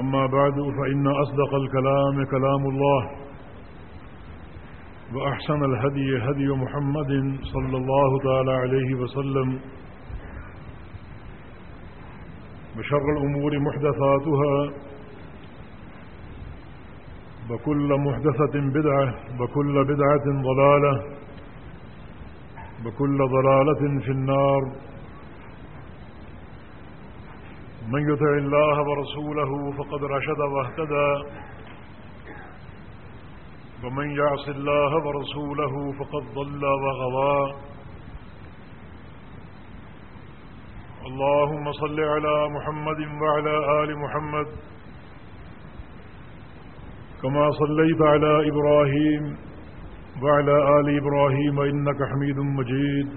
أما بعد فإن أصدق الكلام كلام الله وأحسن الهدي هدي محمد صلى الله تعالى عليه وسلم بشر الأمور محدثاتها وكل محدثة بدعة وكل بدعة ضلالة وكل ضلالة في النار. من يطع الله ورسوله فقد رشد واهتدى. ومن يعص الله ورسوله فقد ضل وغضى اللهم صل على محمد وعلى آل محمد. كما صليت على إبراهيم وعلى آل إبراهيم إنك حميد مجيد.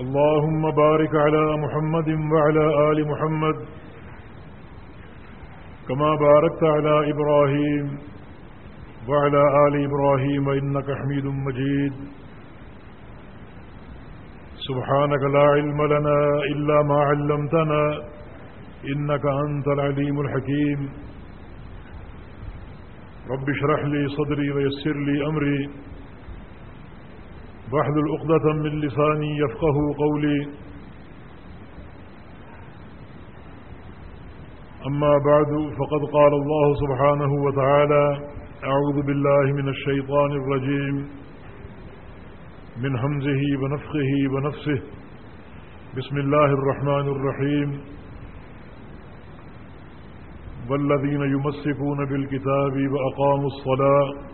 اللهم بارك على محمد وعلى آل محمد كما باركت على إبراهيم وعلى آل إبراهيم إنك حميد مجيد سبحانك لا علم لنا إلا ما علمتنا إنك أنت العليم الحكيم رب اشرح لي صدري ويسر لي أمري واحلل عقدة من لساني يفقه قولي. أما بعد فقد قال الله سبحانه وتعالى أعوذ بالله من الشيطان الرجيم. من همزه ونفخه ونفسه. بسم الله الرحمن الرحيم. والذين يمسكون بالكتاب وأقاموا الصلاة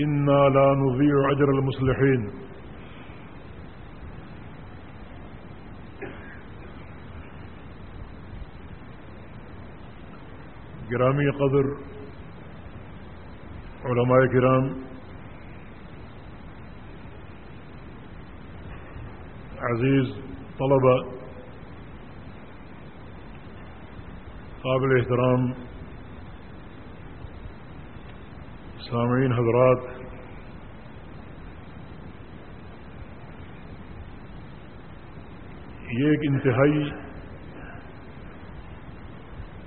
إنا لا نضيع أجر المصلحين. گرامی قدر علماء کرام عزیز طلبہ قابل احترام سامعین حضرات. یہ ایک انتہائی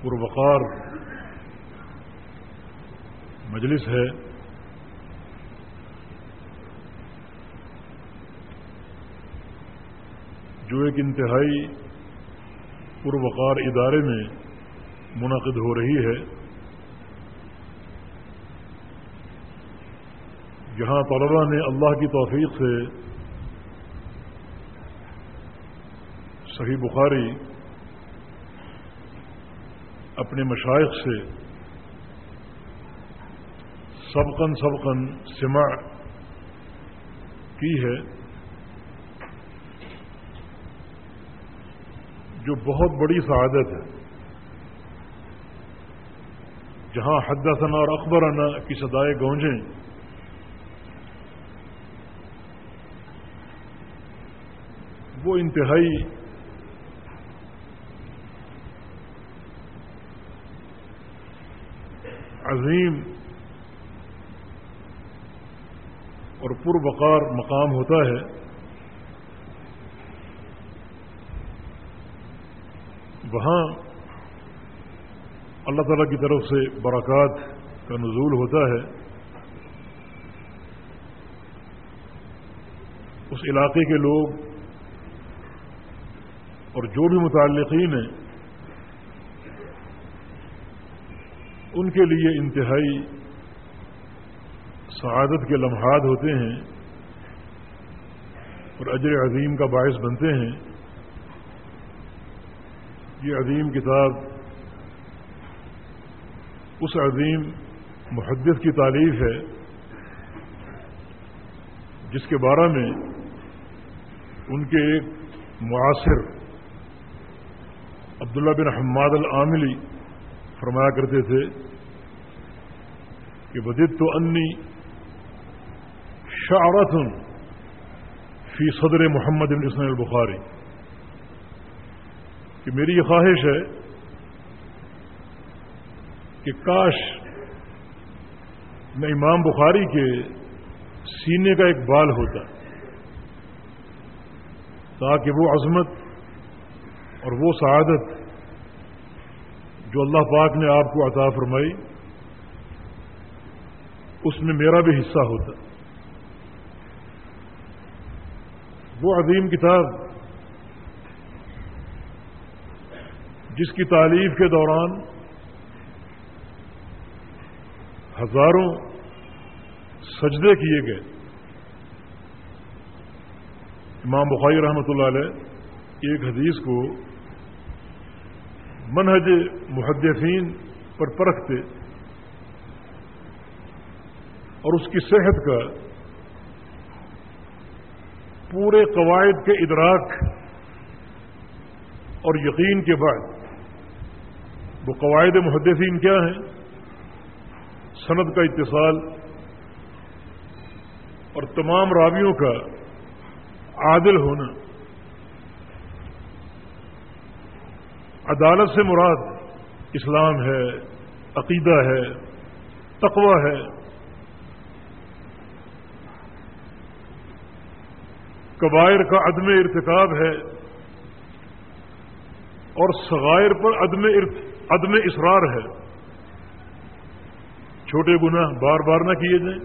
پروقار مجلس ہے۔ جو ایک انتہائی پروقار ادارے میں منعقد ہو رہی ہے۔ جہاں طلبا نے اللہ کی توفیق سے صحیح بخاری اپنے مشائق سے سبقن سبقن سماع کی ہے، جو بہت بڑی سعادت ہے۔ جہاں حدثنا اور اکبرانہ کی سدائے گونجیں وہ انتہائی عظیم اور پروقار مقام ہوتا ہے وہاں اللہ تعالیٰ کی طرف سے برکات کا نزول ہوتا ہے اس علاقے کے لوگ اور جو بھی متعلقین ہیں، ان کے لیے انتہائی سعادت کے لمحات ہوتے ہیں اور اجر عظیم کا باعث بنتے ہیں۔ یہ عظیم کتاب اس عظیم محدث کی تعریف ہے جس کے بارے میں ان کے ایک معاصر عبداللہ بن حماد العاملی فرمایا کرتے تھے کہ بدت تو انی شعرت فی صدر محمد بن اسن البخاری، کہ میری یہ خواہش ہے کہ کاش میں امام بخاری کے سینے کا ایک بال ہوتا، تاکہ وہ عظمت اور وہ سعادت جو اللہ پاک نے آپ کو عطا فرمائی، اس میں میرا بھی حصہ ہوتا۔ وہ عظیم کتاب جس کی تعلیف کے دوران ہزاروں سجدے کیے گئے۔ امام بخاری رحمۃ اللہ علیہ ایک حدیث کو منہج محدثین پر پرکھتے اور اس کی صحت کا پورے قواعد کے ادراک اور یقین کے بعد وہ قواعد محدثین کیا ہیں؟ سند کا اتصال اور تمام راویوں کا عادل ہونا عدالت سے مراد اسلام ہے، عقیدہ ہے، تقوی ہے۔ کبائر کا عدم ارتکاب ہے اور سغائر پر عدم عدم اصرار ہے۔ چھوٹے گناہ بار بار نہ کیے جائیں،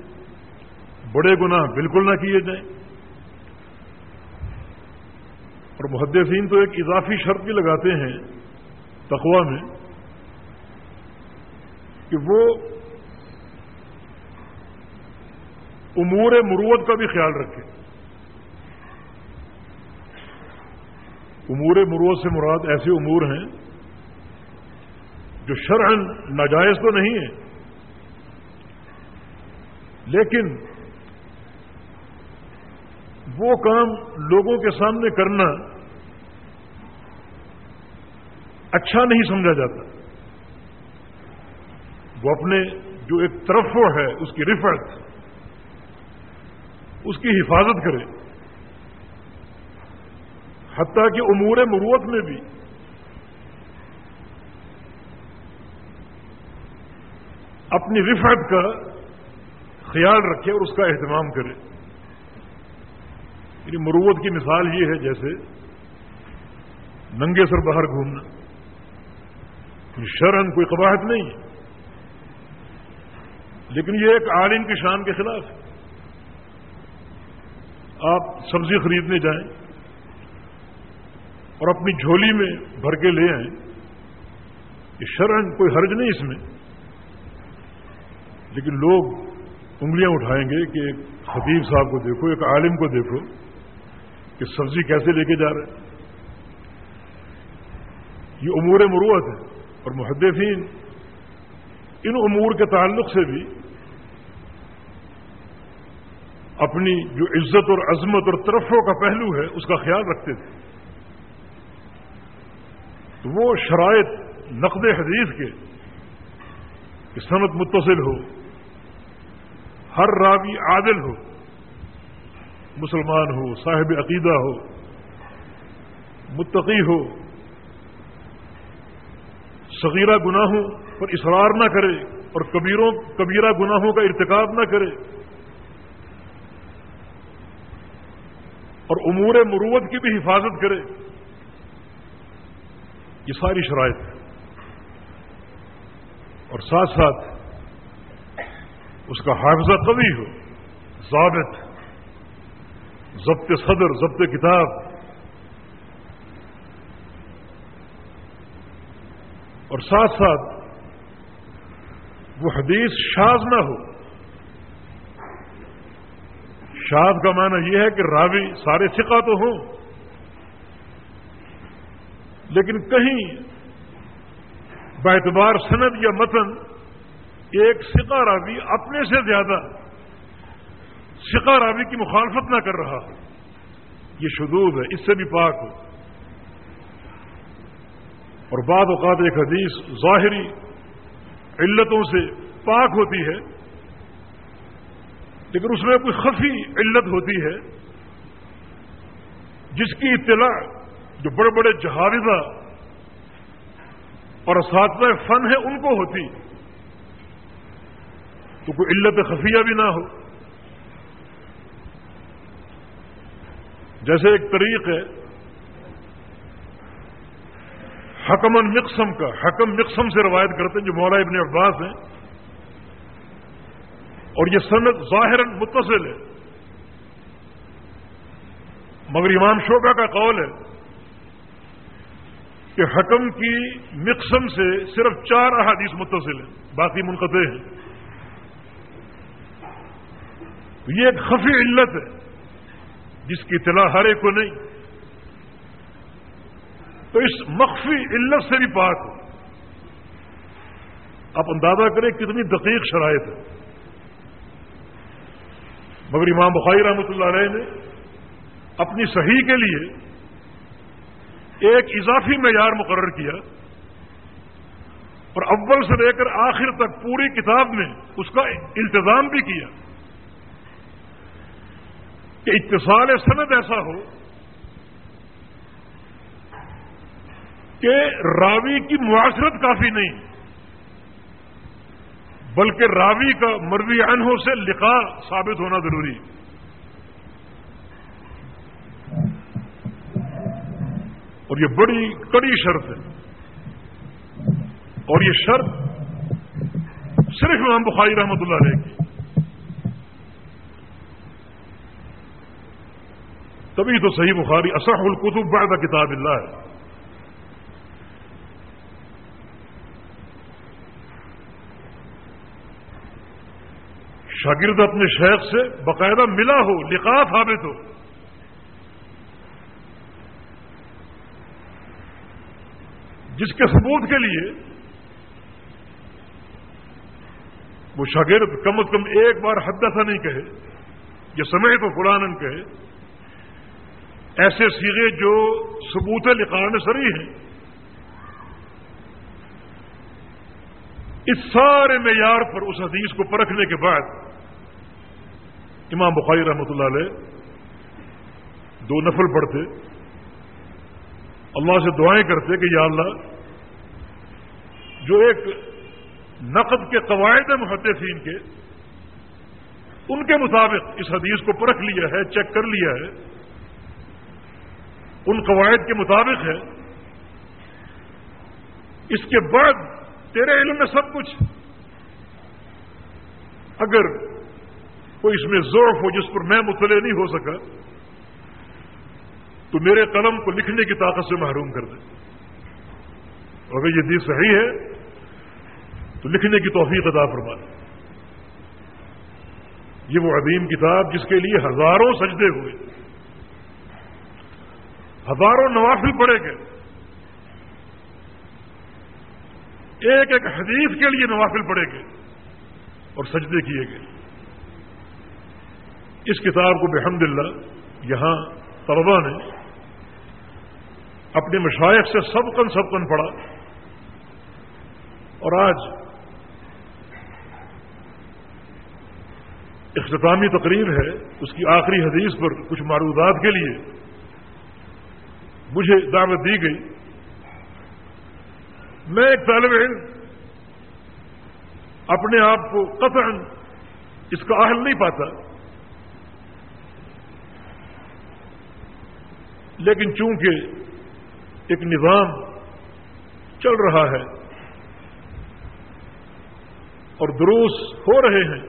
بڑے گناہ بالکل نہ کیے جائیں۔ اور محدثین تو ایک اضافی شرط بھی لگاتے ہیں تقوا میں کہ وہ امور مروت کا بھی خیال رکھے۔ امور مروت سے مراد ایسے امور ہیں جو شرعن ناجائز تو نہیں ہے لیکن وہ کام لوگوں کے سامنے کرنا اچھا نہیں سمجھا جاتا۔ وہ اپنے جو ایک طرف ہے، اس کی رفت اس کی حفاظت کرے۔ حتیٰ کہ امور مروت میں بھی۔ اپنی رفت کا خیال رکھے اور اس کا اہتمام کرے۔ یعنی مروت کی مثال یہ ہے جیسے ننگے سر باہر گھومنا۔ شرن کوئی قباحت نہیں ہے۔ لیکن یہ ایک عالم کی شان کے خلاف ہے۔ آپ سبزی خریدنے جائیں اور اپنی جھولی میں بھر کے لے آئیں، یہ شرن کوئی حرج نہیں اس میں۔ لیکن لوگ انگلیاں اٹھائیں گے کہ ایک خطیب صاحب کو دیکھو، ایک عالم کو دیکھو کہ سبزی کیسے لے کے جا رہے یہ امور مروت ہے۔ اور محدثین ان امور کے تعلق سے بھی اپنی جو عزت اور عظمت اور طرفوں کا پہلو ہے، اس کا خیال رکھتے تھے۔ تو وہ شرائط نقد حدیث کے کہ صنعت متصل ہو، ہر راوی عادل ہو، مسلمان ہو، صاحب عقیدہ ہو، متقی ہو صغیرہ گناہوں پر اصرار نہ کرے اور کبیروں کبیرہ گناہوں کا ارتکاب نہ کرے۔ اور امور مروت کی بھی حفاظت کرے۔ یہ ساری شرائط اور ساتھ ساتھ اس کا حافظہ قوی ہو، ضابط، ضبط صدر، ضبط کتاب اور ساتھ ساتھ وہ حدیث شاز نہ ہو۔ شاد کا معنی یہ ہے کہ راوی سارے سکھا تو ہوں، لیکن کہیں بعتبار سند یا متن ایک سکا راوی اپنے سے زیادہ سکا راوی کی مخالفت نہ کر رہا۔ ہو یہ شدود ہے، اس سے بھی پاک ہو۔ اور بعض اوقات ایک حدیث ظاہری علتوں سے پاک ہوتی ہے، لیکن اس میں کوئی خفی علت ہوتی ہے، جس کی اطلاع جو بڑے بڑے جہاوزہ اور اساتذہ فن ہے ان کو ہوتی تو کوئی علت خفیہ بھی نہ ہو۔ جیسے ایک طریق ہے حکمن مقسم کا، حکم مقسم سے روایت کرتے ہیں جو مولا ابن عباس ہیں۔ اور یہ صنعت ظاہر متصل ہے۔ مگر امام شعبہ کا قول ہے کہ حکم کی مقسم سے صرف چار احادیث متصل ہیں، باقی منقطع ہیں۔ یہ ایک خفی علت ہے، جس کی اطلاع ہر ایک کو نہیں۔ تو اس مخفی علت سے بھی پاک ہو۔ آپ اندازہ کریں کتنی دقیق شرائط ہے۔ مگر امام بخاری رحمۃ اللہ علیہ نے اپنی صحیح کے لیے ایک اضافی معیار مقرر کیا اور اول سے لے کر آخر تک پوری کتاب میں اس کا التظام بھی کیا کہ اتصال سند ایسا ہو کہ راوی کی معاشرت کافی نہیں، بلکہ راوی کا مروی انہوں سے لکھا ثابت ہونا ضروری اور یہ بڑی کڑی شرط ہے۔ اور یہ شرط صرف امام بخاری رحمۃ اللہ علیہ کی۔ تبھی تو صحیح بخاری اصح القتب بعد کتاب اللہ ہے۔ شاگرد اپنے شیخ سے باقاعدہ ملا ہو لکھا ثابت ہو۔ جس کے ثبوت کے لیے وہ شاگرد کم از کم ایک بار حد نہیں کہے یہ سمے تو فلان کہے۔ ایسے سیغے جو ثبوت لکھا سری ہیں۔ اس سارے معیار پر اس حدیث کو پرکھنے کے بعد امام بخاری رحمۃ اللہ علیہ دو نفل پڑھتے، اللہ سے دعائیں کرتے کہ یا اللہ، جو ایک نقد کے قواعد محدثین کے، ان کے مطابق اس حدیث کو پرکھ لیا ہے، چیک کر لیا ہے، ان قواعد کے مطابق ہے، اس کے بعد تیرے علم میں سب کچھ، اگر کوئی اس میں ضعف ہو جس پر میں مطلع نہیں ہو سکا، تو میرے قلم کو لکھنے کی طاقت سے محروم کر دے۔ اگر یہ دید صحیح ہے، تو لکھنے کی توفیق ادا فرما دے۔ یہ وہ عظیم کتاب جس کے لیے ہزاروں سجدے ہوئے۔ ہزاروں نوافل پڑے گئے۔ ایک ایک حدیث کے لیے نوافل پڑے گئے اور سجدے کیے گئے۔ اس کتاب کو بحمد اللہ یہاں طلبا نے اپنے مشائق سے سب کن سب کن پڑھا اور آج اختتامی تقریب ہے اس کی آخری حدیث پر کچھ معروضات کے لیے مجھے دعوت دی گئی۔ میں ایک طالب علم اپنے آپ کو قطعا اس کا اہل نہیں پاتا۔ لیکن چونکہ ایک نظام چل رہا ہے اور دروس ہو رہے ہیں،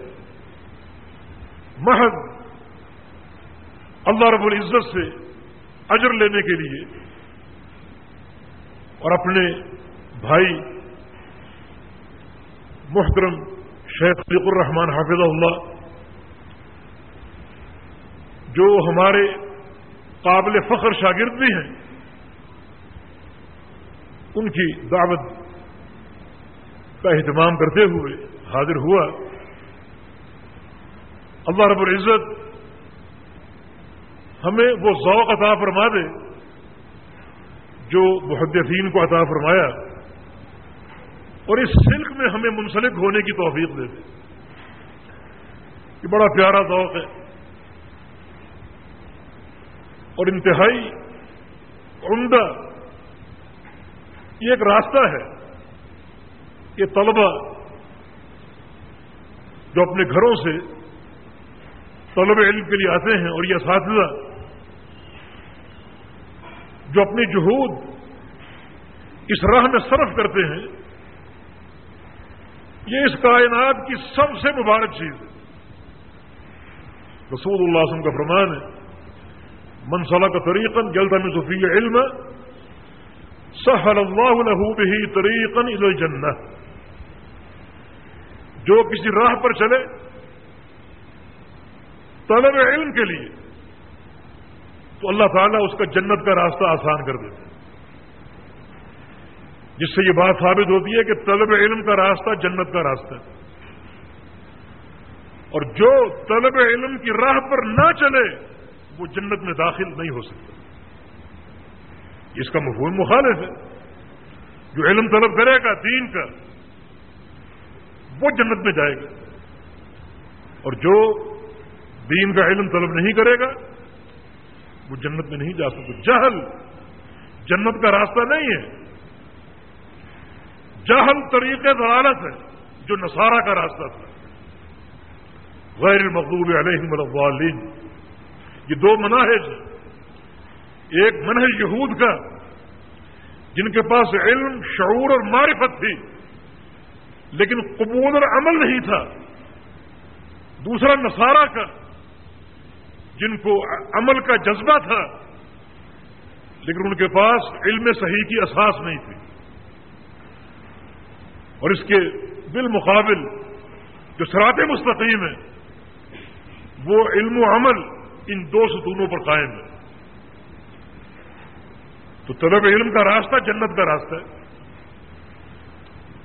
محض اللہ رب العزت سے اجر لینے کے لیے اور اپنے بھائی محترم شیخ فیق الرحمان حافظ اللہ، جو ہمارے قابل فخر شاگرد بھی ہیں۔ ان کی دعوت کا اہتمام کرتے ہوئے حاضر ہوا۔ اللہ رب العزت ہمیں وہ ذوق عطا فرما دے جو محدثین کو عطا فرمایا۔ اور اس سلک میں ہمیں منسلک ہونے کی توفیق دے دے۔ یہ بڑا پیارا ذوق ہے۔ اور انتہائی عمدہ یہ ایک راستہ ہے کہ طلبہ جو اپنے گھروں سے طلب علم کے لیے آتے ہیں اور یہ اساتذہ جو اپنی جہود اس راہ میں صرف کرتے ہیں، یہ اس کائنات کی سب سے مبارک چیز ہے۔ رسول اللہ وسلم کا فرمان ہے منصلہ کا طریقن جلد میں صفی علم سہل اللہ له به طریقن الى الجنہ جو کسی راہ پر چلے، طلب علم کے لیے، تو اللہ تعالیٰ اس کا جنت کا راستہ آسان کر دیتے جس سے یہ بات ثابت ہوتی ہے کہ طلب علم کا راستہ جنت کا راستہ ہے۔ اور جو طلب علم کی راہ پر نہ چلے وہ جنت میں داخل نہیں ہو سکتا۔ اس کا مفہوم مخالف ہے۔ جو علم طلب کرے گا، دین کا، وہ جنت میں جائے گا۔ اور جو دین کا علم طلب نہیں کرے گا، وہ جنت میں نہیں جا سکتا۔ جہل، جنت کا راستہ نہیں ہے۔ جہل طریقے ضرالت ہے، جو نصارہ کا راستہ تھا۔ غیر المقوب علیہم الضالین۔ یہ دو مناہج ایک منہج یہود کا، جن کے پاس علم، شعور اور معرفت تھی، لیکن قبول اور عمل نہیں تھا۔ دوسرا نصارہ کا، جن کو عمل کا جذبہ تھا، لیکن ان کے پاس علم صحیح کی اساس نہیں تھی۔ اور اس کے بالمقابل جو سرات مستقیم ہے، وہ علم و عمل ان دو ستونوں پر قائم ہے۔ تو طلب علم کا راستہ جنت کا راستہ ہے۔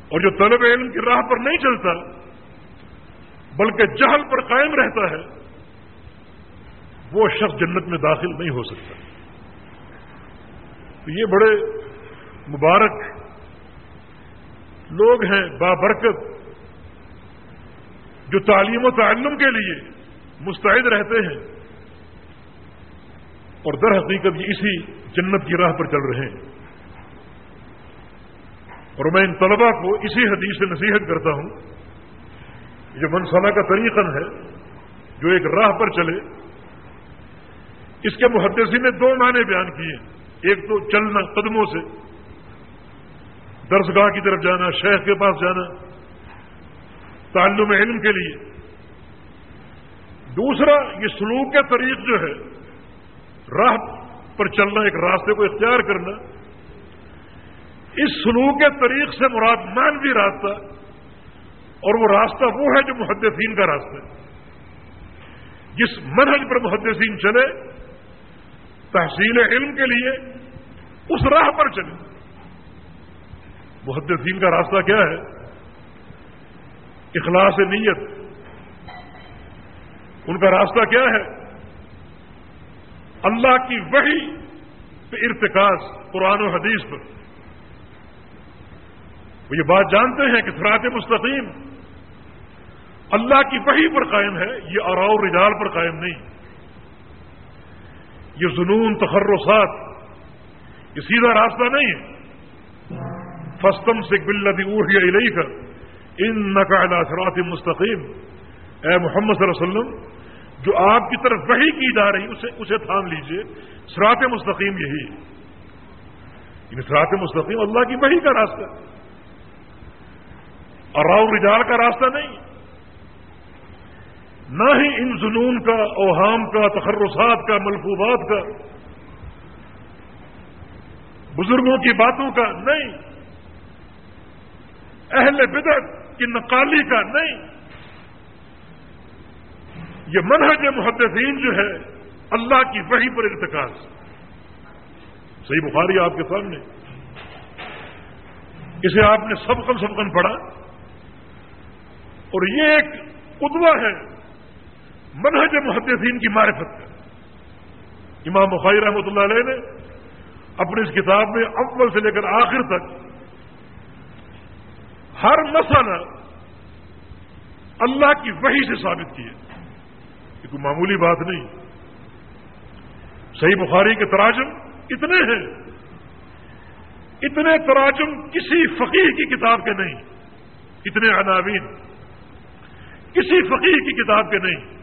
اور جو طلب علم کی راہ پر نہیں چلتا، بلکہ جہل پر قائم رہتا ہے، وہ شخص جنت میں داخل نہیں ہو سکتا۔ تو یہ بڑے مبارک لوگ ہیں، بابرکت، جو تعلیم و تعلم کے لیے مستعد رہتے ہیں۔ اور در حقیقت یہ اسی جنت کی راہ پر چل رہے ہیں۔ اور میں ان طلبا کو اسی حدیث سے نصیحت کرتا ہوں جو منصلہ کا طریقن ہے، جو ایک راہ پر چلے، اس کے محدثی نے دو معنی بیان کیے ایک تو چلنا قدموں سے، درسگاہ کی طرف جانا، شیخ کے پاس جانا، تعلم علم کے لیے۔ دوسرا، یہ سلوک کے طریق جو ہے راہ پر چلنا، ایک راستے کو اختیار کرنا۔ اس سلوک کے طریق سے مراد مان بھی راستہ، اور وہ راستہ وہ ہے جو محدثین کا راستہ ہے۔ جس منہج پر محدثین چلے، تحصیل علم کے لیے اس راہ پر چلے۔ محدثین کا راستہ کیا ہے؟ اخلاص نیت۔ ان کا راستہ کیا ہے؟ اللہ کی وہی پہ ارتکاز قرآن و حدیث پر۔ وہ یہ بات جانتے ہیں کہ فرات مستقیم اللہ کی وحی پر قائم ہے، یہ اراؤ رجال پر قائم نہیں۔ یہ جنون تخرسات یہ سیدھا راستہ نہیں ہے۔ فستم سے بلدی اوڑھ یا الہی کا ان نقاعدہ سرات مستقیم۔ اے محمد صلی اللہ علیہ وسلم جو آپ کی طرف وہی کی جا رہی، اسے اسے تھام لیجیے۔ سرات مستقیم یہی۔ یعنی سرات مستقیم اللہ کی وہی کا راستہ۔ اور راؤ رجال کا راستہ نہیں۔ نہ ہی ان جنون کا، اوہام کا تخرسات کا ملفوبات کا۔ بزرگوں کی باتوں کا نہیں۔ اہل بدت کی نقالی کا نہیں۔ یہ منہج محدثین جو ہے، اللہ کی وحی پر ارتکاز صحیح بخاری آپ کے سامنے۔ اسے آپ نے سبقن سبقن پڑھا۔ اور یہ ایک ادوا ہے منہج محدثین کی معرفت کا۔ امام بخاری رحمۃ اللہ علیہ نے اپنی اس کتاب میں اول سے لے کر آخر تک ہر مسئلہ اللہ کی وحی سے ثابت کیے۔ یہ کوئی معمولی بات نہیں۔ صحیح بخاری کے تراجم اتنے ہیں۔ اتنے تراجم کسی فقیر کی کتاب کے نہیں۔ اتنے عناوین۔ کسی فقیر کی کتاب کے نہیں۔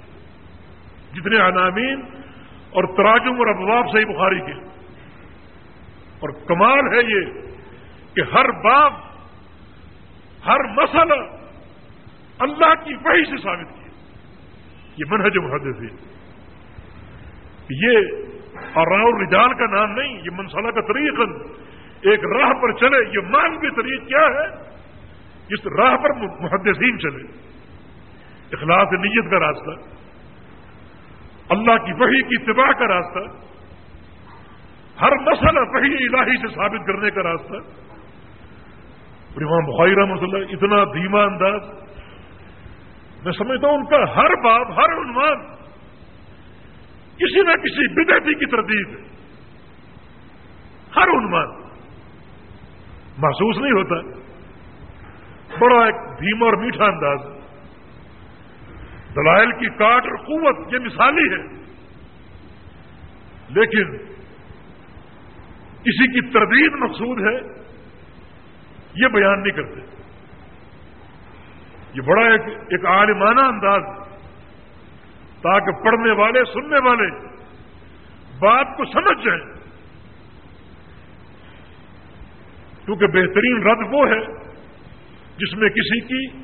جتنے عناوین اور تراجم اور ابواب صحیح بخاری کے۔ اور کمال ہے یہ کہ ہر باب، ہر مسئلہ اللہ کی وحی سے ثابت کیا یہ منہج محدث ہے۔ یہ اور رجال کا نام نہیں، یہ منصالہ کا طریق ایک راہ پر چلے، یہ مان کے طریق کیا ہے؟ جس راہ پر محدثین چلے۔ اخلاص نیت کا راستہ۔ اللہ کی وحی کی اتباع کا راستہ۔ ہر مسئلہ وحی الہی سے ثابت کرنے کا راستہ۔ امام بخاری رحمۃ اللہ اتنا دھیما انداز۔ میں سمجھتا ہوں ان کا ہر باب ہر عنوان کسی نہ کسی بدعتی کی تردید ہر عنوان۔ محسوس نہیں ہوتا۔ بڑا ایک دھیما اور میٹھا انداز دلائل کی کاٹ اور قوت یہ مثالی ہے۔ لیکن کسی کی تردید مقصود ہے، یہ بیان نہیں کرتے۔ یہ بڑا ایک ایک عالمانہ انداز تاکہ پڑھنے والے، سننے والے بات کو سمجھ جائیں۔ کیونکہ بہترین رد وہ ہے جس میں کسی کی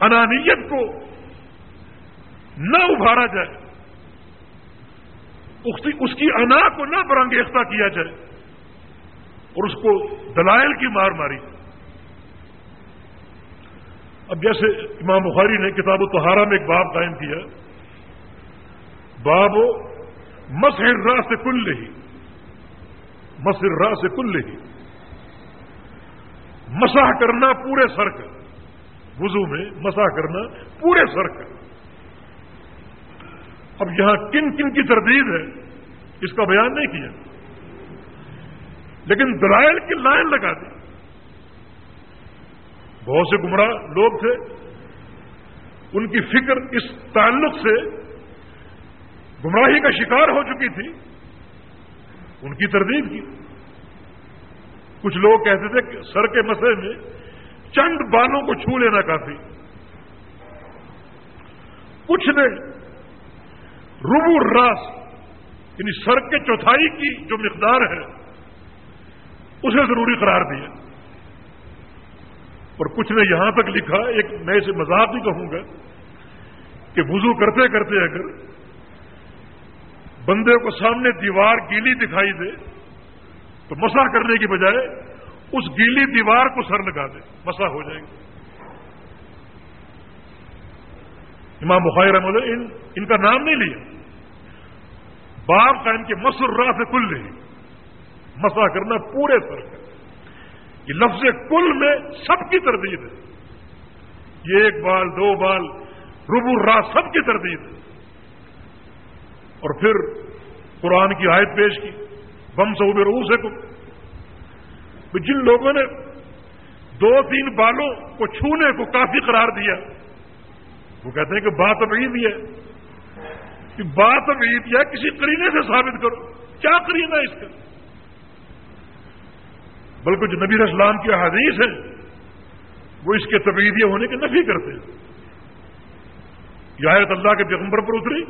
انانیت کو نہ ابھارا جائے۔ اس کی انا کو نہ برنگیختہ کیا جائے۔ اور اس کو دلائل کی مار ماری۔ جائے اب جیسے امام بخاری نے کتاب و تہارا میں ایک باب قائم کیا باب مسحر راہ سے کل ہی مسر راہ سے کل ہی مساح کرنا پورے سر کا، وضو میں مساح کرنا پورے سر کا۔ اب یہاں کن کن کی تردید ہے، اس کا بیان نہیں کیا۔ لیکن دلائل کی لائن لگا دی۔ بہت سے گمراہ لوگ تھے۔ ان کی فکر اس تعلق سے گمراہی کا شکار ہو چکی تھی۔ ان کی تردید کی۔ کچھ لوگ کہتے تھے کہ سر کے مسئلے میں چند بالوں کو چھو لینا کافی۔ کچھ نے روبو راس یعنی سر کے چوتھائی کی جو مقدار ہے، اسے ضروری قرار دیا۔ اور کچھ نے یہاں تک لکھا، ایک میں اسے مذاق بھی کہوں گا کہ وضو کرتے کرتے اگر بندے کو سامنے دیوار گیلی دکھائی دے تو مسا کرنے کی بجائے اس گیلی دیوار کو سر لگا دے مسا ہو جائے گا امام بخاری رحمد ان ان کا نام نہیں لیا۔ باپ کا ان کے مسر راہ سے کل نہیں مسا کرنا پورے سر کا۔ یہ لفظ کل میں سب کی تردید ہے۔ یہ ایک بال، دو بال ربو راہ سب کی تردید ہے۔ اور پھر قرآن کی آیت پیش کی، بم سو میں روح سے جن لوگوں نے دو تین بالوں کو چھونے کو کافی قرار دیا، وہ کہتے ہیں کہ بات اب عید ہے۔ کہ بات اب عید یا کسی کرینے سے ثابت کرو۔ کیا کرینا اس کا؟ بلکہ جو نبی اسلام کی حدیث ہے وہ اس کے طبیعیے ہونے کے نفی کرتے ہیں۔ یہ اللہ کے پیغمبر پر اتری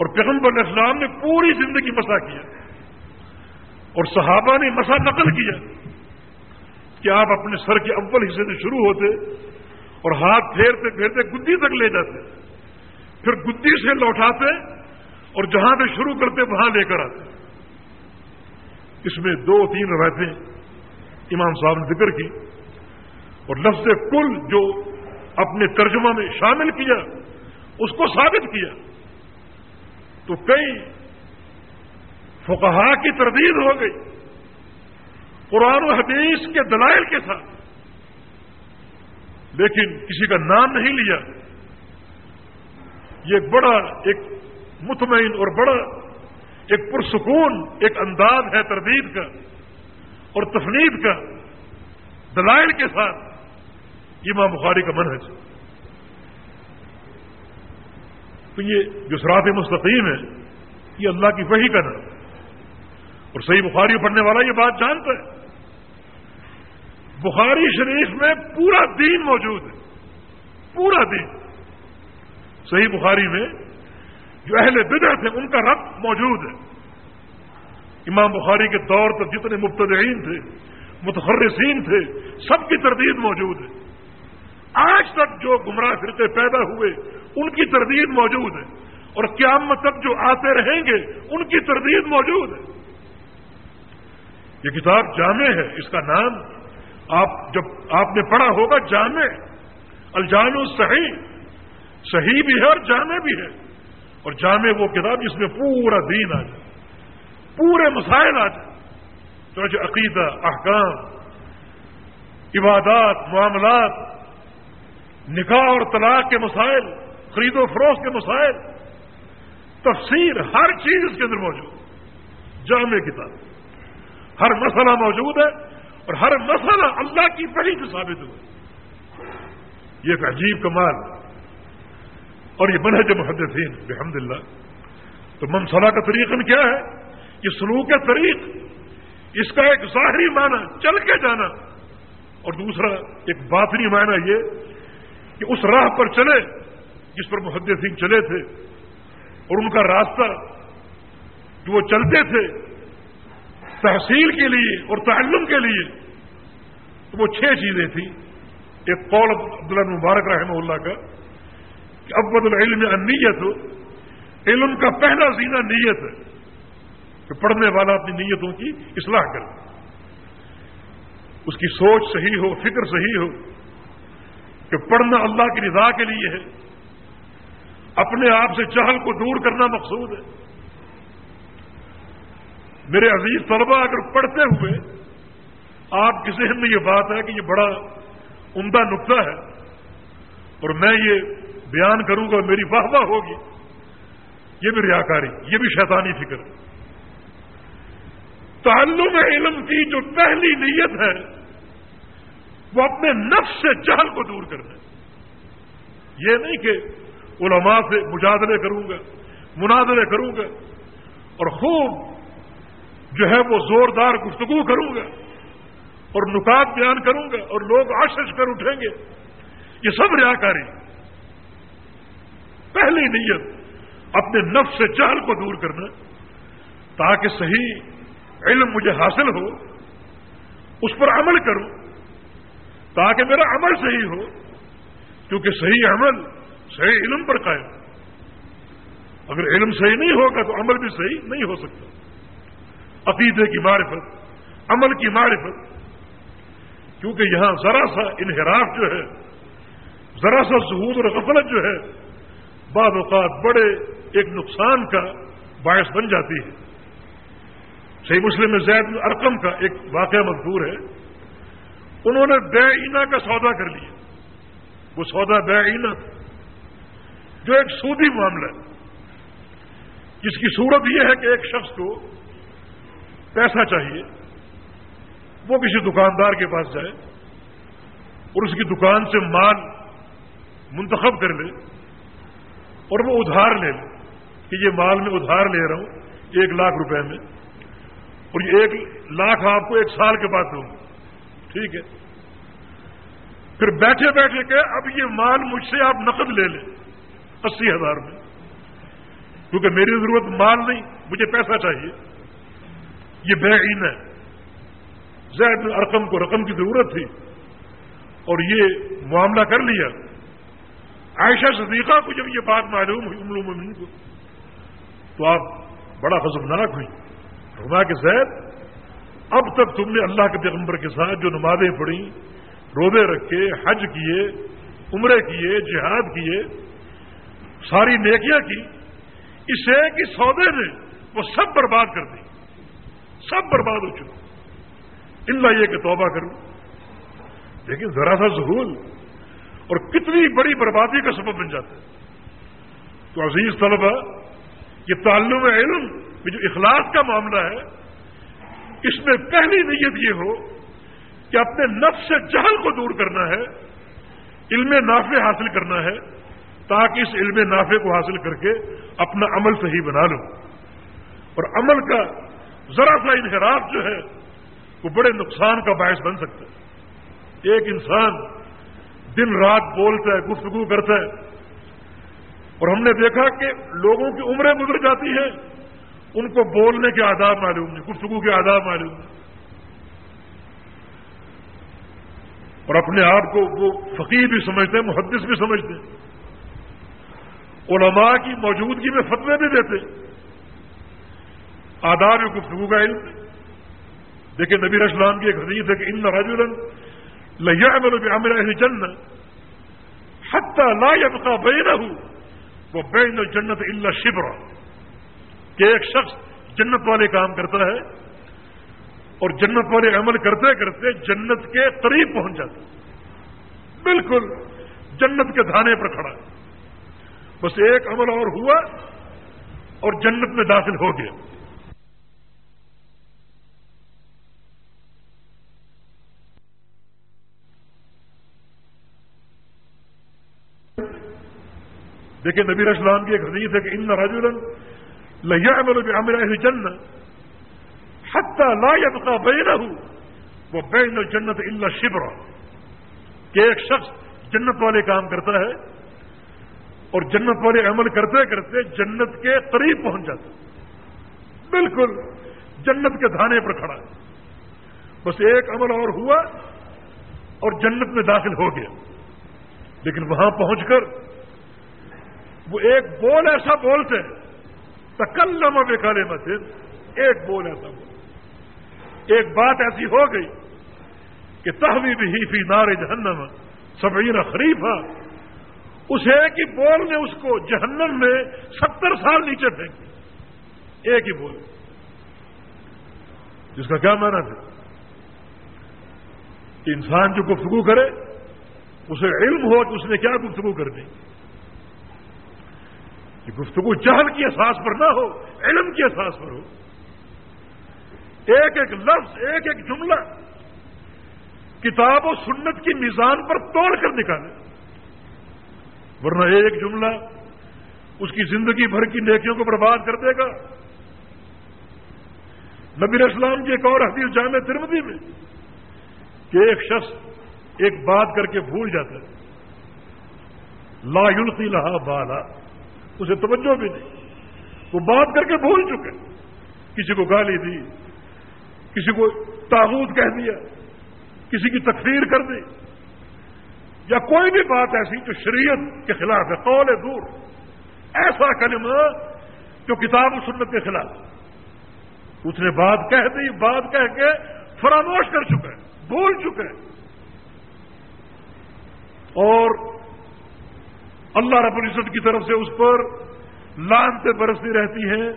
اور پیغمبر اسلام نے پوری زندگی مسا کیا اور صحابہ نے مسا نقل کیا کہ آپ اپنے سر کے اول حصے سے شروع ہوتے اور ہاتھ پھیرتے پھیرتے گدی تک لے جاتے، پھر گدی سے لوٹاتے اور جہاں سے شروع کرتے وہاں لے کر آتے۔ اس میں دو تین روایتیں امام صاحب نے ذکر کی اور لفظ کل جو اپنے ترجمہ میں شامل کیا، اس کو ثابت کیا۔ تو کئی فقہا کی تردید ہو گئی۔ قرآن و حدیث کے دلائل کے ساتھ۔ لیکن کسی کا نام نہیں لیا۔ یہ بڑا، ایک مطمئن اور بڑا، ایک پرسکون، ایک انداز ہے تردید کا۔ اور تفنید کا دلائل کے ساتھ یہ امام بخاری کا منحج تو یہ جو سرات مستقیم ہے، یہ اللہ کی وحی کا نام اور صحیح بخاری پڑھنے والا یہ بات جانتا ہے۔ بخاری شریف میں پورا دین موجود ہے۔ پورا دین۔ صحیح بخاری میں جو اہل بدعت ہیں، ان کا رب موجود ہے۔ امام بخاری کے دور تک جتنے مبتدئین تھے متخرسین تھے، سب کی تردید موجود ہے۔ آج تک جو گمراہ فرقے پیدا ہوئے، ان کی تردید موجود ہے۔ اور قیامت تک جو آتے رہیں گے، ان کی تردید موجود ہے۔ یہ کتاب جامع ہے، اس کا نام آپ جب آپ نے پڑھا ہوگا، جامع۔ الجان صحیح صحیح بھی ہے اور جامع بھی ہے۔ اور جامع وہ کتاب جس میں پورا دین آ جائے۔ پورے مسائل آ جائے تو عقیدہ، احکام، عبادات، معاملات، نکاح اور طلاق کے مسائل، خرید و فروخت کے مسائل، تفسیر ہر چیز اس کے اندر موجود جامع کتاب۔ ہر مسئلہ موجود ہے اور ہر مسئلہ اللہ کی پہلی سے ثابت ہوا یہ ایک عجیب کمال اور یہ منہج محدثین بحمد اللہ تو منصلہ کا طریقہ کیا ہے؟ یہ سلوک طریق۔ اس کا ایک ظاہری معنی چل کے جانا۔ اور دوسرا، ایک باطنی معنی یہ کہ اس راہ پر چلے جس پر محدثین چلے تھے اور ان کا راستہ جو وہ چلتے تھے تحصیل کے لیے اور تعلم کے لیے، تو وہ چھ چیزیں تھیں۔ ایک قول عبداللہ مبارک رحمہ اللہ کا کہ ابد العلم نیت ہو علم کا پہلا زینہ نیت ہے۔ کہ پڑھنے والا اپنی نیتوں کی اصلاح کرے۔ اس کی سوچ صحیح ہو، فکر صحیح ہو کہ پڑھنا اللہ کی رضا کے لیے ہے۔ اپنے آپ سے چہل کو دور کرنا مقصود ہے۔ میرے عزیز طلبہ اگر پڑھتے ہوئے آپ کے ذہن میں یہ بات ہے کہ یہ بڑا عمدہ نقطہ ہے اور میں یہ بیان کروں گا میری واہ واہ ہوگی، یہ بھی ریاکاری یہ بھی شیطانی فکر۔ تعلم علم کی جو پہلی نیت ہے، وہ اپنے نفس سے جہل کو دور کرنا یہ نہیں کہ علماء سے مجادلے کروں گا مناظرے کروں گا، اور خوب جو ہے وہ زوردار گفتگو کروں گا، اور نکات بیان کروں گا، اور لوگ آشش کر اٹھیں گے۔ یہ سب ریاکاری۔ پہلی نیت، اپنے نفس سے جہل کو دور کرنا، تاکہ صحیح علم مجھے حاصل ہو، اس پر عمل کروں، تاکہ میرا عمل صحیح ہو، کیونکہ صحیح عمل صحیح علم پر قائم۔ اگر علم صحیح نہیں ہوگا تو عمل بھی صحیح نہیں ہو سکتا۔ عقیدے کی معرفت، عمل کی معرفت۔ کیونکہ یہاں ذرا سا انحراف جو ہے، ذرا سا ظہور اور غفلت جو ہے، بعض اوقات بڑے ایک نقصان کا باعث بن جاتی ہے۔ صحیح مسلم میں زید ارقم کا ایک واقعہ مذکور ہے۔ انہوں نے بے اینا کا سودا کر لیا۔ وہ سودا بے اینا جو ایک سودی معاملہ ہے۔ جس کی صورت یہ ہے کہ ایک شخص کو پیسہ چاہیے۔ وہ کسی دکاندار کے پاس جائے اور اس کی دکان سے مال منتخب کر لے اور وہ ادھار لے لے کہ یہ مال میں ادھار لے رہا ہوں ایک لاکھ روپے میں۔ اور یہ ایک لاکھ آپ کو ایک سال کے بعد دوں گا ٹھیک ہے۔ پھر بیٹھے بیٹھے کہ اب یہ مال مجھ سے آپ نقد لے لیں اسی ہزار میں۔ کیونکھ میری ضرورت مال نہیں، مجھے پیسہ چاہیے۔ یہ بے عین ہے۔ زید ارقم کو رقم کی ضرورت تھی۔ اور یہ معاملہ کر لیا۔ عائشہ صدیقہ کو جب یہ بات معلوم ہوئی املوم کو، تو آپ بڑا خزمناک ہوئی رما کے زید، اب تک تم نے اللہ کے پیغمبر کے ساتھ جو نمازیں پڑھی روبے رکھے، حج کیے، عمرے کیے، جہاد کیے، ساری نیکیاں کی اسے کہ سودے نے وہ سب برباد کر دی۔ سب برباد ہو چکے۔ اللہ یہ کہ توبہ کروں لیکن ذرا سا ظہول اور کتنی بڑی بربادی کا سبب بن جاتا ہے۔ تو عزیز طلبہ یہ تعلم علم جو اخلاص کا معاملہ ہے، اس میں پہلی نیت یہ ہو کہ اپنے نفس سے جہل کو دور کرنا ہے، علم نافع حاصل کرنا ہے، تاکہ اس علم نافع کو حاصل کر کے اپنا عمل صحیح بنا لوں۔ اور عمل کا ذرا سا انحراف جو ہے، وہ بڑے نقصان کا باعث بن سکتا ہے۔ ایک انسان دن رات بولتا ہے، گفتگو کرتا ہے، اور ہم نے دیکھا کہ لوگوں کی عمریں گزر جاتی ہیں۔ ان کو بولنے کے آداب معلوم نہیں، گفتگو کے آداب معلوم نہیں۔ اور اپنے آپ کو وہ فقیر بھی سمجھتے ہیں، محدث بھی سمجھتے ہیں۔ علماء کی موجودگی میں فتوے بھی دیتے آداب گفتگو کا علم دیکھیں نبی اسلام کی ایک حدیث ہے کہ ان رجولن لیا میرا جن حتہ لا یبقى بینہ وہ بین الجنت الا شبرا کہ ایک شخص جنت والے کام کرتا ہے اور جنت والے عمل کرتے کرتے جنت کے قریب پہنچ جاتا بالکل جنت کے دھانے پر کھڑا بس ایک عمل اور ہوا اور جنت میں داخل ہو گیا۔ دیکھیں نبی اسلام کی ایک حدیث ہے کہ ان رجولن لیا عمل جن حتہ لا یبقى بینہ وہ بین الجنت الا شبرا کہ ایک شخص جنت والے کام کرتا ہے اور جنت والے عمل کرتے کرتے جنت کے قریب پہنچ جاتا بالکل جنت کے دھانے پر کھڑا بس ایک عمل اور ہوا اور جنت میں داخل ہو گیا۔ لیکن وہاں پہنچ کر وہ ایک بول ایسا بولتے تکلم بے کالے مسجد۔ ایک بول ایسا بول ایک بات ایسی ہو گئی کہ تحوی بھی فی نار جہنم، سبعین خریفہ۔ اس ایک ہی بول نے اس کو جہنم میں ستر سال نیچے پھینکی ایک ہی بول۔ جس کا کیا مانا تھا؟ کہ انسان جو گفتگو کرے، اسے علم ہو کہ اس نے کیا گفتگو کرنی کہ گفتگو جہل کی احساس پر نہ ہو، علم کی احساس پر ہو۔ ایک ایک لفظ، ایک ایک جملہ کتاب و سنت کی میزان پر توڑ کر نکالے۔ ورنہ ایک جملہ اس کی زندگی بھر کی نیکیوں کو برباد کر دے گا۔ نبی اسلام کی ایک اور حدیث جامع ترمدی میں کہ ایک شخص ایک بات کر کے بھول جاتا ہے۔ لا یلقی لہا بالا۔ اسے توجہ بھی نہیں۔ وہ بات کر کے بھول چکے۔ کسی کو گالی دی، کسی کو تاغوت کہہ دیا، کسی کی تکفیر کر دی۔ یا کوئی بھی بات ایسی جو شریعت کے خلاف ہے، قول دور ایسا کلمہ جو کتاب و سنت کے خلاف۔ اس نے بات کہہ دی، بات کہہ کے فراموش کر چکے بول چکے۔ اور اللہ رب العزت کی طرف سے اس پر لانتے برستی رہتی ہیں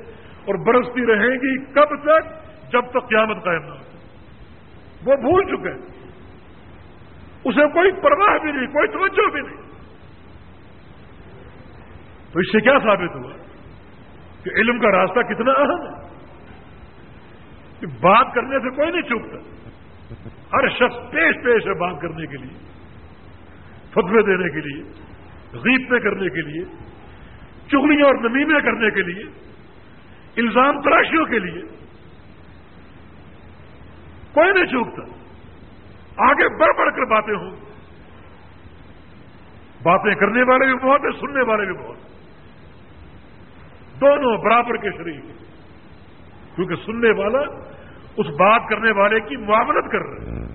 اور برستی رہیں گی کب تک؟ جب تک قیامت قائم نہ ہو۔ وہ بھول چکے اسے کوئی پرواہ بھی نہیں، کوئی توجہ بھی نہیں۔ تو اس سے کیا ثابت ہوا؟ کہ علم کا راستہ کتنا اہم ہے۔ کہ بات کرنے سے کوئی نہیں چوکتا۔ ہر شخص پیش پیش ہے بات کرنے کے لیے، فتوے دینے کے لیے۔ غیبتیں کرنے کے لیے چگلیاں اور نمیمیں کرنے کے لیے، الزام تراشیوں کے لیے۔ کوئی نہیں چوکتا۔ آگے بڑھ بڑھ کر باتیں ہوں۔ باتیں کرنے والے بھی بہت ہیں، سننے والے بھی بہت دونوں برابر کے شریک کیونکہ سننے والا اس بات کرنے والے کی معاملت کر رہے ہیں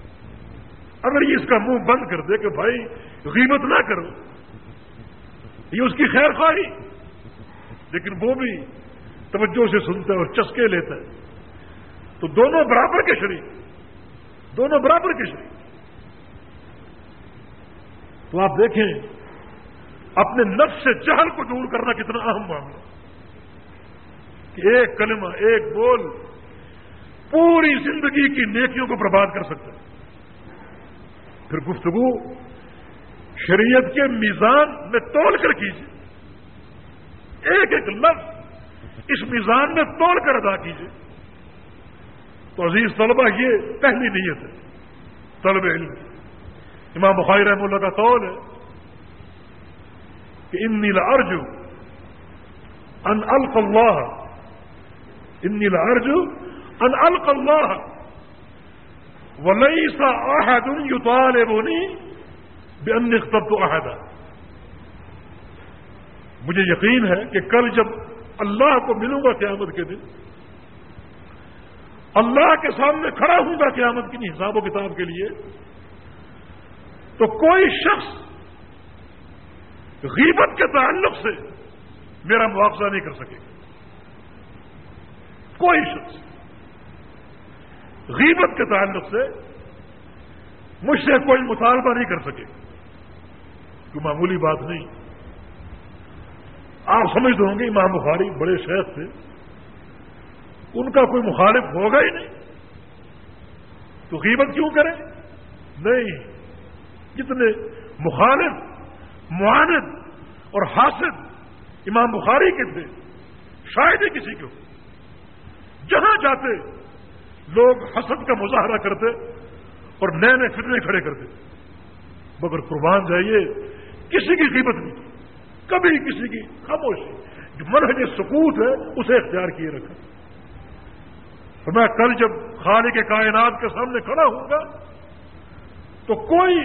اگر یہ اس کا منہ بند کر دے کہ بھائی غیبت نہ کرو یہ اس کی خیر خواہی۔ لیکن وہ بھی توجہ سے سنتا ہے اور چسکے لیتا ہے۔ تو دونوں برابر کے شریک۔ دونوں برابر کے شریک۔ تو آپ دیکھیں، اپنے نفس سے جہل کو دور کرنا کتنا اہم معاملہ۔ کہ ایک کلمہ، ایک بول پوری زندگی کی نیکیوں کو برباد کر سکتا ہے۔ پھر گفتگو شریعت کے میزان میں تول کر کیجیے۔ ایک ایک لفظ اس میزان میں توڑ کر ادا کیجیے۔ تو عزیز طلبہ، یہ پہلی نیت ہے طلب علم امام بخاری رحم اللہ کا قول ہے کہ ان نیلا ارجو ان الف اللہ ان نیلا ارجو ان الف اللہ ولی سا احد یوتال بونی بے ان تب تو عہدہ مجھے یقین ہے کہ کل جب اللہ کو ملوں گا قیامت کے دن، اللہ کے سامنے کھڑا ہوں گا قیامت کی حساب و کتاب کے لیے، تو کوئی شخص غیبت کے تعلق سے میرا مواوضہ نہیں کر سکے کوئی شخص غیبت کے تعلق سے مجھ سے کوئی مطالبہ نہیں کر سکے۔ کوئی معمولی بات نہیں۔ آپ سمجھتے ہوں گے امام بخاری بڑے شہر تھے۔ ان کا کوئی مخالف ہوگا ہی نہیں۔ تو غیبت کیوں کریں؟ نہیں۔ کتنے مخالف، معاند اور حاصل امام بخاری کے تھے، شاید ہی کسی کو جہاں جاتے، لوگ حسد کا مظاہرہ کرتے اور نئے نئے فتنے کھڑے کرتے۔ مگر قربان جائیے کسی کی قیمت نہیں۔ کبھی کسی کی خاموشی جو منہج سکوت ہے، اسے اختیار کیے رکھا۔ تو میں کل جب خالق کے کائنات کے سامنے کھڑا ہوں گا، تو کوئی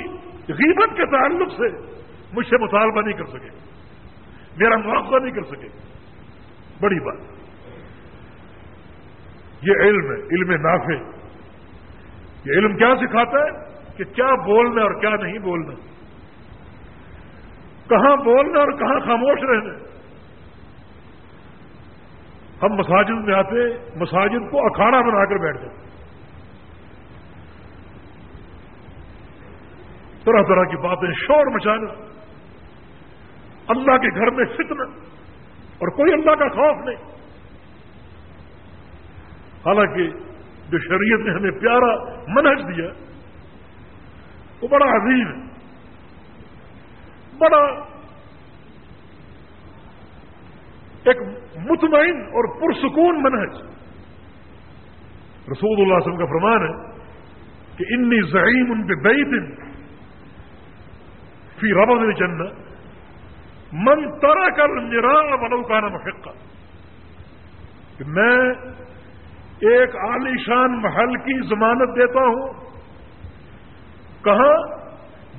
غیبت کے تعلق سے مجھ سے مطالبہ نہیں کر سکے۔ میرا مواقع نہیں کر سکے۔ بڑی بات۔ یہ علم ہے، علم نافع۔ یہ علم کیا سکھاتا ہے؟ کہ کیا بولنا اور کیا نہیں بولنا۔ کہاں بولنا اور کہاں خاموش رہنا؟ ہم مساجد میں آتے، مساجد کو اکھاڑا بنا کر بیٹھ جاتے۔ طرح طرح کی باتیں شور مچانا، اللہ کے گھر میں فتنا اور کوئی اللہ کا خوف نہیں۔ حالانکہ جو شریعت نے ہمیں پیارا منہج دیا، وہ بڑا عظیم ہے۔ بڑا ایک مطمئن اور پرسکون منہج۔ رسول اللہ علیہ وسلم کا فرمان ہے کہ انی زعیم ان پہ بئی دن فی ربض الجنہ۔ من ترا کر میرا ولو کانا محقہ کہ میں ایک عالیشان محل کی ضمانت دیتا ہوں۔ کہاں؟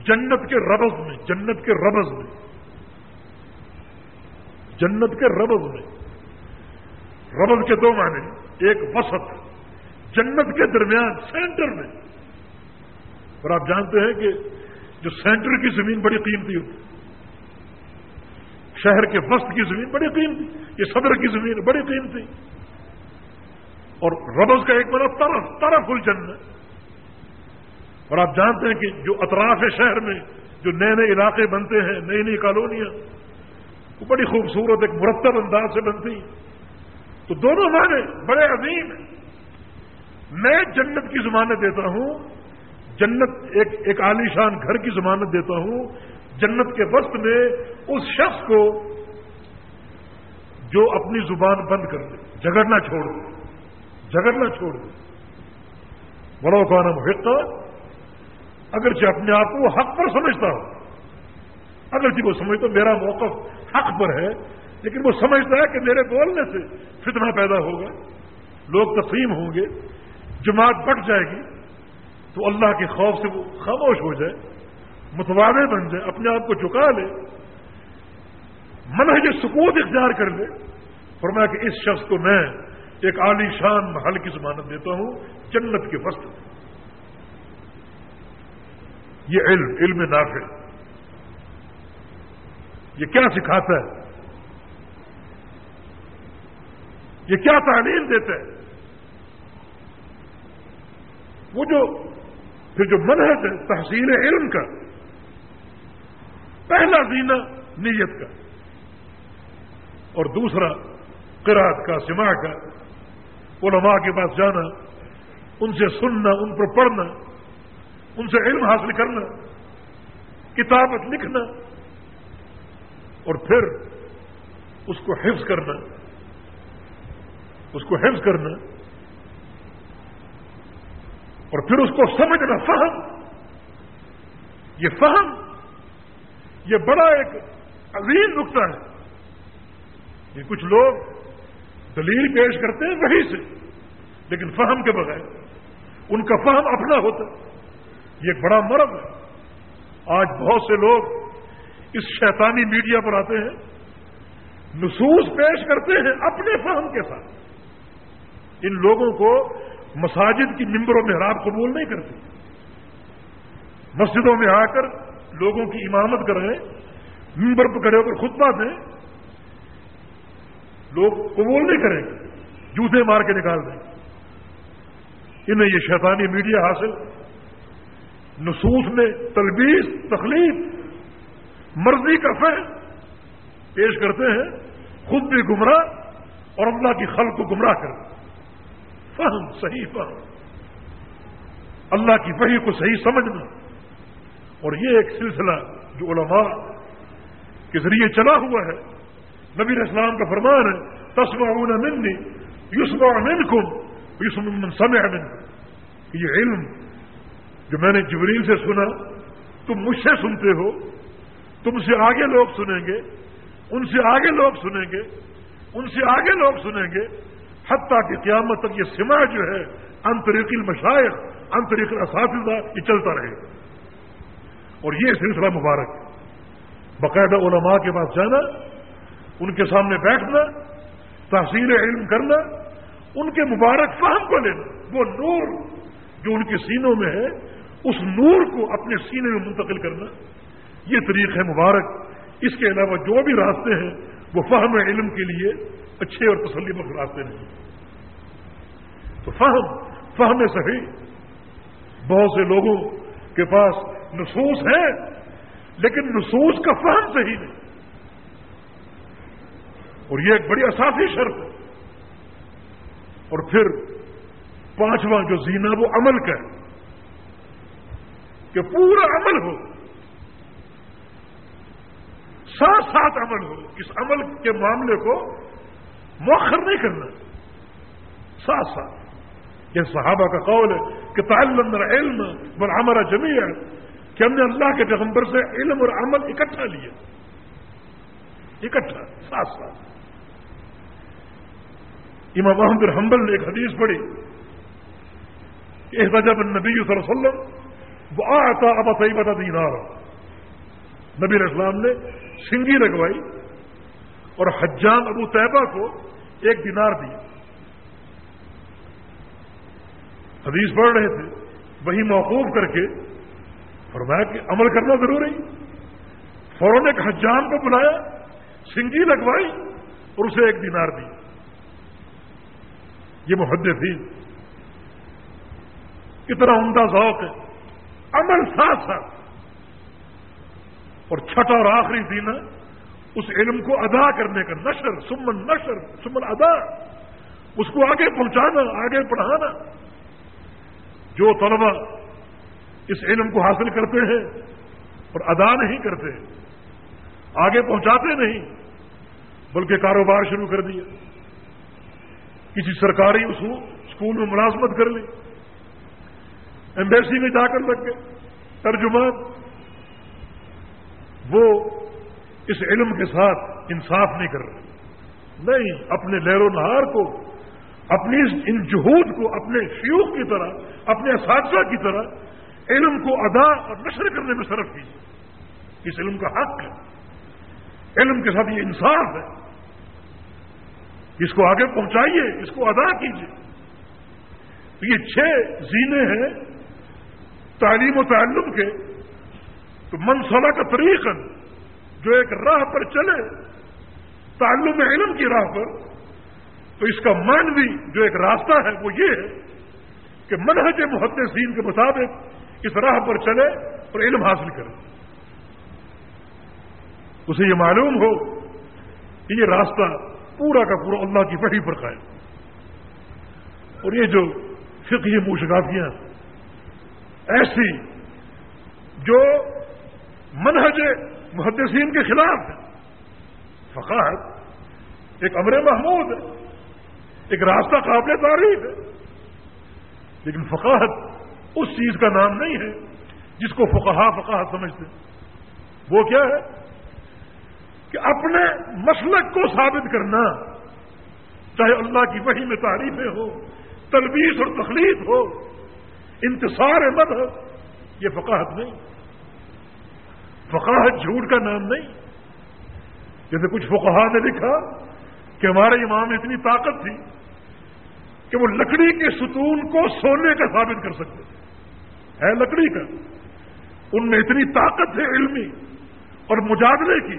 جنت کے ربض میں، جنت کے ربض میں۔ جنت کے ربض میں۔ ربض کے دو معنی ایک وسط جنت کے درمیان سینٹر میں۔ اور آپ جانتے ہیں کہ جو سینٹر کی زمین بڑی قیمتی ہوتی شہر کے وسط کی زمین بڑی قیمتی، یہ صدر کی زمین بڑی قیمتی۔ اور ربض کا ایک بڑا طرف طرف الجنت اور آپ جانتے ہیں کہ جو اطراف ہے شہر میں جو نئے نئے علاقے بنتے ہیں نئی نئی کالونیاں، وہ بڑی خوبصورت ایک مرتب انداز سے بنتی تو دونوں معنی بڑے عظیم ہیں۔ میں جنت کی ضمانت دیتا ہوں، جنت ایک ایک عالیشان گھر کی ضمانت دیتا ہوں، جنت کے وسط میں اس شخص کو جو اپنی زبان بند کر دے جگڑنا چھوڑ دے جگڑنا چھوڑ دے۔ بڑا کانا محقہ اگرچہ اپنے آپ کو وہ حق پر سمجھتا ہو۔ اگرچہ جی وہ سمجھتا میرا موقف حق پر ہے، لیکن وہ سمجھتا ہے کہ میرے بولنے سے فتنہ پیدا ہوگا، لوگ تسلیم ہوں گے، جماعت بٹ جائے گی، تو اللہ کے خوف سے وہ خاموش ہو جائے متوازے بن جائے، اپنے آپ کو چکا لے، منہج سکوت اختیار کر لے۔ اور میں کہ اس شخص کو میں ایک عالی شان محل کی ضمانت دیتا ہوں، جنت کے وسط۔ یہ علم علم نافع۔ یہ کیا سکھاتا ہے؟ یہ کیا تعلیم دیتا ہے؟ وہ جو، پھر جو منحص ہے، تحصیل علم کا، پہلا زینہ نیت کا۔ اور دوسرا قرآت کا سما کا۔ علماء کے پاس جانا، ان سے سننا، ان پر پڑھنا۔ ان سے علم حاصل کرنا، کتابت لکھنا، اور پھر اس کو حفظ کرنا، اس کو حفظ کرنا، اور پھر اس کو سمجھنا، فہم۔ یہ فہم، یہ بڑا ایک عظیم نقطہ ہے یہ کچھ لوگ دلیل پیش کرتے ہیں وہی سے، لیکن فہم کے بغیر، ان کا فہم اپنا ہوتا۔ یہ ایک بڑا مرض ہے۔ آج بہت سے لوگ اس شیطانی میڈیا پر آتے ہیں، نصوص پیش کرتے ہیں اپنے فہم کے ساتھ۔ ان لوگوں کو مساجد کی ممبروں میں رات قبول نہیں کرتی مسجدوں میں آ کر لوگوں کی امامت کریں ممبر پہ کھڑے ہو کر خطبہ دیں۔ لوگ قبول نہیں کریں گے، جوتے مار کے نکال دیں۔ انہیں یہ شیطانی میڈیا حاصل نصوص میں تلبیس، تخلیق، مرضی کا فہ پیش کرتے ہیں، خود بھی گمراہ اور اللہ کی خلق کو گمراہ کر فہم، صحیح فہم۔ اللہ کی وحی کو صحیح سمجھنا۔ اور یہ ایک سلسلہ جو علماء کے ذریعے چلا ہوا ہے۔ نبی اسلام کا فرمان ہے تسما منی یوسما امن کو یوسم سمے امن یہ علم جو میں نے جبریل سے سنا، تم مجھ سے سنتے ہو، تم سے آگے لوگ سنیں گے، ان سے آگے لوگ سنیں گے، ان سے آگے لوگ سنیں گے، حتیٰ کہ قیامت تک یہ سما جو ہے انتریقی مشائق انتریقی اساتذہ یہ چلتا رہے گا۔ اور یہ سلسلہ مبارک باقاعدہ علماء کے پاس جانا، ان کے سامنے بیٹھنا، تحصیل علم کرنا، ان کے مبارک فہم کو لینا، وہ نور جو ان کے سینوں میں ہے اس نور کو اپنے سینے میں منتقل کرنا یہ طریق ہے مبارک۔ اس کے علاوہ جو بھی راستے ہیں، وہ فہم علم کے لیے اچھے اور تسلی بخش راستے نہیں۔ تو فہم فہم صحیح۔ بہت سے لوگوں کے پاس نصوص ہے لیکن نصوص کا فہم صحیح نہیں۔ اور یہ ایک بڑی اساسی شرط ہے۔ اور پھر پانچواں جو زینا وہ عمل کا ہے۔ کہ پورا عمل ہو۔ ساتھ ساتھ عمل ہو۔ اس عمل کے معاملے کو مؤخر نہیں کرنا۔ ساتھ ساتھ۔ یہ صحابہ کا قول ہے کہ تعلم علم بر ہمارا جمی ہے کہ ہم نے اللہ کے پیغمبر سے علم اور عمل اکٹھا لیا۔ اکٹھا، ساتھ ساتھ۔ امام محمد حنبل نے ایک حدیث پڑھی کہ احتجاب نبی صلی اللہ علیہ وسلم وہ آتا ابا صحیح بتا دینار نبی اسلام نے سنگی لگوائی اور حجام ابو طیبہ کو ایک دینار دیا حدیث پڑھ رہے تھے، وہی موقوف کر کے فرمایا کہ عمل کرنا ضروری فوراً ایک حجام کو بلایا، سنگی لگوائی اور اسے ایک دینار دی۔ یہ محدے تھی کتنا عمدہ ذوق ہے۔ عمل ساتھ ساتھ۔ اور چھٹا اور آخری دن اس علم کو ادا کرنے کا نشر، سمن نشر، سمن ادا۔ اس کو آگے پہنچانا، آگے پڑھانا جو طلبا اس علم کو حاصل کرتے ہیں اور ادا نہیں کرتے، آگے پہنچاتے نہیں، بلکہ کاروبار شروع کر دیا۔ کسی سرکاری اسکول میں ملازمت کر لی۔ ایمبیسی میں جا کر لگ گئے۔ ترجمان۔ وہ اس علم کے ساتھ انصاف نہیں کر رہے۔ نہیں، اپنے لہر و نہار کو، اپنی ان جہود کو، اپنے شیوخ کی طرح، اپنے اساتذہ کی طرح علم کو ادا اور نشر کرنے میں صرف کیجیے۔ اس علم کا حق ہے۔ علم کے ساتھ یہ انصاف ہے۔ اس کو آگے پہنچائیے، اس کو ادا کیجیے۔ تو یہ چھ زینے ہیں۔ تعلیم و تعلم کے۔ تو منصلہ کا طریقہ جو ایک راہ پر چلے، تعلم علم کی راہ پر، تو اس کا مانوی جو ایک راستہ ہے وہ یہ ہے کہ منہج محدثین کے مطابق اس راہ پر چلے اور علم حاصل کرے۔ اسے یہ معلوم ہو کہ یہ راستہ پورا کا پورا اللہ کی وحی پر قائم۔ اور یہ جو فقہی موشگافیاں ایسی جو منہج محدثین کے خلاف ہے۔ فقط ایک امر محمود ہے، ایک راستہ قابل تعریف ہے۔ لیکن فقاہت اس چیز کا نام نہیں ہے جس کو فقہا فقاہت سمجھتے وہ کیا ہے؟ کہ اپنے مسلک کو ثابت کرنا، چاہے اللہ کی وحی میں تعریفیں ہو تلبیس اور تخلیق ہو انتصار مذہب۔ یہ فقاہت نہیں۔ فقاہت جھوٹ کا نام نہیں۔ جیسے کچھ فقہا نے لکھا کہ ہمارے امام میں اتنی طاقت تھی کہ وہ لکڑی کے ستون کو سونے کا ثابت کر سکتے۔ ہے لکڑی کا۔ ان میں اتنی طاقت ہے علمی اور مجادلے کی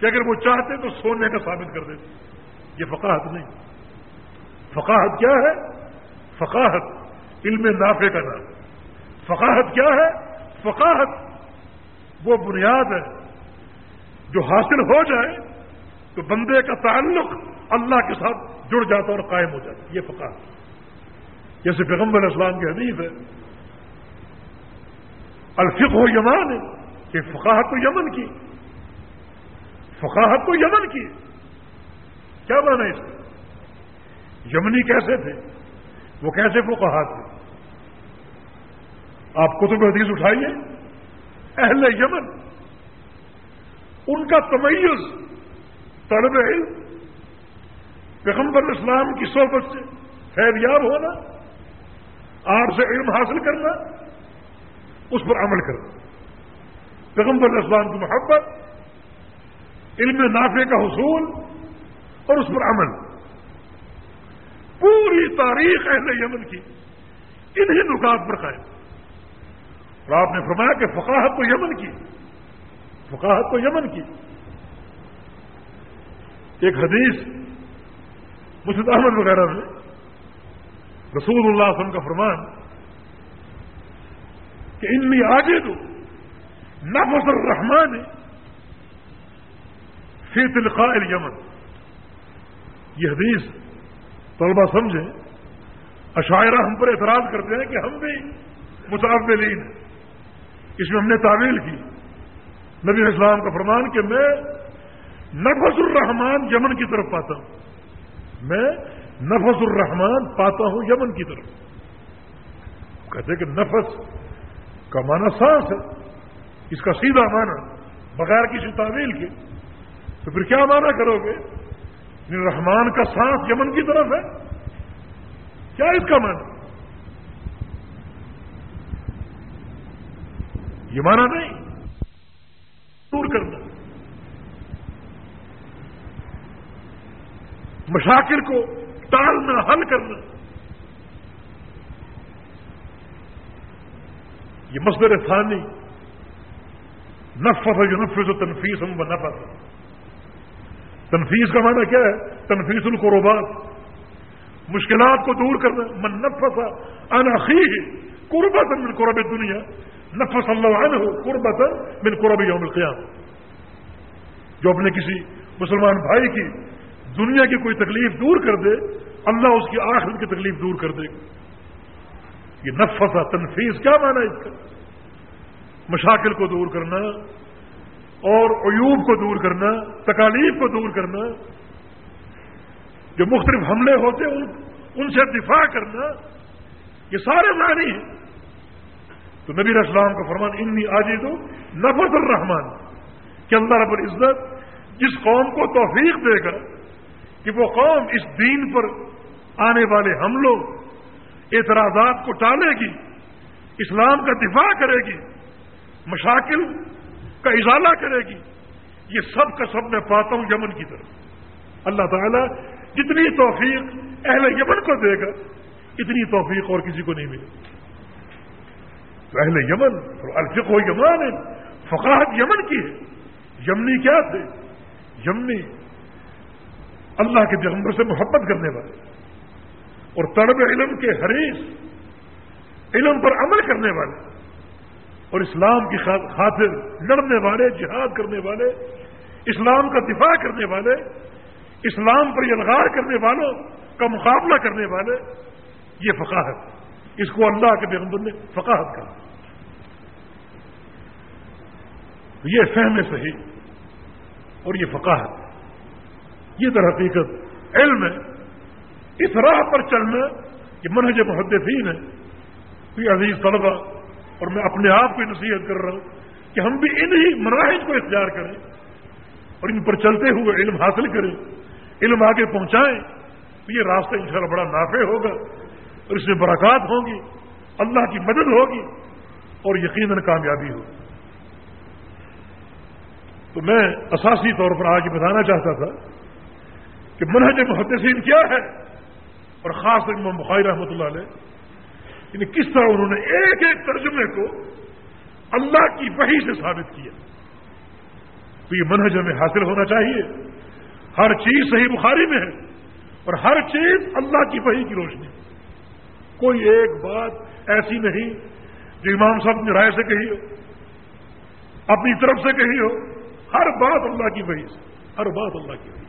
کہ اگر وہ چاہتے تو سونے کا ثابت کر دیتے۔ یہ فقاہت نہیں۔ فقاہت کیا ہے؟ فقاہت علم نافع کا نام فقاہت کیا ہے؟ فقاہت وہ بنیاد ہے جو حاصل ہو جائے تو بندے کا تعلق اللہ کے ساتھ جڑ جاتا اور قائم ہو جاتا یہ فقاہت جیسے پیغمبر اسلام کی حدیث ہے الفق ہو یمان ہے، کہ فقاہت تو یمن کی، فقاہت تو یمن کی۔ کیا مانا اس کا؟ یمنی کیسے تھے؟ وہ کیسے فقہا تھے؟ آپ کتب حدیث اٹھائیے۔ اہل یمن۔ ان کا تمیز طلب علم۔ پیغمبر اسلام کی صحبت سے فیضیاب ہونا آپ سے علم حاصل کرنا، اس پر عمل کرنا۔ پیغمبر اسلام کی محبت، علم نافع کا حصول اور اس پر عمل۔ پوری تاریخ اہل یمن کی انہی نکات پر قائم۔ اور آپ نے فرمایا کہ فقاہت تو یمن کی فقاہت تو یمن کی۔ ایک حدیث مسد احمد وغیرہ میں رسول اللہ علیہ وسلم کا فرمان کہ ان میں آگے تو نفس الرحمان فی تلقاء الیمن۔ یہ حدیث طلبہ سمجھیں، اشاعرہ ہم پر اعتراض کرتے ہیں کہ ہم بھی متعبلین ہیں۔ اس میں ہم نے تعویل کی۔ نبی اسلام کا فرمان کہ میں نفس الرحمان یمن کی طرف پاتا ہوں۔ میں نفس الرحمان پاتا ہوں یمن کی طرف۔ کہتے کہ نفس کا معنی سانس ہے۔ اس کا سیدھا معنی بغیر کسی تعویل کے۔ تو پھر کیا معنی کرو گے؟ رحمان کا سانس یمن کی طرف ہے؟ کیا اس کا معنی؟ یہ مانا نہیں۔ دور کرنا مشاکل کو ٹالنا، حل کرنا۔ یہ مصدر ثانی نفت ہے جو نفس و تنفیس ہم و نفت تنفیس کا معنی کیا ہے؟ تنفیس القربات. مشکلات کو دور کرنا. من نفس انخی قربت من قرب دنیا نفس اللہ عنہ قربت من قرب یوم القیام جو اپنے کسی مسلمان بھائی کی دنیا کی کوئی تکلیف دور کر دے، اللہ اس کی آخرت کی تکلیف دور کر دے. یہ نفسا تنفیس کیا مانا اس کا؟ مشاکل کو دور کرنا اور عیوب کو دور کرنا، تکالیف کو دور کرنا، جو مختلف حملے ہوتے ان ان سے دفاع کرنا، یہ سارے معنی ہیں۔ تو نبی اسلام کا فرمان، انی آجی دو نفت الرحمان کہ اللہ رب العزت جس قوم کو توفیق دے گا کہ وہ قوم اس دین پر آنے والے حملوں، اعتراضات کو ٹالے گی، اسلام کا دفاع کرے گی، مشاکل کا اضالہ کرے گی۔ یہ سب کا سب میں پاتا ہوں یمن کی طرف۔ اللہ تعالیٰ جتنی توفیق اہل یمن کو دے گا، اتنی توفیق اور کسی کو نہیں ملے۔ تو اہل یمن الفق و یمان فقاہت یمن کی ہے۔ یمنی کیا تھے؟ یمنی اللہ کے پیغمبر سے محبت کرنے والے۔ اور طلب علم کے حریث علم پر عمل کرنے والے۔ اور اسلام کی خاطر لڑنے والے، جہاد کرنے والے، اسلام کا دفاع کرنے والے، اسلام پر یلغار کرنے والوں کا مقابلہ کرنے والے، یہ فقاہت اس کو اللہ کے پیغمبر نے فقاہت کہا۔ یہ فہم صحیح اور یہ فقاہت یہ در حقیقت علم ہے۔ اس راہ پر چلنا یہ منہج محدثین ہے۔ کوئی عزیز طلبہ اور میں اپنے آپ کو نصیحت کر رہا ہوں کہ ہم بھی انہی مراحج کو اختیار کریں اور ان پر چلتے ہوئے علم حاصل کریں، علم آگے پہنچائیں، تو یہ راستہ انشاءاللہ بڑا نافع ہوگا اور اس میں برکات ہوگی، اللہ کی مدد ہوگی اور یقیناً کامیابی ہوگی۔ تو میں اساسی طور پر آگے بتانا چاہتا تھا کہ منہج محدثین کیا ہے اور خاص طور امام بخاری رحمۃ اللہ علیہ یعنی کس طرح انہوں نے ایک ایک ترجمے کو اللہ کی وحی سے ثابت کیا؟ تو یہ منہج ہمیں حاصل ہونا چاہیے۔ ہر چیز صحیح بخاری میں ہے اور ہر چیز اللہ کی وحی کی روشنی کوئی ایک بات ایسی نہیں جو امام صاحب نے رائے سے کہی ہو، اپنی طرف سے کہی ہو، ہر بات اللہ کی وحی سے، ہر بات اللہ کی وحی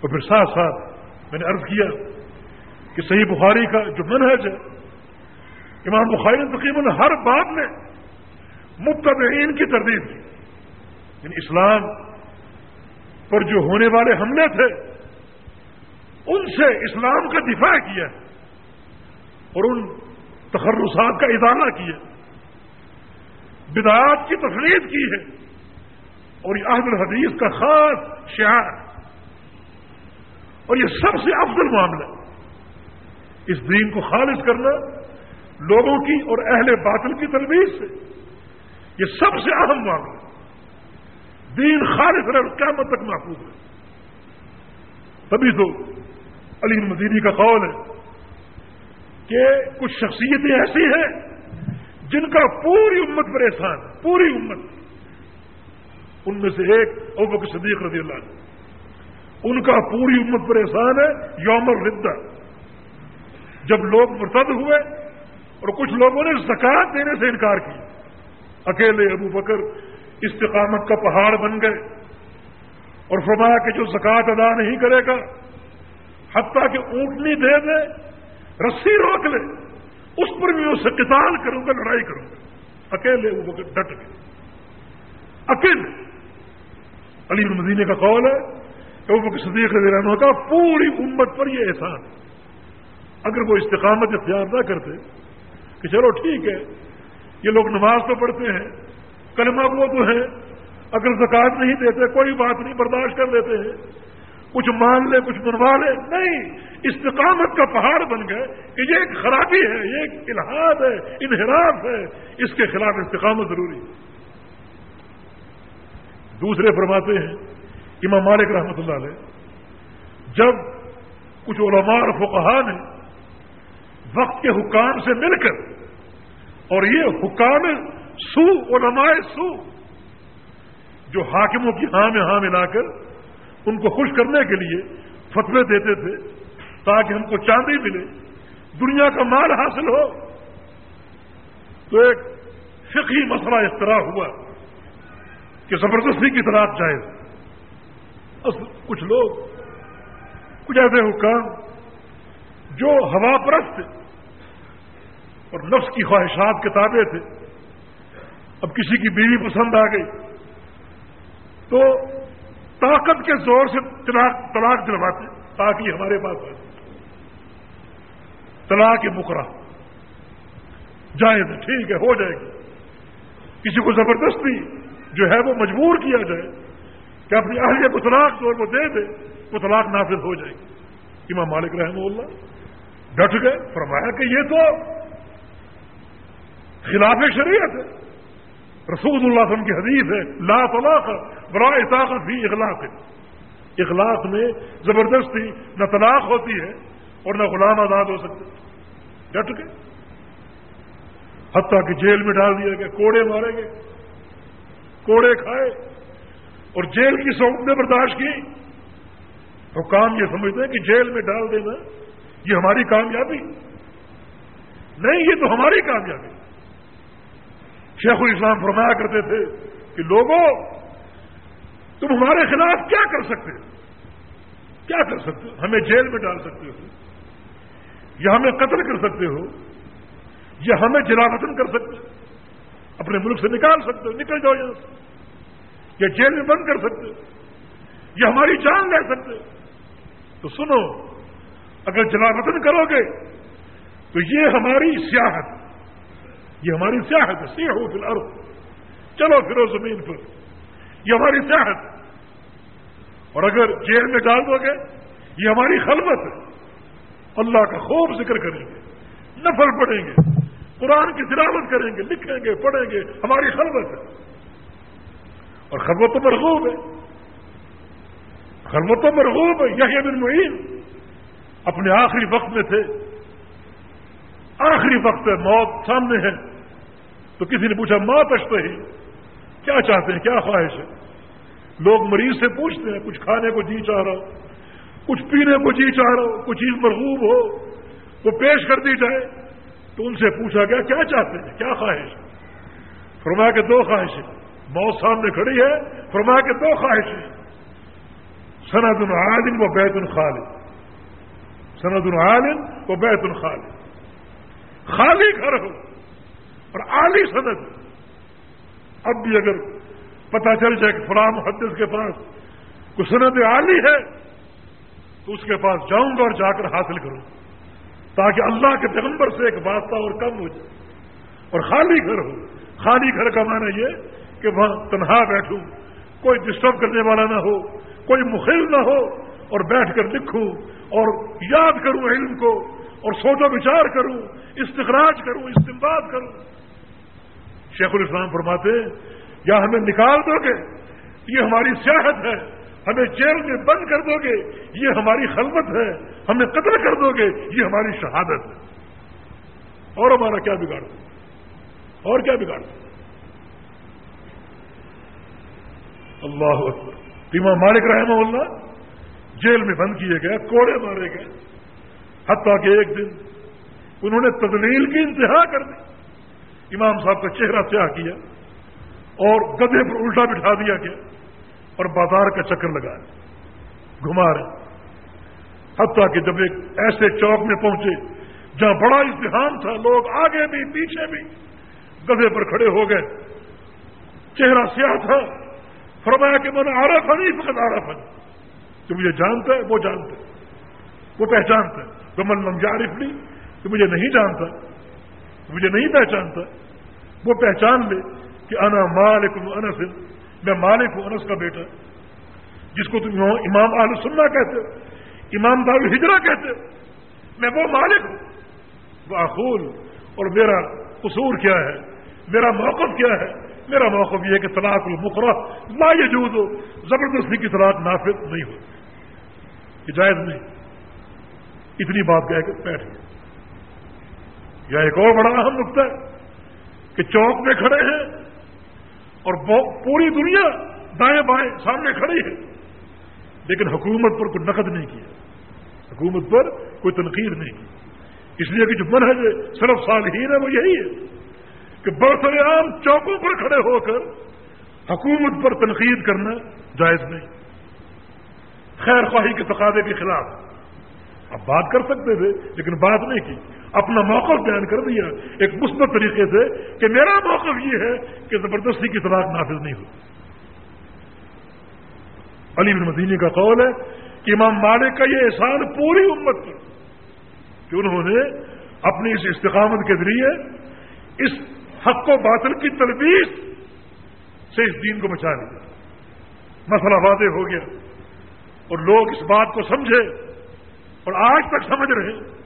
اور پھر ساتھ ساتھ میں نے عرض کیا کہ صحیح بخاری کا جو منحج ہے، امام بخاری نے تقریباً ہر بات میں مبتدئین کی تردید کی۔ یعنی اسلام پر جو ہونے والے حملے تھے، ان سے اسلام کا دفاع کیا، اور ان تخرسات کا ادارہ کیا۔ بدعات کی تفریح کی ہے، اور یہ عہد الحدیث کا خاص شعار۔ اور یہ سب سے افضل معاملہ۔ ہے اس دین کو خالص کرنا، لوگوں کی اور اہل باطل کی ترویج سے۔ یہ سب سے اہم معاملہ دین خالص رہے قیامت تک محفوظ ہے۔ تبھی تو علی مدینی کا قول ہے کہ کچھ شخصیتیں ایسی ہیں جن کا پوری امت پر احسان پوری امت۔ ان میں سے ایک ابک صدیق رضی اللہ عنہ۔ ان کا پوری امت پر احسان ہے، یوم الردہ جب لوگ مرتد ہوئے اور کچھ لوگوں نے زکات دینے سے انکار کیا۔ اکیلے ابو بکر استقامت کا پہاڑ بن گئے اور فرمایا کہ جو زکات ادا نہیں کرے گا، حتیٰ کہ اونٹنی دے دے، رسی روک لے، اس پر میں اسے قتال کروں گا، لڑائی کروں گا۔ اکیلے وہ ڈٹ گئے۔ اکیلے۔ علی المدینے کا قول ہے کہ وہ صدیق عنہ کا پوری امت پر یہ احسان ہے۔ اگر وہ استقامت اختیار نہ کرتے کہ چلو ٹھیک ہے، یہ لوگ نماز تو پڑھتے ہیں، کلمہ وہ تو ہے، اگر زکات نہیں دیتے، کوئی بات نہیں، برداشت کر لیتے ہیں، کچھ مان لے، کچھ بنوا لے، نہیں، استقامت کا پہاڑ بن گئے کہ یہ ایک خرابی ہے، یہ ایک الحاد ہے، انحراف ہے، اس کے خلاف استقامت ضروری ہے۔ دوسرے فرماتے ہیں، امام مالک رحمۃ اللہ علیہ، جب کچھ علماء اور فقہا نے وقت کے حکام سے مل کر۔ اور یہ حکام سو علماء سو جو حاکموں کی ہاں میں ہاں ملا کر ان کو خوش کرنے کے لیے فتوے دیتے تھے تاکہ ہم کو چاندی ملے، دنیا کا مال حاصل ہو۔ تو ایک فقہی مسئلہ اختراع ہوا کہ زبردستی کی طرح جائز کچھ لوگ، کچھ ایسے حکام جو ہوا پرست اور نفس کی خواہشات کے تابع تھے اب کسی کی بیوی پسند آ گئی۔ تو طاقت کے زور سے طلاق دلواتے تاکہ ہمارے پاس آ طلاق مکرا جائے ٹھیک ہے، ہو جائے گی۔ کسی کو زبردستی جو ہے وہ مجبور کیا جائے کہ اپنی اہلیہ کو طلاق دو وہ دے دے، وہ طلاق نافذ ہو جائے گی۔ امام مالک رحمہ اللہ ڈٹ گئے، فرمایا کہ یہ تو خلاف شریعت ہے۔ رسول اللہ وسلم کی حدیث ہے، لا طلاق برا اطاقت بھی اخلاق ہے اخلاق میں زبردستی نہ طلاق ہوتی ہے اور نہ غلام آزاد ہو سکتے۔ ڈٹ کے حتیٰ کہ جیل میں ڈال دیا گیا، کوڑے مارے گئے۔ کوڑے کھائے۔ اور جیل کی سوٹ نے برداشت کی۔ تو کام یہ سمجھتے ہیں کہ جیل میں ڈال دینا یہ ہماری کامیابی۔ نہیں، یہ تو ہماری کامیابی۔ شیخ الاسلام فرمایا کرتے تھے کہ لوگوں، تم ہمارے خلاف کیا کر سکتے کیا کر سکتے ہو؟ ہمیں جیل میں ڈال سکتے ہو؟ یا ہمیں قتل کر سکتے ہو؟ یا ہمیں جلاوطن کر سکتے ہو؟ اپنے ملک سے نکال سکتے ہو؟ نکل جاؤ یہاں سے۔ یا جیل میں بند کر سکتے ہو؟ یا ہماری جان لے سکتے ہو؟ تو سنو، اگر جلا وطن کرو گے تو یہ ہماری سیاحت یہ ہماری سیاحت ہے سی ہو فی الحال چلو پھرو زمین پر۔ یہ ہماری سیاحت اور اگر جیل میں ڈال دو گے، یہ ہماری خلوت ہے۔ اللہ کا خوب ذکر کریں گے۔ نفل پڑھیں گے۔ قرآن کی تلاوت کریں گے، لکھیں گے، پڑھیں گے۔ ہماری خلوت ہے۔ اور خلوت تو مرغوب ہے۔ خلوت تو مرغوب ہے۔ یہ بن معین اپنے آخری وقت میں تھے۔ آخری وقت ہے، موت سامنے ہے۔ تو کسی نے پوچھا، ماں اشتے ہی کیا چاہتے ہیں؟ کیا خواہش ہے؟ لوگ مریض سے پوچھتے ہیں، کچھ کھانے کو جی چاہ رہا ہو کچھ پینے کو جی چاہ رہا ہو کچھ چیز مرغوب ہو، وہ پیش کر دی جائے. تو ان سے پوچھا گیا، کیا چاہتے ہیں؟ کیا خواہش فرمایا کہ دو خواہشیں موت سامنے کھڑی ہے، فرمایا کہ دو خواہشیں سند العالم و بیت الخالد سند العالم و بیت الخالد خالی گھر ہو۔ اور عالی سند اب بھی اگر پتہ چل جائے کہ فلاں محدث کے پاس کوئی عالی ہے، تو اس کے پاس جاؤں گا اور جا کر حاصل کروں۔ تاکہ اللہ کے پیغمبر سے ایک واسطہ اور کم ہو جائے اور خالی گھر ہو۔ خالی گھر کا معنی یہ کہ وہاں تنہا بیٹھوں، کوئی ڈسٹرب کرنے والا نہ ہو، کوئی مخل نہ ہو اور بیٹھ کر لکھوں اور یاد کروں علم کو اور سوچ و بچار کروں، استخراج کروں استعمال کروں۔ شیخ الاسلام فرماتے یا ہمیں نکال دو گے، یہ ہماری سیاحت ہے، ہمیں جیل میں بند کر دو گے، یہ ہماری خلوت ہے، ہمیں قتل کر دو گے، یہ ہماری شہادت ہے۔ اور ہمارا کیا بگاڑ؟ دو اور کیا بگاڑ؟ دو اللہ اکبر۔ امام مالک رحمہ اللہ جیل میں بند کیے گئے، کوڑے مارے گئے۔ حتیٰ کہ ایک دن انہوں نے تدلیل کی، انتہا کر دی۔ امام صاحب کا چہرہ سیاہ کیا اور گدے پر الٹا بٹھا دیا گیا اور بازار کا چکر لگایا گھما رہے۔ حتیٰ کہ جب ایک ایسے چوک میں پہنچے جہاں بڑا ازدحام تھا، لوگ آگے بھی، پیچھے بھی گدے پر کھڑے ہو گئے۔ چہرہ سیاہ تھا۔ فرمایا کہ میں نے آرا فنی فقط آرا فنی تو مجھے جانتا ہے، وہ جانتا ہے۔ وہ پہچانتا ہے۔ تو من جارف لی تو مجھے نہیں جانتا۔ مجھے نہیں پہچانتا۔ وہ پہچان لے کہ انا مالک ہوں انس میں مالک ہوں، انس کا بیٹا۔ جس کو تم امام آل سننا کہتے ہو، امام دار ہجرا کہتے ہو، میں وہ مالک ہوں۔ وہ اخول اور میرا قصور کیا ہے؟ میرا موقف کیا ہے؟ میرا موقف یہ ہے کہ طلاق المقرا لا یجوز ہو زبردستی کی طلاق نافذ نہیں ہو جائز نہیں۔ اتنی بات کہہ کے بیٹھ گئے۔ یا ایک اور بڑا اہم نقطہ ہے کہ چوک میں کھڑے ہیں اور پوری دنیا دائیں بائیں سامنے کھڑی ہے، لیکن حکومت پر کوئی نقد نہیں کیا۔ حکومت پر کوئی تنقید نہیں کی اس لیے کہ جو منہج صرف صالحین ہے، وہ یہی ہے کہ برسر عام چوکوں پر کھڑے ہو کر حکومت پر تنقید کرنا جائز نہیں۔ خیر خواہی کے تقاضے کے خلاف۔ اب بات کر سکتے تھے، لیکن بات نہیں کی۔ اپنا موقف بیان کر دیا ایک مثبت طریقے سے کہ میرا موقف یہ ہے کہ زبردستی کی طلاق نافذ نہیں ہو۔ علی بن مدینی کا قول ہے کہ امام مالک کا یہ احسان پوری امت پر کہ انہوں نے اپنی اس استقامت کے ذریعے اس حق و باطل کی تلبیس سے اس دین کو بچا لیا۔ مسئلہ واضح ہو گیا اور لوگ اس بات کو سمجھے اور آج تک سمجھ رہے ہیں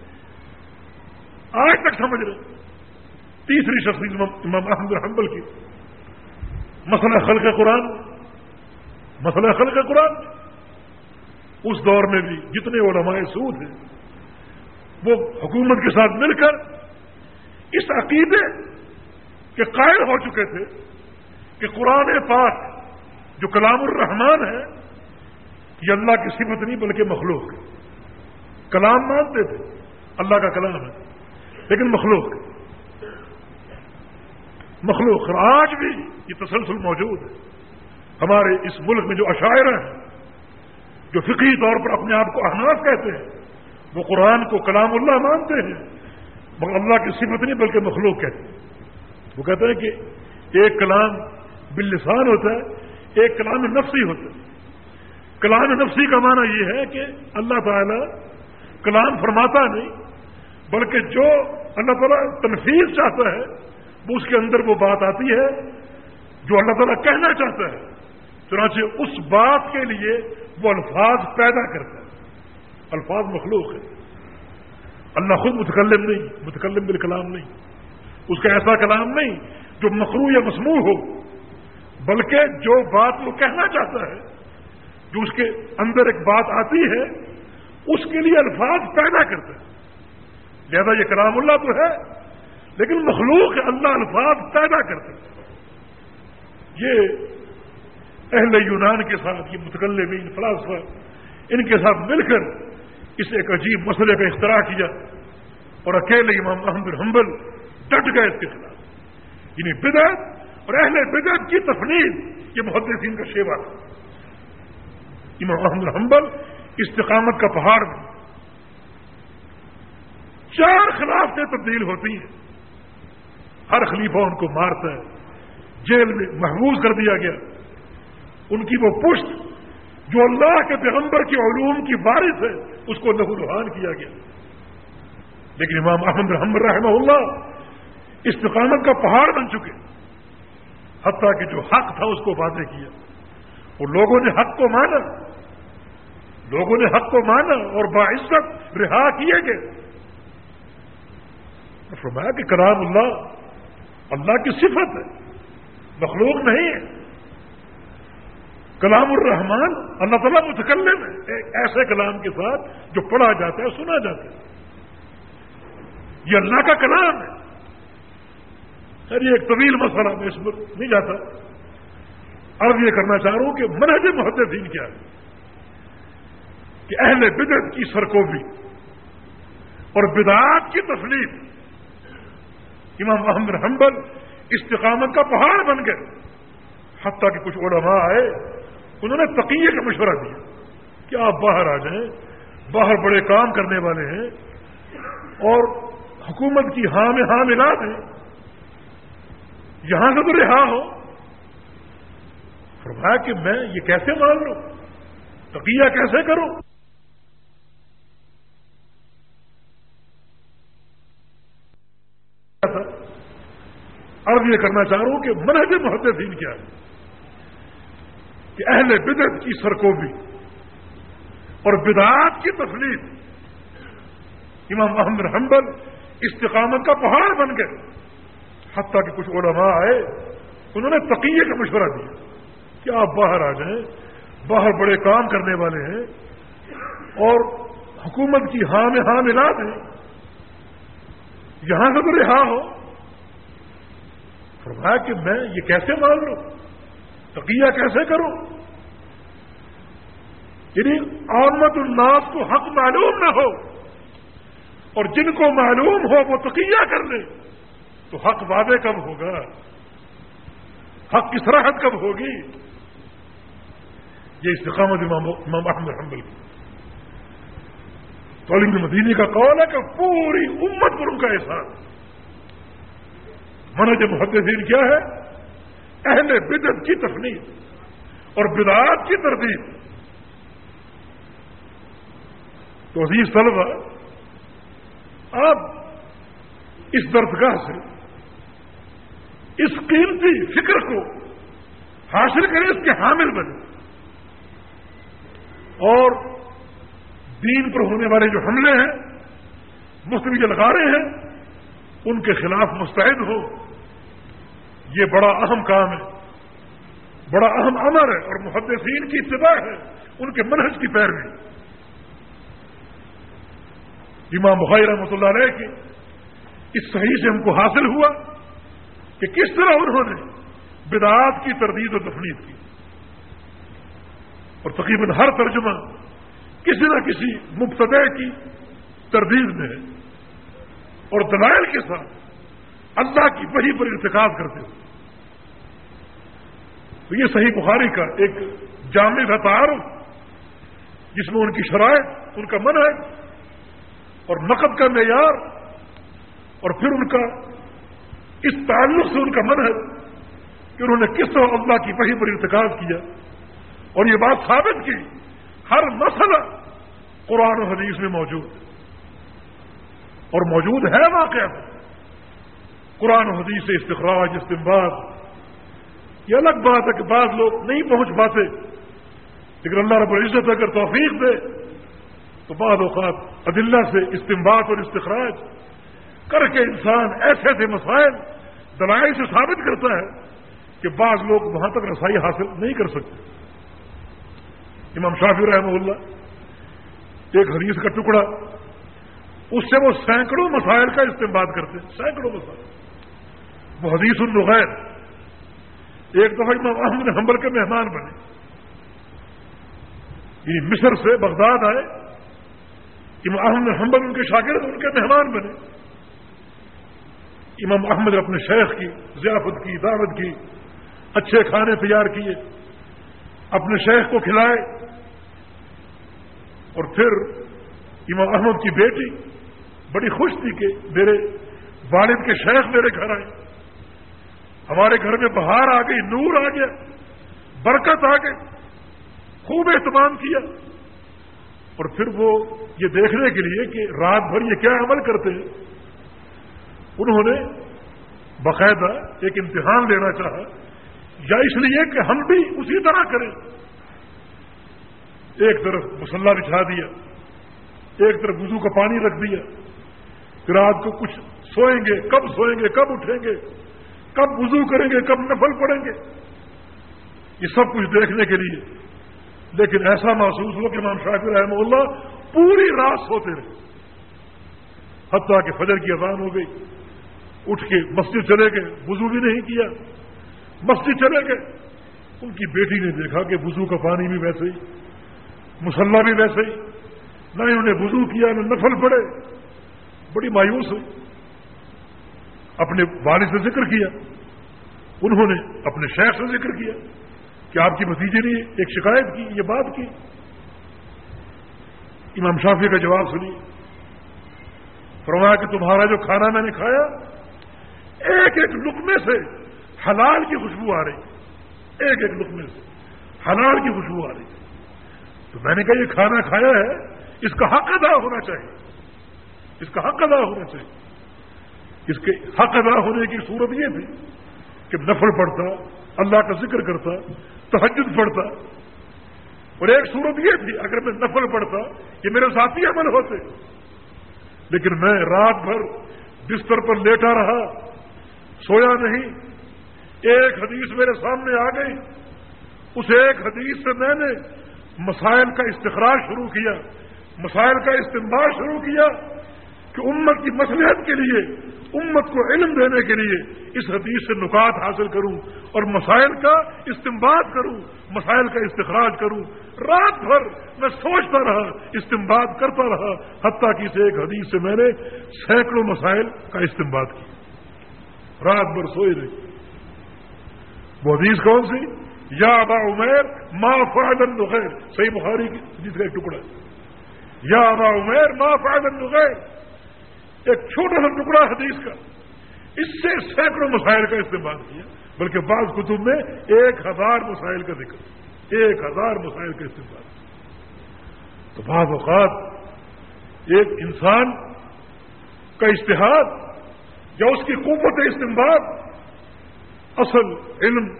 آج تک سمجھ رہے تیسری شخصیت امام احمد حنبل کی۔ مسئلہ خلق قرآن۔ مسئلہ خلق قرآن۔ اس دور میں بھی جتنے علماء سود ہیں، وہ حکومت کے ساتھ مل کر اس عقیدے کے قائل ہو چکے تھے کہ قرآن پاک جو کلام الرحمان ہے، یہ اللہ کی صفت نہیں بلکہ مخلوق ہے۔ کلام مانتے تھے، اللہ کا کلام ہے۔ لیکن مخلوق مخلوق آج بھی یہ تسلسل موجود ہے۔ ہمارے اس ملک میں جو عشاعرہ ہیں، جو فقی طور پر اپنے آپ کو احناف کہتے ہیں، وہ قرآن کو کلام اللہ مانتے ہیں، مگر اللہ کی صفت نہیں بلکہ مخلوق کہتے ہیں وہ کہتے ہیں کہ ایک کلام باللسان ہوتا ہے، ایک کلام نفسی ہوتا ہے۔ کلام نفسی کا معنی یہ ہے کہ اللہ تعالی کلام فرماتا نہیں بلکہ جو اللہ تعالیٰ تنفیذ چاہتا ہے، وہ اس کے اندر وہ بات آتی ہے جو اللہ تعالیٰ کہنا چاہتا ہے۔ چنانچہ اس بات کے لیے وہ الفاظ پیدا کرتا ہے۔ الفاظ مخلوق ہے اللہ خود متکلم نہیں، متکلم بالکلام نہیں۔ اس کا ایسا کلام نہیں جو مخرو یا مصنوع ہو، بلکہ جو بات وہ کہنا چاہتا ہے، جو اس کے اندر ایک بات آتی ہے، اس کے لیے الفاظ پیدا کرتا ہے۔ لہذا یہ کلام اللہ تو ہے، لیکن مخلوق اللہ الفاظ پیدا کرتے یہ اہل یونان کے ساتھ یہ متکلمین فلاسفہ، ان کے ساتھ مل کر اس ایک عجیب مسئلے کا اختراع کیا۔ اور اکیلے امام احمد حنبل ڈٹ گئے اس کے خلاف۔ یعنی بدعت اور اہل بدعت کی تفریح یہ محدثین کا شیوا تھا۔ امام احمد حنبل استقامت کا پہاڑ میں چار خلاف سے تبدیل ہوتی ہیں۔ ہر خلیفہ ان کو مارتا ہے۔ جیل میں محبوس کر دیا گیا۔ ان کی وہ پشت جو اللہ کے پیغمبر کے علوم کی بارش ہے، اس کو لہو لہان کیا گیا۔ لیکن امام احمد رحمد رحمہ اللہ استقامت کا پہاڑ بن چکے۔ حتیٰ کہ جو حق تھا، اس کو واضح کیا۔ وہ لوگوں نے حق کو مانا۔ لوگوں نے حق کو مانا اور باعزت رہا کیے گئے۔ فرمایا کہ کرام اللہ اللہ کی صفت ہے، مخلوق نہیں ہے۔ کلام الرحمان اللہ تعالیٰ متکلم ہے۔ ایک ایسے کلام کے ساتھ جو پڑھا جاتا ہے، سنا جاتا ہے۔ یہ اللہ کا کلام ہے۔ سر یہ ایک طویل مسئلہ میں اس پر نہیں جاتا۔ عرض یہ کرنا چاہ رہا ہوں کہ منہج محدثین کیا ہے؟ کہ اہل بدعت کی سرکوبی اور بدعات کی تفلیف امام محمد حنبل استقامت کا پہاڑ بن گئے۔ حتیٰ کہ کچھ علماء آئے، انہوں نے تقیے کا مشورہ دیا کہ آپ باہر آ جائیں، باہر بڑے کام کرنے والے ہیں اور حکومت کی ہاں میں ہاں ملا دیں یہاں سے تو رہا ہو۔ فرمایا کہ میں یہ کیسے مان لوں؟ تقیہ کیسے کروں؟ اب یہ کرنا چاہ رہا ہوں کہ منہج محدثین کیا ہے کہ اہل بدعت کی سرکوبی اور بدعات کی تفلیف امام محمد حنبل استقامت کا پہاڑ بن گئے۔ حتیٰ کہ کچھ علماء آئے، انہوں نے تقیے کا مشورہ دیا کہ آپ باہر آ جائیں، باہر بڑے کام کرنے والے ہیں اور حکومت کی ہاں میں ہاں ملا دیں۔ یہاں سے تو رہا ہو۔ فرمایا کہ میں یہ کیسے مان لوں تقیہ کیسے کرو یعنی آمد الناس کو حق معلوم نہ ہو اور جن کو معلوم ہو وہ تقیہ کر لے، تو حق وعدے کب ہوگا؟ حق کی سراہد کب ہوگی؟ یہ استقامت امام احمد حنبل کی۔ تو علی مدینی کا قول ہے کہ پوری امت پر ان کا احساس منج محدثین کیا ہے؟ اہل بدت کی تفنیف اور بدعات کی ترتیب تو عزیز طلبہ، آپ اس دردگاہ سے اس قیمتی فکر کو حاصل کریں، اس کے حامل بنے اور دین پر ہونے والے جو حملے ہیں مختلف لگارے ہیں، ان کے خلاف مستعد ہو یہ بڑا اہم کام ہے۔ بڑا اہم امر ہے اور محدثین کی اتباع ہے ان کے منحص کی پیروی۔ امام بخاری رحمۃ اللہ علیہ کی اس صحیح سے ہم کو حاصل ہوا کہ کس طرح انہوں نے بدعات کی تردید و تفنید کی۔ اور تقریباً ہر ترجمہ کسی نہ کسی مبتدع کی تردید میں ہے۔ اور دلائل کے ساتھ اللہ کی وہی پر ارتکاب کرتے ہوئے تو یہ صحیح بخاری کا ایک جامع تھا تعارف، جس میں ان کی شرائط، ان کا من ہے اور نقد کا معیار اور پھر ان کا اس تعلق سے ان کا من ہے کہ انہوں نے کس طرح اللہ کی وہی پر ارتکاب کیا۔ اور یہ بات ثابت کی ہر مسئلہ قرآن و حدیث میں موجود ہے۔ اور موجود ہے واقعہ قرآن و حدیث استخراج استعمال یہ الگ بات ہے کہ بعض لوگ نہیں پہنچ پاتے، لیکن اللہ رب العزت اگر توفیق دے، تو بعض اوقات عدلہ سے استمباد اور استخراج کر کے انسان ایسے ایسے مسائل دلائی سے ثابت کرتا ہے کہ بعض لوگ وہاں تک رسائی حاصل نہیں کر سکتے۔ امام شافی رحمہ اللہ ایک حدیث کا ٹکڑا، اس سے وہ سینکڑوں مسائل کا استعمال کرتے ہیں سینکڑوں مسائل۔ وہ حدیث الغیر ایک دفعہ امام احمد حنبل کے مہمان بنے۔ یعنی مصر سے بغداد آئے۔ امام احمد حنبل ان کے شاگرد ان کے مہمان بنے۔ امام احمد اپنے شیخ کی ضیافت کی، دعوت کی، اچھے کھانے تیار کیے۔ اپنے شیخ کو کھلائے۔ اور پھر امام احمد کی بیٹی بڑی خوش تھی کہ میرے والد کے شیخ میرے گھر آئے۔ ہمارے گھر میں بہار آ گئی، نور آ گیا، برکت آ گئی، خوب اہتمام کیا۔ اور پھر وہ یہ دیکھنے کے لیے کہ رات بھر یہ کیا عمل کرتے ہیں۔ انہوں نے باقاعدہ ایک امتحان لینا چاہا، یا اس لیے کہ ہم بھی اسی طرح کریں۔ ایک طرف مسلح بچھا دیا، ایک طرف وضو کا پانی رکھ دیا۔ پھر رات کو کچھ سوئیں گے، کب سوئیں گے، کب اٹھیں گے؟ کب وضو کریں گے، کب نفل پڑیں گے؟ یہ سب کچھ دیکھنے کے لیے۔ لیکن ایسا محسوس ہو کہ امام شاکر رحمہ اللہ پوری رات سوتے رہے۔ حتیٰ کہ فجر کی اذان ہو گئی، اٹھ کے مسجد چلے گئے، وضو بھی نہیں کیا۔ مسجد چلے گئے۔ ان کی بیٹی نے دیکھا کہ وضو کا پانی بھی ویسے ہی، مسلح بھی ویسے ہی۔ نہ ہی انہیں وضو کیا، نہ نفل پڑے بڑی مایوس ہوئی۔ اپنے والد سے ذکر کیا، انہوں نے اپنے شہر سے ذکر کیا کہ آپ کی بھتیجے نے ایک شکایت کی، یہ بات کی۔ امام شافی کا جواب سنی۔ فرمایا کہ تمہارا جو کھانا میں نے کھایا، ایک ایک لقمے سے حلال کی خوشبو آ رہی۔ ایک ایک لقمے سے حلال کی خوشبو آ رہی۔ تو میں نے کہا، یہ کھانا کھایا ہے، اس کا حق ادا ہونا چاہیے۔ اس کا حق ادا ہونا چاہیے۔ اس کے حق ادا ہونے کی صورت یہ تھی کہ نفل پڑتا اللہ کا ذکر کرتا تحجد پڑھتا۔ اور ایک صورت یہ تھی، اگر میں نفل پڑھتا یہ میرے ساتھی عمل ہوتے، لیکن میں رات بھر بستر پر لیٹا رہا، سویا نہیں، ایک حدیث میرے سامنے آ گئی۔ اس ایک حدیث سے میں نے مسائل کا استخراج شروع کیا، مسائل کا استعمال شروع کیا کہ امت کی مسلحت کے لیے امت کو علم دینے کے لیے اس حدیث سے نکات حاصل کروں اور مسائل کا استمباد کروں، مسائل کا استخراج کروں۔ رات بھر میں سوچتا رہا استمباد کرتا رہا، حتیٰ کہ اس ایک حدیث سے میں نے سینکڑوں مسائل کا استعمال کیا۔ رات بھر سوئے رہی۔ وہ حدیث کون سی؟ یا ابا عمیر، ما فعدن نغیر صحیح بخاری کی جس کا ایک ٹکڑا یا ابا عمیر، ما فعدن نغیر ایک چھوٹا سا ٹکڑا حدیث کا۔ اس سے سینکڑوں مسائل کا استعمال کیا، بلکہ بعض کتب میں ایک ہزار مسائل کا ذکر۔ ایک ہزار مسائل کا استعمال۔ تو بعض اوقات ایک انسان کا اشتہاد یا اس کی قوت استعمال اصل علم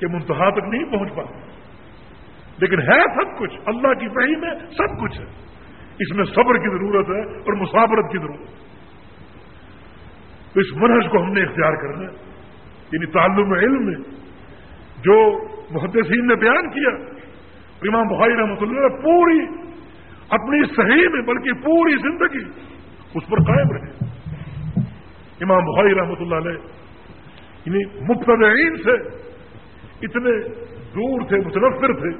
کے منتہا تک نہیں پہنچ پاتا۔ لیکن ہے سب کچھ، اللہ کی وحی میں سب کچھ ہے۔ اس میں صبر کی ضرورت ہے اور مسافرت کی ضرورت ہے۔ تو اس منحص کو ہم نے اختیار کرنا یعنی تعلم علم میں جو محدثین نے بیان کیا، امام بخاری رحمۃ اللہ نے پوری اپنی صحیح میں بلکہ پوری زندگی اس پر قائم رہے۔ امام بخاری رحمۃ اللہ علیہ یعنی مبتدئین سے اتنے دور تھے، متنفر تھے،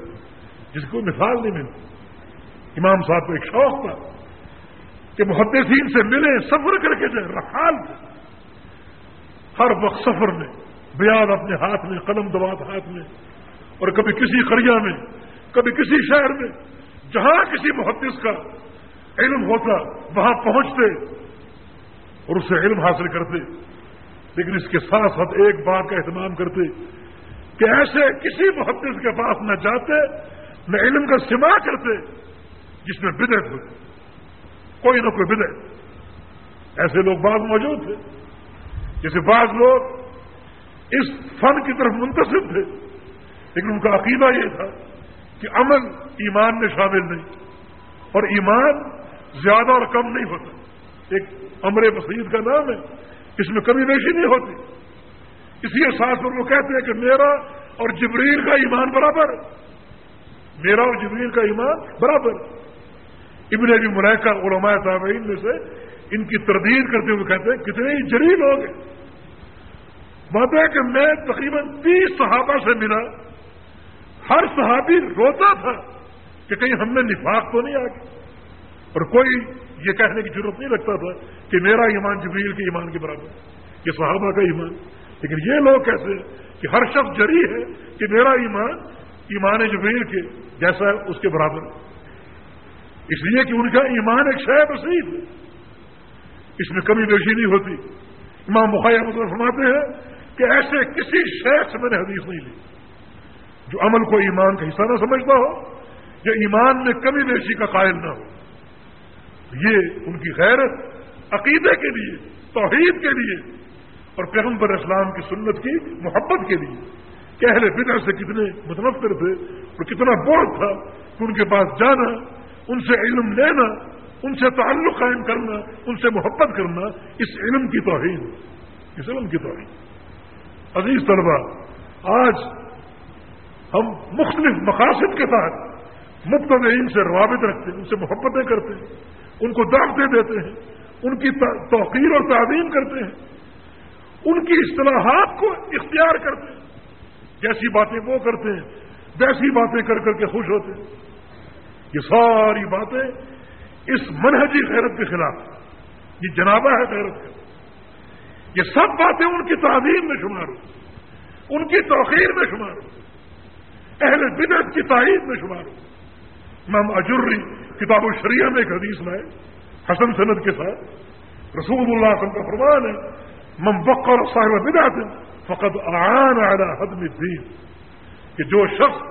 جس کو مثال نہیں ملی۔ امام صاحب کو ایک شوق تھا کہ محدثین سے ملے سفر کر کے جائیں رفال تھے ہر وقت سفر میں بیاد اپنے ہاتھ میں، قلم دوات ہاتھ میں، اور کبھی کسی قریہ میں، کبھی کسی شہر میں، جہاں کسی محدث کا علم ہوتا، وہاں پہنچتے اور اسے علم حاصل کرتے، لیکن اس کے ساتھ ساتھ ایک بات کا اہتمام کرتے کہ ایسے کسی محدث کے پاس نہ جاتے، نہ علم کا سما کرتے جس میں بدعت ہوتی۔ کوئی نہ کوئی بدعت۔ ایسے لوگ بعض موجود تھے جیسے بعض لوگ اس فن کی طرف منتصب تھے، لیکن ان کا عقیدہ یہ تھا کہ عمل ایمان میں شامل نہیں، اور ایمان زیادہ اور کم نہیں ہوتا۔ ایک امر مسیح کا نام ہے، اس میں کمی بیشی نہیں ہوتی۔ اسی احساس پر وہ کہتے ہیں کہ میرا اور جبریل کا ایمان برابر میرا اور جبریل کا ایمان برابر ابن ابی ملائکہ علماء تابعین میں سے ان کی تردید کرتے ہوئے کہتے ہیں، کتنے ہی جری لوگ ہیں۔ بات ہے کہ میں تقریباً تیس صحابہ سے ملا۔ ہر صحابی روتا تھا کہ کہیں ہم نے نفاق تو نہیں آ اور کوئی یہ کہنے کی ضرورت نہیں رکھتا تھا کہ میرا ایمان جبریل کے ایمان کے برابر یہ صحابہ کا ایمان۔ لیکن یہ لوگ کیسے کہ ہر شخص جری ہے کہ میرا ایمان ایمان جبریل کے جیسا ہے، اس کے برابر اس لیے کہ ان کا ایمان ایک شہ رسید ہے۔ اس میں کمی بیشی نہیں ہوتی۔ امام مخیہ مطلب فرماتے ہیں کہ ایسے کسی شہر سے میں نے حدیث نہیں لی۔ جو عمل کو ایمان کا حصہ نہ سمجھتا ہو، یا ایمان میں کمی بیشی کا قائل نہ ہو۔ یہ ان کی غیرت عقیدے کے لیے، توحید کے لیے اور پیغمبر اسلام کی سنت کی محبت کے لیے۔ کہ اہل فطر سے کتنے متنفر تھے اور کتنا بوڑھ تھا کہ ان کے پاس جانا، ان سے علم لینا ان سے تعلق قائم کرنا، ان سے محبت کرنا اس علم کی توہین اس علم کی توہین عزیز طلبا آج ہم مختلف مقاصد کے ساتھ مبتدئین سے روابط رکھتے ہیں، ان سے محبتیں کرتے ہیں، ان کو دعوتیں دیتے ہیں، ان کی توقیر اور تعلیم کرتے ہیں، ان کی اصطلاحات کو اختیار کرتے ہیں۔ جیسی باتیں وہ کرتے ہیں، ویسی باتیں کر کر کے خوش ہوتے ہیں۔ یہ ساری باتیں اس منہجی غیرت کے خلاف، یہ جنابہ ہے غیرت کا یہ سب باتیں ان کی تعلیم میں شمار ہو ان کی توقیر میں شمار ہو اہل بدت کی تائید میں شمار ہوں۔ امام اجری کتاب الشریعہ میں ایک حدیث میں حسن سند کے ساتھ، رسول اللہ وسلم کا فرمان ہے مم بکر صاحب بدعت فقط آن آنا حدم الدین کہ جو شخص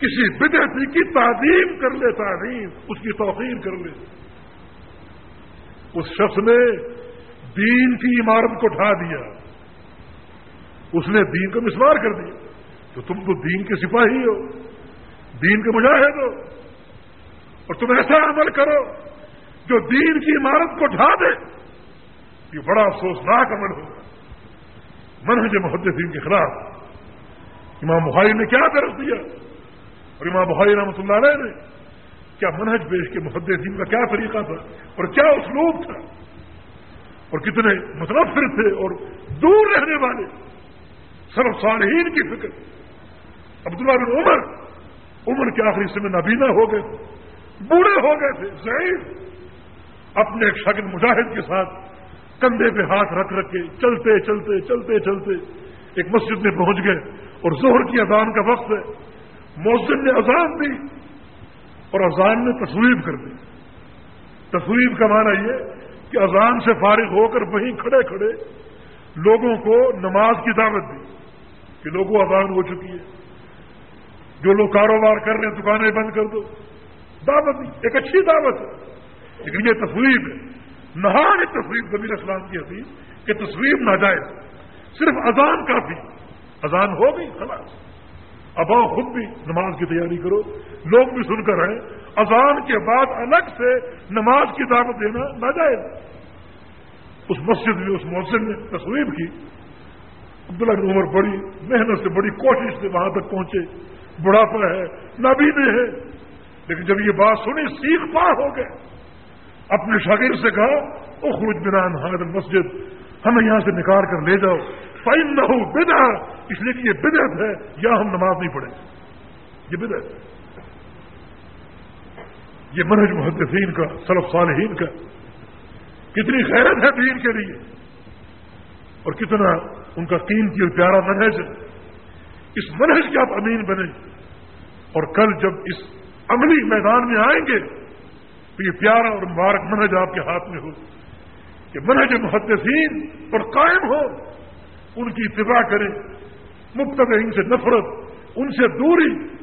کسی بدعتی کی تعظیم کر لے، تعظیم، اس کی توقیر کر لے۔ اس شخص نے دین کی عمارت کو اٹھا دیا۔ اس نے دین کو مسمار کر دیا۔ تو تم تو دین کے سپاہی ہو، دین کے مجاہد ہو، اور تم ایسا عمل کرو جو دین کی عمارت کو ڈھا دے۔ یہ بڑا افسوسناک عمل ہوگا۔ منہج محدثین کے خلاف امام بخاری نے کیا درس دیا؟ اور امام بخاری رحمۃ اللہ علیہ نے کیا منہج پیش کے محدثین کا کیا طریقہ تھا؟ اور کیا اسلوب تھا؟ اور کتنے مطلب متنفر تھے اور دور رہنے والے سرف صالحین کی فکر۔ عبداللہ بن عمر عمر کے آخری سے میں نابینا ہو گئے تھے، بوڑھے ہو گئے تھے، ضعیف۔ اپنے ایک شکل مجاہد کے ساتھ کندھے پہ ہاتھ رکھ رکھ کے چلتے چلتے چلتے چلتے ایک مسجد میں پہنچ گئے اور زہر کی اذان کا وقت ہے موسم نے اذان دی۔ اور اذان نے تصویر کر دی تصویر کا معنی یہ کہ اذان سے فارغ ہو کر وہیں کھڑے کھڑے لوگوں کو نماز کی دعوت دی کہ لوگوں، اذان ہو چکی ہے۔ جو لوگ کاروبار کر رہے ہیں، دکانیں بند کر دو۔ دعوت ایک اچھی دعوت ہے۔ لیکن یہ تصویر ہے۔ نہان تصویر زمین اسلام کی حدیث کہ تصویر ناجائز۔ صرف اذان کافی۔ اذان ہو گئی، خلاص۔ اب آؤ خود بھی نماز کی تیاری کرو۔ لوگ بھی سن کر رہے اذان کے بعد الگ سے نماز کی دعوت دینا ناجائز۔ اس مسجد میں، اس موسم نے تصویر کی۔ عبداللہ کی عمر بڑی محنت سے، بڑی کوشش سے وہاں تک پہنچے۔ بڑھاپا ہے نبی میں ہے لیکن جب یہ بات سنی، سیکھ پار ہو گئے۔ اپنے شاگرد سے کہا، اخرج بنان حاضر مسجد ہمیں یہاں سے نکال کر لے جاؤ۔ فائن نہ ہو بدا اس لیے کہ یہ بدعت ہے، یا ہم نماز نہیں پڑھیں۔ یہ بدعت یہ منہج محدثین کا، سلف صالحین کا۔ کتنی خیرت ہے دین کے لیے۔ اور کتنا ان کا قیمتی اور پیارا منہج ہے۔ اس منہج کے آپ امین بنے اور کل جب اس عملی میدان میں آئیں گے، تو یہ پیارا اور مبارک منہج آپ کے ہاتھ میں ہو۔ کہ منہج محدثین پر قائم ہو ان کی اتباع کریں۔ مفت ان سے نفرت، ان سے دوری۔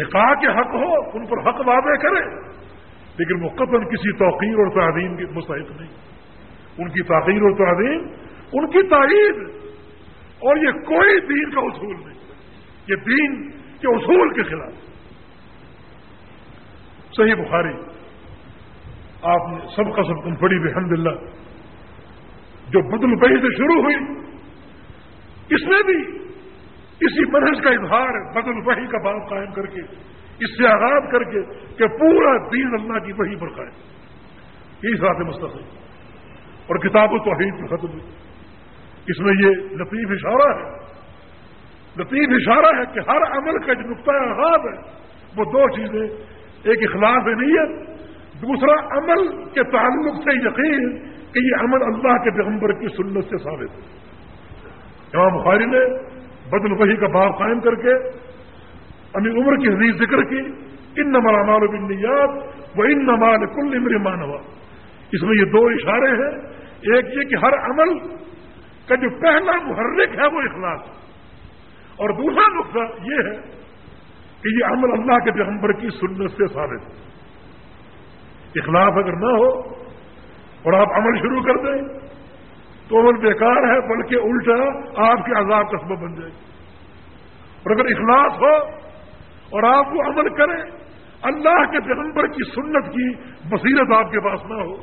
احقاق کے حق ہو، ان پر حق وعدے کرے۔ لیکن وہ قطن کسی توقیر اور تعلیم کے مستحق نہیں۔ ان کی تاخیر اور تعظیم، ان کی تائید۔ اور یہ کوئی دین کا اصول نہیں۔ یہ دین کے اصول کے خلاف۔ صحیح بخاری۔ آپ نے سب کا سب تم پڑی الحمد للہ جو بدل پہی سے شروع ہوئی اس میں بھی اسی منحص کا اظہار بدل وحی کا باب قائم کر کے، اس سے آغاز کر کے کہ پورا دین اللہ کی وحی پر قائم۔ یہی ساتھ مستقل۔ اور کتاب و توحید پر ختم ہوئی۔ اس میں یہ لطیف اشارہ ہے۔ لطیف اشارہ ہے کہ ہر عمل کا جو نقطۂ آغاز ہے۔ وہ دو چیزیں، ایک اخلاق نیت دوسرا عمل کے تعلق سے یقین کہ یہ عمل اللہ کے پیغمبر کی سنت سے ثابت ہے۔ امام بخاری نے بدل وحی کا باب قائم کر کے امی عمر کی حدیث ذکر کی ان نمال امال بن نیات وہ ان نمال کل امر مانوا اس میں یہ دو اشارے ہیں، ایک یہ کہ ہر عمل کا جو پہلا محرک ہے وہ اخلاق اور دوسرا نقطہ یہ ہے کہ یہ عمل اللہ کے پیغمبر کی سنت سے ثابت ہے۔ اخلاق اگر نہ ہو اور آپ عمل شروع کر دیں تو عمل بیکار ہے، بلکہ الٹا آپ کے عذاب کا سبب بن جائے گی۔ اور اگر اخلاص ہو اور آپ وہ عمل کریں، اللہ کے پیغمبر کی سنت کی بصیرت آپ کے پاس نہ ہو،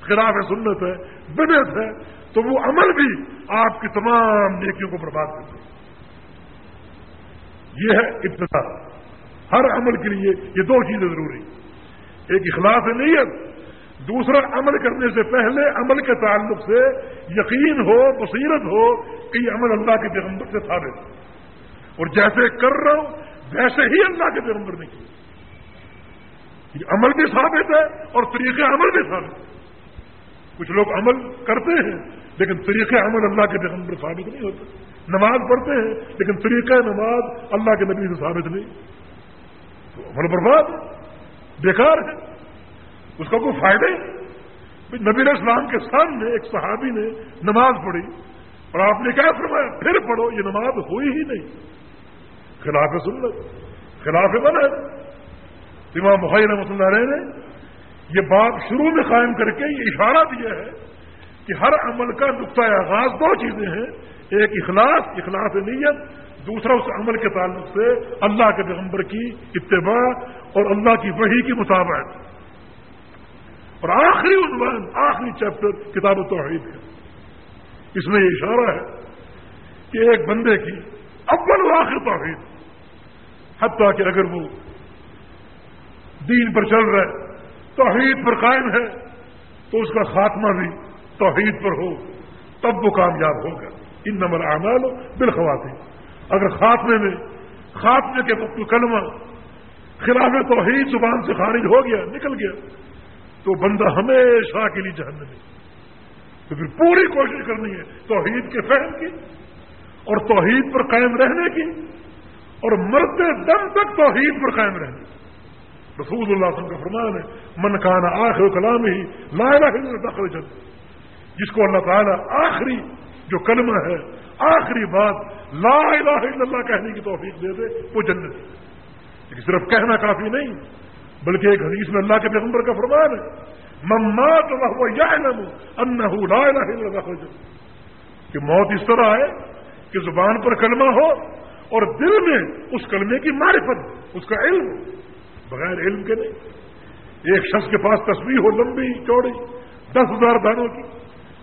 خلاف سنت ہے بدت ہے، تو وہ عمل بھی آپ کی تمام نیکیوں کو برباد کرتے یہ ہے ابتدا۔ ہر عمل کے لیے یہ دو چیزیں ضروری ایک اخلاص نیت دوسرا عمل کرنے سے پہلے عمل کے تعلق سے یقین ہو، بصیرت ہو کہ یہ عمل اللہ کے پیغمبر سے ثابت ہے۔ اور جیسے کر رہا ہوں، ویسے ہی اللہ کے پیغمبر نے کیا۔ یہ عمل بھی ثابت ہے اور طریقہ عمل بھی ثابت ہے۔ کچھ لوگ عمل کرتے ہیں، لیکن طریقہ عمل اللہ کے پیغمبر ثابت نہیں ہوتا۔ نماز پڑھتے ہیں، لیکن طریقہ نماز اللہ کے نبی سے ثابت نہیں۔ تو عمل برباد بیکار ہے۔ اس کا کوئی فائدہ ہی نبی اسلام کے سامنے ایک صحابی نے نماز پڑھی اور آپ نے کیا فرمایا، پھر پڑھو، یہ نماز ہوئی ہی نہیں۔ خلاف سنت، خلاف بنا امام بخاری رحمۃ اللہ علیہ نے یہ بات شروع میں قائم کر کے یہ اشارہ دیا ہے کہ ہر عمل کا نقطۂ آغاز دو چیزیں ہیں۔ ایک اخلاص اخلاص نیت، دوسرا اس عمل کے تعلق سے اللہ کے پیغمبر کی اتباع اور اللہ کی وحی کی مطابقت اور آخری عنوان، آخری چیپٹر کتاب توحید ہے اس میں یہ اشارہ ہے کہ ایک بندے کی اول و آخر توحید، حتیٰ کہ اگر وہ دین پر چل رہا ہے، توحید پر قائم ہے، تو اس کا خاتمہ بھی توحید پر ہو، تب وہ کامیاب ہوگا۔ ان نمبر اعمال بالخواتین اگر خاتمے میں، خاتمے کے وقت کلمہ خلاف توحید زبان سے خارج ہو گیا، نکل گیا تو بندہ ہمیشہ کے لیے جہنمی ہے۔ تو پھر پوری کوشش کرنی ہے توحید کے فہم کی اور توحید پر قائم رہنے کی اور مرتے دم تک توحید پر قائم رہنے کی۔ رسول اللہ علیہ وسلم کا فرمان ہے، من کانا آخر کلام ہی لا الہ الا دخل جن جس کو اللہ تعالیٰ آخری جو کلمہ ہے، آخری بات لا الہ الا اللہ کہنے کی توفیق دے دے، وہ جنت لیکن صرف کہنا کافی نہیں بلکہ ایک حدیث میں اللہ کے پیغمبر کا فرمان ہے ممات وہ یعلم انہ کہ موت اس طرح ہے کہ زبان پر کلمہ ہو اور دل میں اس کلمے کی معرفت، اس کا علم، بغیر علم کے نہیں۔ ایک شخص کے پاس تصویر ہو لمبی چوڑی، دس ہزار دانوں کی،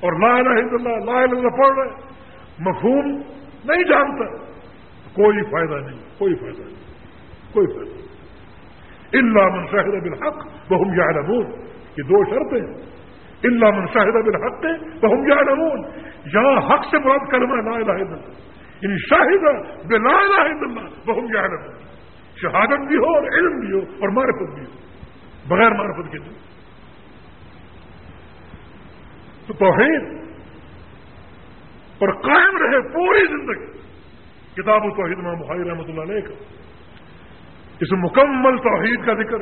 اور لا الہ الا اللہ لا الہ اللہ پڑھ رہے مفہوم نہیں جانتا، کوئی فائدہ نہیں، کوئی فائدہ نہیں، کوئی فائدہ نہیں۔ اللہ منشاہد بالحق بہم یا نمون یہ دو شرطیں اللہ من شاہد بالحق بہم یا نمون یہاں حق سے مراد کرنا لا الہ الا اللہ۔ یعنی شاہد بلا الہ الا اللہ بہم یا نمون شہادت بھی ہو اور علم بھی ہو اور معرفت بھی ہو۔ بغیر معرفت کے۔ نہیں تو توحید پر قائم رہے پوری زندگی۔ کتاب و توحید امام بخاری رحمۃ اللہ علیہ کا۔ اس مکمل توحید کا ذکر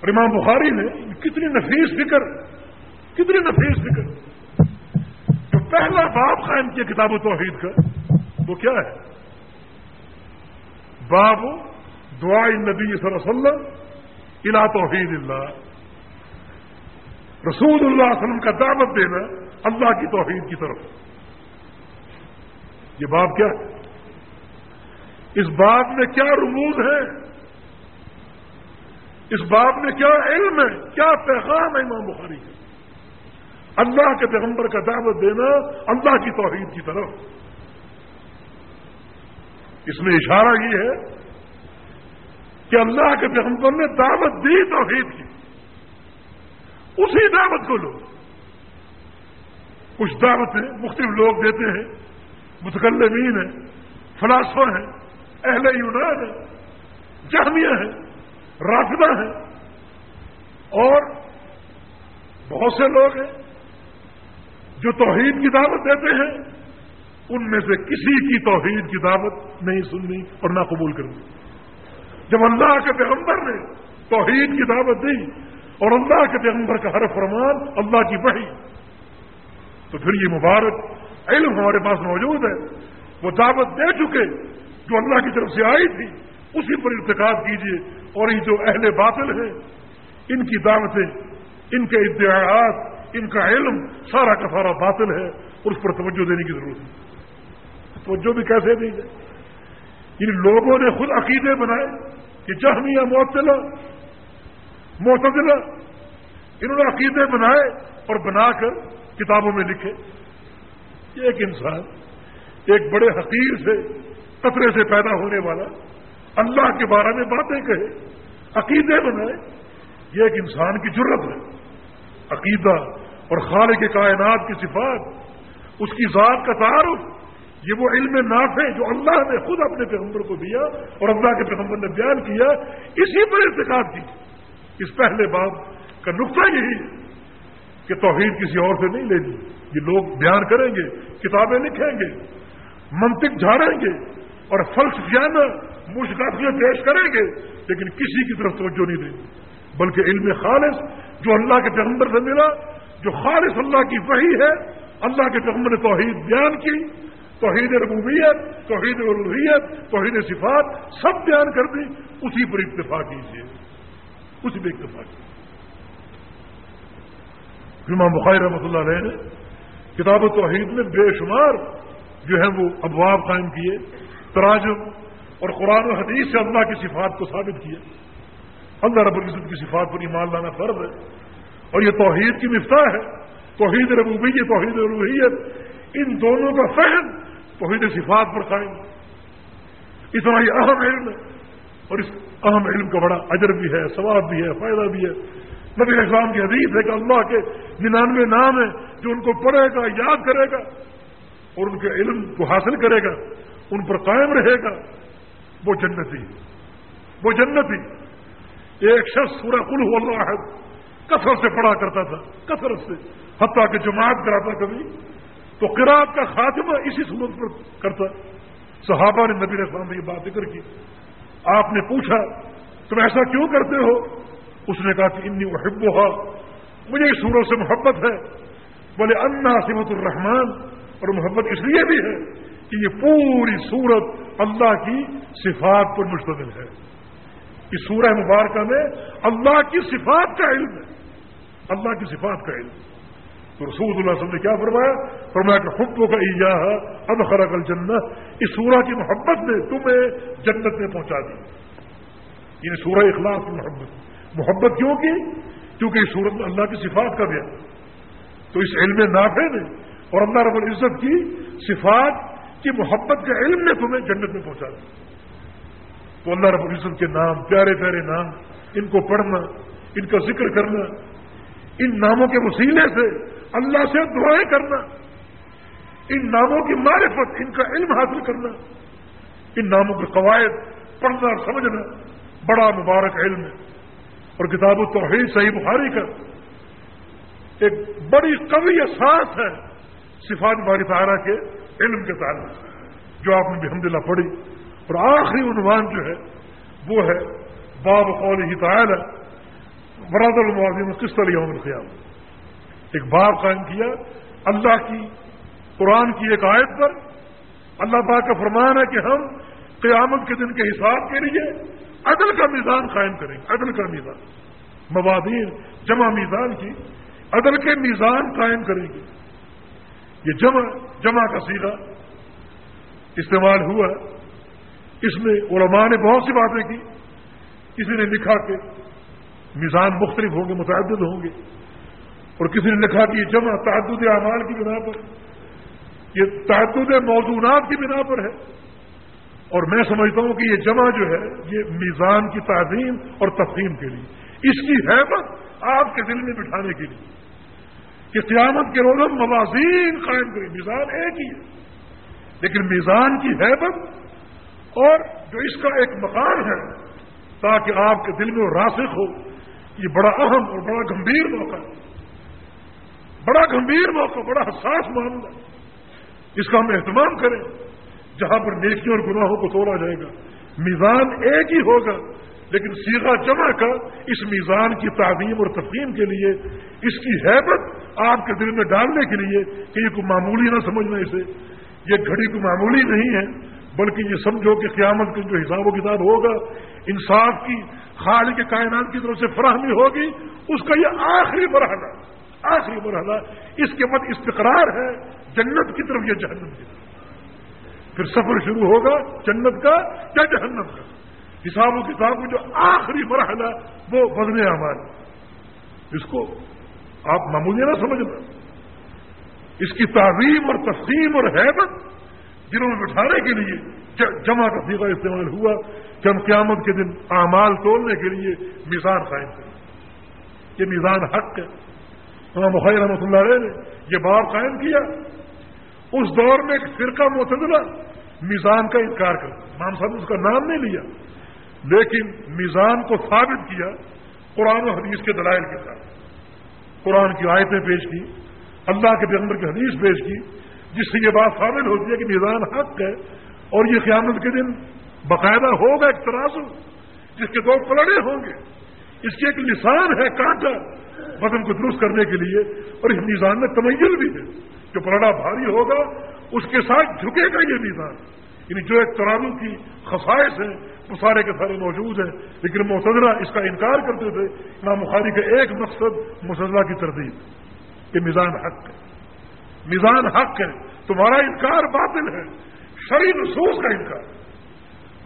اور امام بخاری نے کتنی نفیس فکر کتنی نفیس فکر جو پہلا باپ قائم کیا کتاب و توحید کا، وہ کیا ہے؟ باب دعا نبی صلی اللہ علیہ وسلم الا توحید اللہ۔ رسول اللہ علیہ وسلم کا دعوت دینا اللہ کی توحید کی طرف۔ یہ بات کیا ہے؟ اس بات میں کیا رموز ہے؟ اس بات میں کیا علم ہے؟ کیا پیغام ہے امام بخاری کا اللہ کے پیغمبر کا دعوت دینا اللہ کی توحید کی طرف۔ اس میں اشارہ یہ ہے کہ اللہ کے پیغمبر نے دعوت دی توحید کی۔ اسی دعوت کو لو کچھ دعوتیں مختلف لوگ دیتے ہیں، متکلمین ہیں، فلاسفہ ہیں اہل یونان ہیں، جہمیہ ہیں، رافدہ ہیں۔ اور بہت سے لوگ ہیں جو توحید کی دعوت دیتے ہیں، ان میں سے کسی کی توحید کی دعوت نہیں سننی اور نہ قبول کرنی۔ جب اللہ کے پیغمبر نے توحید کی دعوت دی اور اللہ کے پیغمبر کا ہر فرمان اللہ کی بڑھی تو پھر یہ مبارک علم ہمارے پاس موجود ہے۔ وہ دعوت دے چکے جو اللہ کی طرف سے آئی تھی، اسی پر ارتقاب کیجیے اور یہ جو اہل باطل ہیں، ان کی دعوتیں، ان کے ادعاءات ان کا علم، سارا کا سارا باطل ہے۔ اور اس پر توجہ دینے کی ضرورت ہے۔ توجہ بھی کیسے دی جائے؟ ان لوگوں نے خود عقیدے بنائے کہ جہمیہ معطلا معتدلا انہوں نے عقیدے بنائے اور بنا کر کتابوں میں لکھے۔ ایک انسان، ایک بڑے حقیر سے قطرے سے پیدا ہونے والا اللہ کے بارے میں باتیں کہے، عقیدے بنائے۔ یہ ایک انسان کی ضرورت ہے۔ عقیدہ اور خالق کے کائنات کی صفات، اس کی ذات کا تعارف، یہ وہ علم نافع جو اللہ نے خود اپنے پیغمبر کو دیا اور اللہ کے پیغمبر نے بیان کیا۔ اسی پر ارتقاب کی۔ اس پہلے بات کا نقطہ یہی ہے کہ توحید کسی اور سے نہیں لینی یہ لوگ بیان کریں گے، کتابیں لکھیں گے، منطق جھاڑیں گے۔ اور فلسفیانہ مشکل پیش کریں گے، لیکن کسی کی طرف توجہ نہیں دیں گے۔ بلکہ علم خالص، جو اللہ کے پیغمبر سے ملا، جو خالص اللہ کی وحی ہے، اللہ کے پیغمبر نے توحید بیان کی، توحید ربوبیت، توحید الوحیت توحید صفات، سب بیان کر دی، اسی پر اتفاق کیجیے۔ اسی پہ اتفاق کیجیے۔ امام بخاری رحمۃ اللہ علیہ نے کتاب توحید میں بے شمار جو ہے وہ ابواب قائم کیے۔ تراجم اور قرآن و حدیث سے اللہ کی صفات کو ثابت کیا۔ اللہ رب العزت کی صفات پر ایمان لانا فرض ہے۔ اور یہ توحید کی مفتاح ہے۔ توحید ربوبیت توحید ربوبیت ان دونوں کا فہم توحید صفات پر قائم اتنا یہ اہم علم ہے۔ اور اس اہم علم کا بڑا اجر بھی ہے، ثواب بھی ہے، فائدہ بھی ہے۔ نبی اسلام کی حدیث ہے کہ اللہ کے ننانوے نام ہیں جو ان کو پڑھے گا، یاد کرے گا اور ان کے علم کو حاصل کرے گا۔ ان پر قائم رہے گا۔ وہ جنتی وہ جنتی۔ ایک شخص سورہ کل ہو اللہ ہے، کثرت سے پڑھا کرتا تھا، کثرت سے۔ حتیٰ کہ جماعت کراتا کبھی۔ تو قرآن کا خاتمہ اسی صورت پر کرتا۔ صحابہ نے نبی رسلام نے یہ بات ذکر کی۔ آپ نے پوچھا، تم ایسا کیوں کرتے ہو؟ اس نے کہا کہ انی محب مجھے اس سورت سے محبت ہے۔ بولے انا سمت الرحمان اور محبت اس لیے بھی ہے کہ یہ پوری صورت اللہ کی صفات پر مشتمل ہے۔ اس سورہ مبارکہ میں اللہ کی صفات کا علم ہے۔ اللہ کی صفات کا علم۔ تو رسول اللہ علیہ وسلم نے کیا فرمایا؟ فرمایا کہ خود کا ایجا اب خرق الجنت اس سورہ کی محبت نے تمہیں جنت میں پہنچا دی۔ یعنی سورہ اخلاق کی محبت۔ محبت کیوں کی؟ کیونکہ اس صورت میں اللہ کی صفات کا بیان تو اس علم نافع نے اور اللہ رب العزت کی صفات کہ محبت کے علم نے تمہیں جنت میں پہنچا دیا۔ تو اللہ رب العزت کے نام، پیارے پیارے نام، ان کو پڑھنا، ان کا ذکر کرنا، ان ناموں کے وسیلے سے اللہ سے دعائیں کرنا، ان ناموں کی معرفت، ان کا علم حاصل کرنا، ان ناموں کے قواعد پڑھنا اور سمجھنا بڑا مبارک علم ہے۔ اور کتاب و توحید صحیح بخاری کا ایک بڑی قوی احساس ہے صفات باری تعالیٰ کے علم کے تعلق جو آپ نے بھی للہ پڑھی، اور آخری عنوان جو ہے، وہ ہے باب قول ہی تعالی، مراد المعظم کس طرح یوم القیام ایک باب قائم کیا، اللہ کی، قرآن کی ایک آیت پر اللہ پاک کا فرمان ہے کہ ہم قیامت کے دن کے حساب کے لیے عدل کا میزان قائم کریں گے، عدل کا میزان۔ مبادین جمع میزان کی، عدل کے میزان قائم کریں گے۔ یہ جمع جمع کا سیدھا استعمال ہوا اس میں علماء نے بہت سی باتیں کی۔ کسی نے لکھا کہ میزان مختلف ہوں گے، متعدد ہوں گے۔ اور کسی نے لکھا کہ یہ جمع تعدد اعمال کی بنا پر، یہ تعدد موضوعات کی بنا پر ہے۔ اور میں سمجھتا ہوں کہ یہ جمع جو ہے، یہ میزان کی تعظیم اور تفہیم کے لیے۔ اس کی حیبت آپ کے دل میں بٹھانے کے لیے۔ کہ قیامت کے روز ہم موازین قائم کریں، میزان ایک ہی ہے۔ لیکن میزان کی حیبت اور جو اس کا ایک مقام ہے، تاکہ آپ کے دل میں وہ راسخ ہو، یہ بڑا اہم اور بڑا گمبھیر موقع ہے۔ بڑا گمبھیر موقع، بڑا حساس معاملہ۔ اس کا ہم اہتمام کریں، جہاں پر نیکیوں اور گناہوں کو توڑا جائے گا۔ میزان ایک ہی ہوگا۔ لیکن سیگا جمع کا اس میزان کی تعلیم اور تفہیم کے لیے، اس کی حیبت آپ کے دل میں ڈالنے کے لیے کہ یہ کوئی معمولی نہ سمجھنا اسے۔ یہ گھڑی کو معمولی نہیں ہے، بلکہ یہ سمجھو کہ قیامت کا جو حساب و کتاب ہوگا، انصاف کی خال کے کائنات کی طرف سے فراہمی ہوگی، اس کا یہ آخری مرحلہ آخری مرحلہ اس کے بعد استقرار ہے، جنت کی طرف یا جہنم کی طرف۔ پھر سفر شروع ہوگا، جنت کا یا جہنم کا؟ حساب و کتاب میں جو آخری مرحلہ وہ بدلے ہمارے اس کو آپ معمولی نہ سمجھنا اس کی تعظیم اور تقسیم اور حیبت جنہوں میں بٹھانے کے لیے جمع کا استعمال ہوا، کہ ہم قیامت کے دن اعمال تولنے کے لیے میزان قائم کریں۔ یہ میزان حق ہے۔ مخیر رحمۃ اللہ علیہ نے یہ باب قائم کیا۔ اس دور میں ایک فرقہ متدلہ میزان کا انکار کر مان صاحب نے اس کا نام نہیں لیا۔ لیکن میزان کو ثابت کیا قرآن و حدیث کے دلائل کے ساتھ۔ قرآن کی آیتیں پیش کی، اللہ کے پیغمبر کی حدیث پیش کی، جس سے یہ بات ثابت ہوتی ہے کہ میزان حق ہے اور یہ قیامت کے دن باقاعدہ ہوگا ایک ترازو، جس کے دو پلڑے ہوں گے۔ اس کی ایک نشان ہے کانٹا بدن کو درست کرنے کے لیے اور اس میزان میں تمیل بھی ہے۔ جو پلڑا بھاری ہوگا، اس کے ساتھ جھکے گا یہ میزان۔ یعنی جو ایک ترازو کی خصائص ہیں وہ سارے کے سارے موجود ہیں، لیکن متضرہ اس کا انکار کرتے تھے، امام بخاری کا ایک مقصد مسلح کی تردید، کہ میزان حق ہے۔ میزان حق ہے، تمہارا انکار باطل ہے شری نصوص کا انکار۔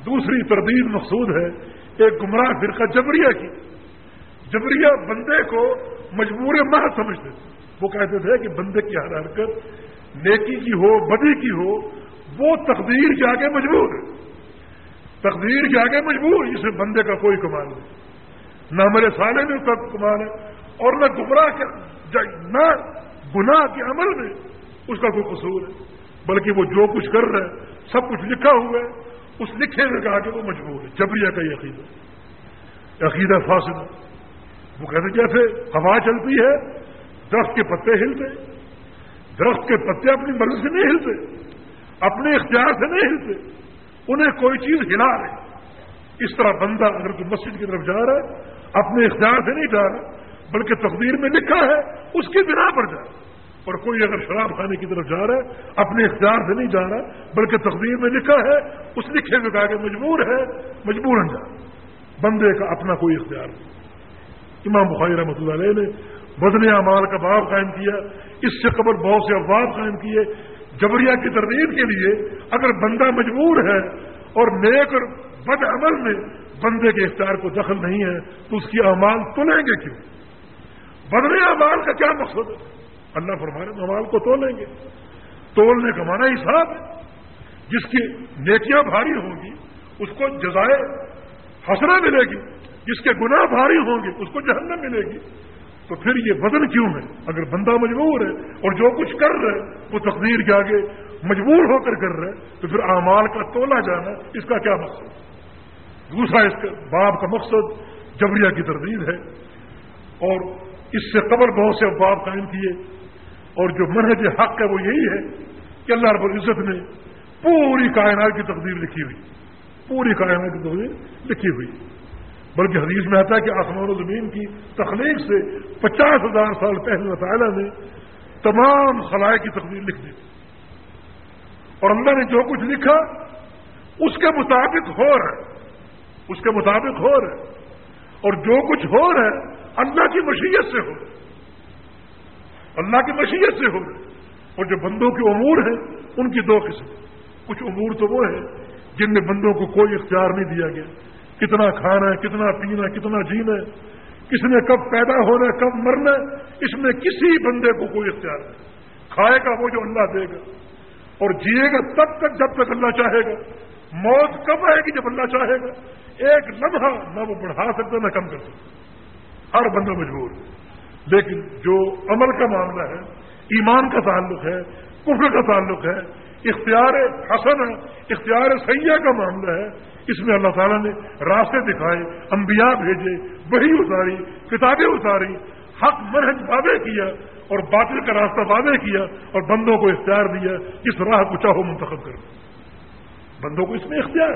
دوسری تردید مقصود ہے، ایک گمراہ فرقہ جبریہ کی۔ جبریہ بندے کو مجبور ماہ سمجھتے تھے۔ وہ کہتے تھے کہ بندے کی ہر حرکت نیکی کی ہو، بدی کی ہو، وہ تقدیر کے آگے مجبور ہے۔ تقدیر کے آگے مجبور اسے بندے کا کوئی کمال نہیں۔ نہ میرے سالے میں اس کا کمال ہے، اور نہ گمراہ کے نہ گناہ کے عمل میں اس کا کوئی قصور ہے، بلکہ وہ جو کچھ کر رہا ہے، سب کچھ لکھا ہوا ہے، اس لکھے ہوئے کہا کہ وہ مجبور ہے۔ جبریہ کا یہ عقیدہ۔ عقیدہ فاصلہ وہ کہتے جیسے ہوا چلتی ہے، درخت کے پتے ہلتے، درخت کے پتے اپنی مرضی سے نہیں ہلتے، اپنے اختیار سے نہیں ہلتے۔ انہیں کوئی چیز ہلا رہی اس طرح بندہ اگر کوئی مسجد کی طرف جا رہا ہے، اپنے اختیار سے نہیں جا رہا، بلکہ تقدیر میں لکھا ہے، اس کی بنا پر جا۔ اور کوئی اگر شراب کھانے کی طرف جا رہا ہے، اپنے اختیار سے نہیں جا رہا، بلکہ تقدیر میں لکھا ہے، اس لکھے میں کہا کہ مجبور ہے مجبور جا۔ بندے کا اپنا کوئی اختیار نہیں۔ امام بخاری رحمۃ اللہ علیہ نے بدن اعمال کا باب قائم کیا، اس سے قبل بہت سے افواب قائم کیے۔ جبریا کی ترتیب کے لیے اگر بندہ مجبور ہے اور نیک اور بد عمل میں بندے کے اختیار کو دخل نہیں ہے، تو اس کی اعمال تلیں گے کیوں؟ بدلے اعمال کا کیا مقصد؟ ہے اللہ فرمانے اعمال کو تولیں گے۔ تولنے کا مانا حساب ہے۔ جس کی نیکیاں بھاری ہوں گی، اس کو جزائے حسرہ ملے گی۔ جس کے گناہ بھاری ہوں گے، اس کو جہنم ملے گی۔ تو پھر یہ بدن کیوں ہے؟ اگر بندہ مجبور ہے اور جو کچھ کر رہا ہے، وہ تقدیر کے آگے مجبور ہو کر کر رہا ہے، تو پھر اعمال کا تولا جانا اس کا کیا مقصد؟ دوسرا اس کا باپ کا مقصد جبریہ کی تردید ہے۔ اور اس سے قبل بہت سے افواب قائم کیے۔ اور جو منہج حق ہے وہ یہی ہے کہ اللہ رب العزت نے پوری کائنات کی تقدیر لکھی ہوئی۔ پوری کائنات کی تقدیر لکھی ہوئی۔ بلکہ حدیث میں آتا ہے کہ آسمان و زمین کی تخلیق سے پچاس ہزار سال پہلے تعالیٰ نے تمام خلائے کی تقدیر لکھ دی۔ اور اللہ نے جو کچھ لکھا، اس کے مطابق ہو رہا ہے۔ اس کے مطابق ہو رہا ہے۔ اور جو کچھ ہو رہا ہے، اللہ کی مشیت سے ہو رہا ہے۔ اللہ کی مشیت سے ہو رہے اور جو بندوں کے امور ہیں، ان کی دو قسم۔ کچھ امور تو وہ ہیں جن میں بندوں کو کوئی اختیار نہیں دیا گیا۔ کتنا کھانا ہے، کتنا پینا ہے، کتنا جینا ہے، کس نے کب پیدا ہونا ہے، کب مرنا ہے، اس میں کسی بندے کو کوئی اختیار نہیں۔ کھائے گا وہ جو اللہ دے گا، اور جیے گا تب تک جب تک اللہ چاہے گا۔ موت کب آئے گی جب اللہ چاہے گا۔ ایک لمحہ نہ وہ بڑھا سکتا، نہ کم کر سکتا۔ ہر بندہ مجبور لیکن جو عمل کا معاملہ ہے، ایمان کا تعلق ہے، کفر کا تعلق ہے اختیار حسن ہے اختیار سیاح کا معاملہ ہے۔ اس میں اللہ تعالیٰ نے راستے دکھائے، انبیاء بھیجے وہی اتاری، کتابیں اتاری، حق مرحج وعدے کیا اور باطل کا راستہ وعدے کیا اور بندوں کو اختیار دیا۔ اس راہ کو چاہو منتخب کر بندوں کو اس میں اختیار۔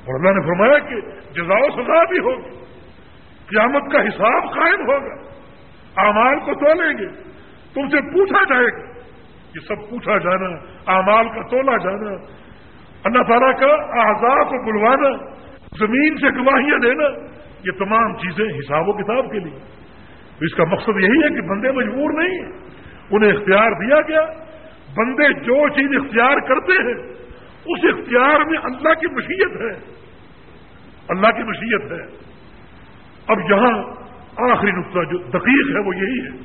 اور اللہ نے فرمایا کہ جزا و سزا بھی ہوگی۔ قیامت کا حساب قائم ہوگا۔ اعمال کو تولیں گے۔ تم سے پوچھا جائے گا یہ سب پوچھا جانا، اعمال کا تولا جانا، اللہ تعالیٰ کا اعضاء کو بلوانا، زمین سے گواہیاں دینا، یہ تمام چیزیں حساب و کتاب کے لیے۔ تو اس کا مقصد یہی ہے کہ بندے مجبور نہیں ہیں۔ انہیں اختیار دیا گیا۔ بندے جو چیز اختیار کرتے ہیں، اس اختیار میں اللہ کی مشیت ہے۔ اللہ کی مشیت ہے۔ اب یہاں آخری نقطہ جو دقیق ہے وہ یہی ہے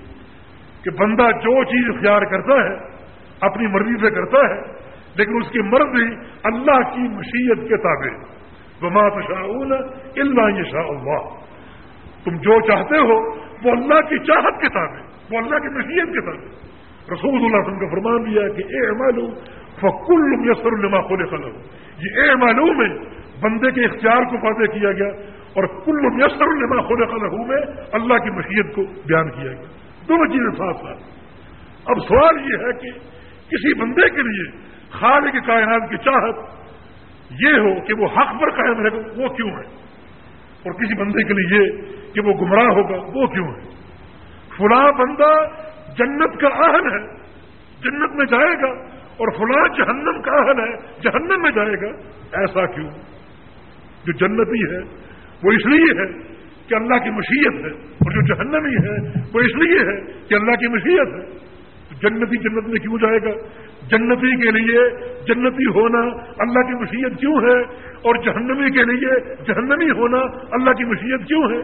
کہ بندہ جو چیز اختیار کرتا ہے اپنی مرضی سے کرتا ہے، لیکن اس کی مرضی اللہ کی مشیت کے تابع وما تشاؤن اللہ شاء اللہ تم جو چاہتے ہو، وہ اللہ کی چاہت کے تابع وہ اللہ کی مشیت کے تابع رسول اللہ وسلم کا فرمان دیا کہ اے معلوم فکل یسر الما خل خلم یہ اے معلوم ہے بندے کے اختیار کو واضح کیا گیا اور کل یسر الما خل خلح میں اللہ کی مشیت کو بیان کیا گیا۔ دونوں چیزیں ساتھ ساتھ۔ اب سوال یہ ہے کہ کسی بندے کے لیے خالق کائنات کی چاہت یہ ہو کہ وہ حق پر قائم رہے گا وہ کیوں ہے؟ اور کسی بندے کے لیے یہ کہ وہ گمراہ ہوگا، وہ کیوں ہے؟ فلاں بندہ جنت کا اہل ہے، جنت میں جائے گا اور فلاں جہنم کا اہل ہے، جہنم میں جائے گا، ایسا کیوں؟ جو جنتی ہے، وہ اس لیے ہے کہ اللہ کی مشیت ہے، اور جو جہنمی ہے، وہ اس لیے ہے کہ اللہ کی مشیت ہے۔ جنتی جنت میں کیوں جائے گا؟ جنتی کے لیے جنتی ہونا اللہ کی مشیت کیوں ہے؟ اور جہنمی کے لیے جہنمی ہونا اللہ کی مشیت کیوں ہے؟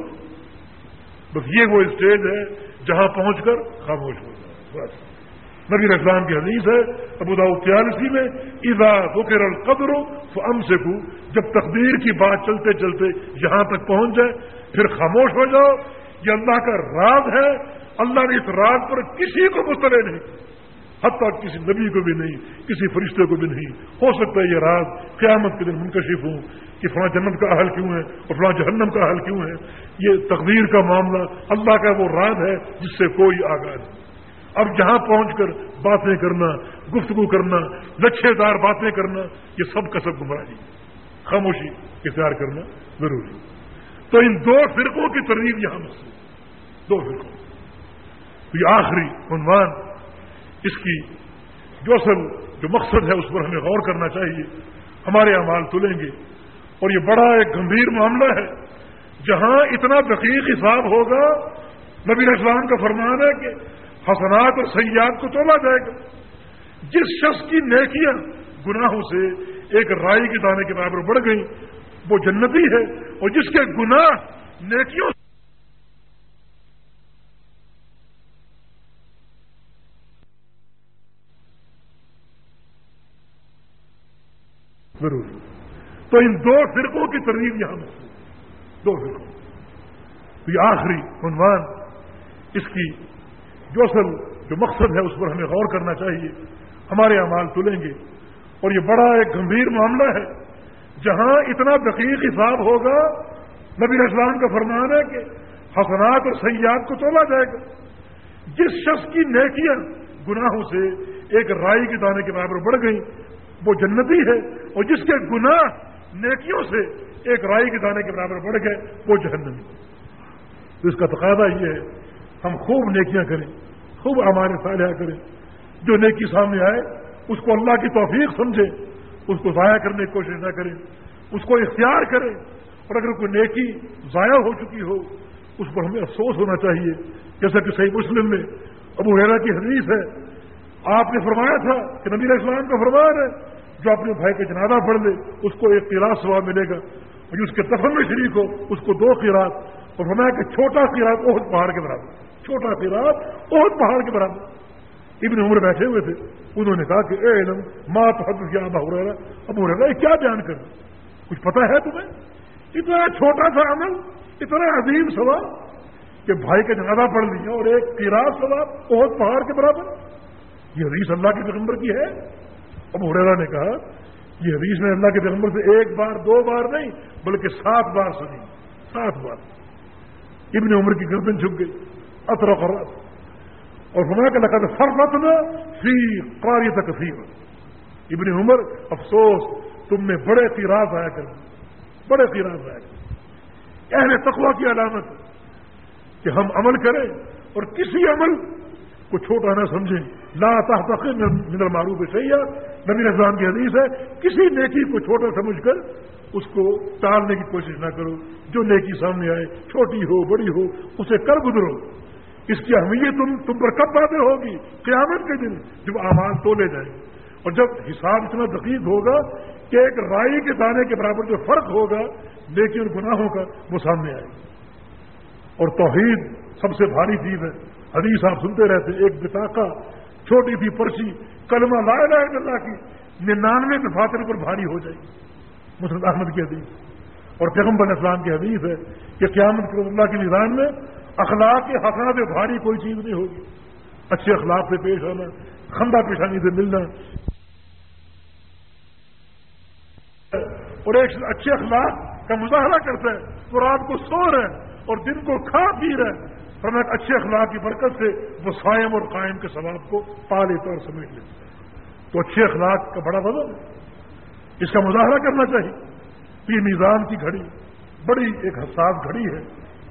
بس یہ وہ اسٹیج ہے جہاں پہنچ کر خاموش ہو جائے بس۔ نبی اسلام کی حدیث ہے، ابو تیالسی میں ادا بکر القدر ام سے کو جب تقدیر کی بات چلتے چلتے یہاں تک پہنچ جائے، پھر خاموش ہو جاؤ، یہ اللہ کا راز ہے اللہ نے اس رات پر کسی کو مسترے نہیں حتیٰ کسی نبی کو بھی نہیں، کسی فرشتے کو بھی نہیں۔ ہو سکتا ہے یہ رات قیامت کے دن منکشف ہوں کہ فلاں جنت کا حل کیوں ہے اور فلاں جہنم کا حل کیوں ہے یہ تقدیر کا معاملہ اللہ کا وہ راز ہے جس سے کوئی آگاہ نہیں۔ اب جہاں پہنچ کر باتیں کرنا، گفتگو کرنا لچھے دار باتیں کرنا، یہ سب کا سب گمراہی خاموشی اختیار کرنا ضروری تو ان دو فرقوں کی ترغیب یہاں مقصود دو فرقوں یہ آخری عنوان اس کی جو اصل جو مقصد ہے اس پر ہمیں غور کرنا چاہیے۔ ہمارے اعمال تلیں گے۔ اور یہ بڑا ایک گمبھیر معاملہ ہے۔ جہاں اتنا دقیق حساب ہوگا، نبی اسلام کا فرمان ہے کہ حسنات اور سیاحت کو تولا جائے گا۔ جس شخص کی نیکیاں گناہوں سے ایک رائی کے دانے کے برابر بڑھ گئی وہ جنتی ہے۔ اور جس کے گناہ نیکیوں ضروری تو ان دو فرقوں کی ترغیب یہاں مقصود دو فرقوں۔ تو یہ آخری عنوان اس کی جو اصل، جو مقصد ہے، اس پر ہمیں غور کرنا چاہیے۔ ہمارے اعمال تلیں گے۔ اور یہ بڑا ایک گمبھیر معاملہ ہے۔ جہاں اتنا دقیق حساب ہوگا، نبی اسلام کا فرمان ہے کہ حسنات اور سیاحت کو تولا جائے گا۔ جس شخص کی نیکیاں گناہوں سے ایک رائی کے دانے کے برابر بڑھ گئی وہ جنتی ہے۔ اور جس کے گناہ نیکیوں سے ایک رائی کے دانے کے برابر بڑھ گئے، وہ جہنمی تو اس کا تقاضا یہ ہے، ہم خوب نیکیاں کریں، خوب ہمارے صالحہ کریں۔ جو نیکی سامنے آئے، اس کو اللہ کی توفیق سمجھے، اس کو ضائع کرنے کی کوشش نہ کریں اس کو اختیار کریں اور اگر کوئی نیکی ضائع ہو چکی ہو، اس پر ہمیں افسوس ہونا چاہیے۔ جیسا کہ صحیح مسلم میں ابو حیرا کی حدیث ہے، آپ نے فرمایا تھا کہ نبی اسلام کا فرمان ہے جو اپنے بھائی کا جنازہ پڑھ لے، اس کو ایک قیراط ثواب ملے گا۔ اور جو اس کے دفن میں شریک ہو، اس کو دو قیراط۔ اور فرمایا کہ چھوٹا قیراط بہت پہاڑ کے برابر۔ چھوٹا قیراط بہت پہاڑ کے برابر۔ ابن عمر بیٹھے ہوئے تھے۔ انہوں نے کہا کہ، اے علم ماں تو حد کیا ابو رہا ابو رہا کیا بیان کر کچھ پتا ہے تمہیں؟ اتنا چھوٹا سا عمل، اتنا عظیم سوال کہ بھائی کا جنازہ پڑھ لیا اور ایک تیراز سوال بہت پہاڑ کے برابر۔ یہ حدیث اللہ کے پیغمبر کی ہے۔ اب ہریرا نے کہا یہ حدیث میں اللہ کے پیغمبر سے ایک بار، دو بار نہیں، بلکہ سات بار سنی۔ سات بار۔ ابن عمر کی گردن چھپ گئی۔ اطر اور سنا کہ لگا تھا سر فی قاری تک ابن عمر، افسوس، تم نے بڑے تیراز آیا کر بڑے تیراز آیا کر اہل تقوا کی علامت کہ ہم عمل کریں اور کسی عمل کو چھوٹا نہ سمجھیں۔ لا تحت من المعروف سیاح نبی رضان کی حدیث ہے، کسی نیکی کو چھوٹا سمجھ کر اس کو ٹالنے کی کوشش نہ کرو۔ جو نیکی سامنے آئے، چھوٹی ہو، بڑی ہو، اسے کر گزرو۔ اس کی اہمیت تم تم پر کب باتیں ہوگی؟ قیامت کے دن جب آمان تو لے جائیں۔ اور جب حساب اتنا دقیق ہوگا کہ ایک رائی کے دانے کے برابر جو فرق ہوگا لیکن گناہوں کا وہ سامنے آئے۔ گا اور توحید سب سے بھاری چیز ہے۔ حدیث آپ سنتے رہتے، ایک بتاقا چھوٹی سی پرچی، کلمہ لا الہ الا اللہ کی ننانوے دفاتر پر بھاری ہو جائے گی۔ مسرت احمد کی حدیث۔ اور پیغمبر اسلام کی حدیث ہے کہ قیامت اللہ کے نظام میں اخلاق کے حسنات بھاری کوئی چیز نہیں ہوگی۔ اچھے اخلاق سے پیش آنا، خندہ پیشانی سے ملنا۔ اور ایک اچھے اخلاق کا مظاہرہ کرتا ہے، وہ رات کو سو رہے اور دن کو کھا پی رہے۔ اور میں اچھے اخلاق کی برکت سے وہ سائم اور قائم کے ثواب کو پا لیتا اور سمجھ لیتا تو۔ اچھے اخلاق کا بڑا بدل ہے۔ اس کا مظاہرہ کرنا چاہیے۔ یہ میزان کی گھڑی، بڑی ایک حساس گھڑی ہے۔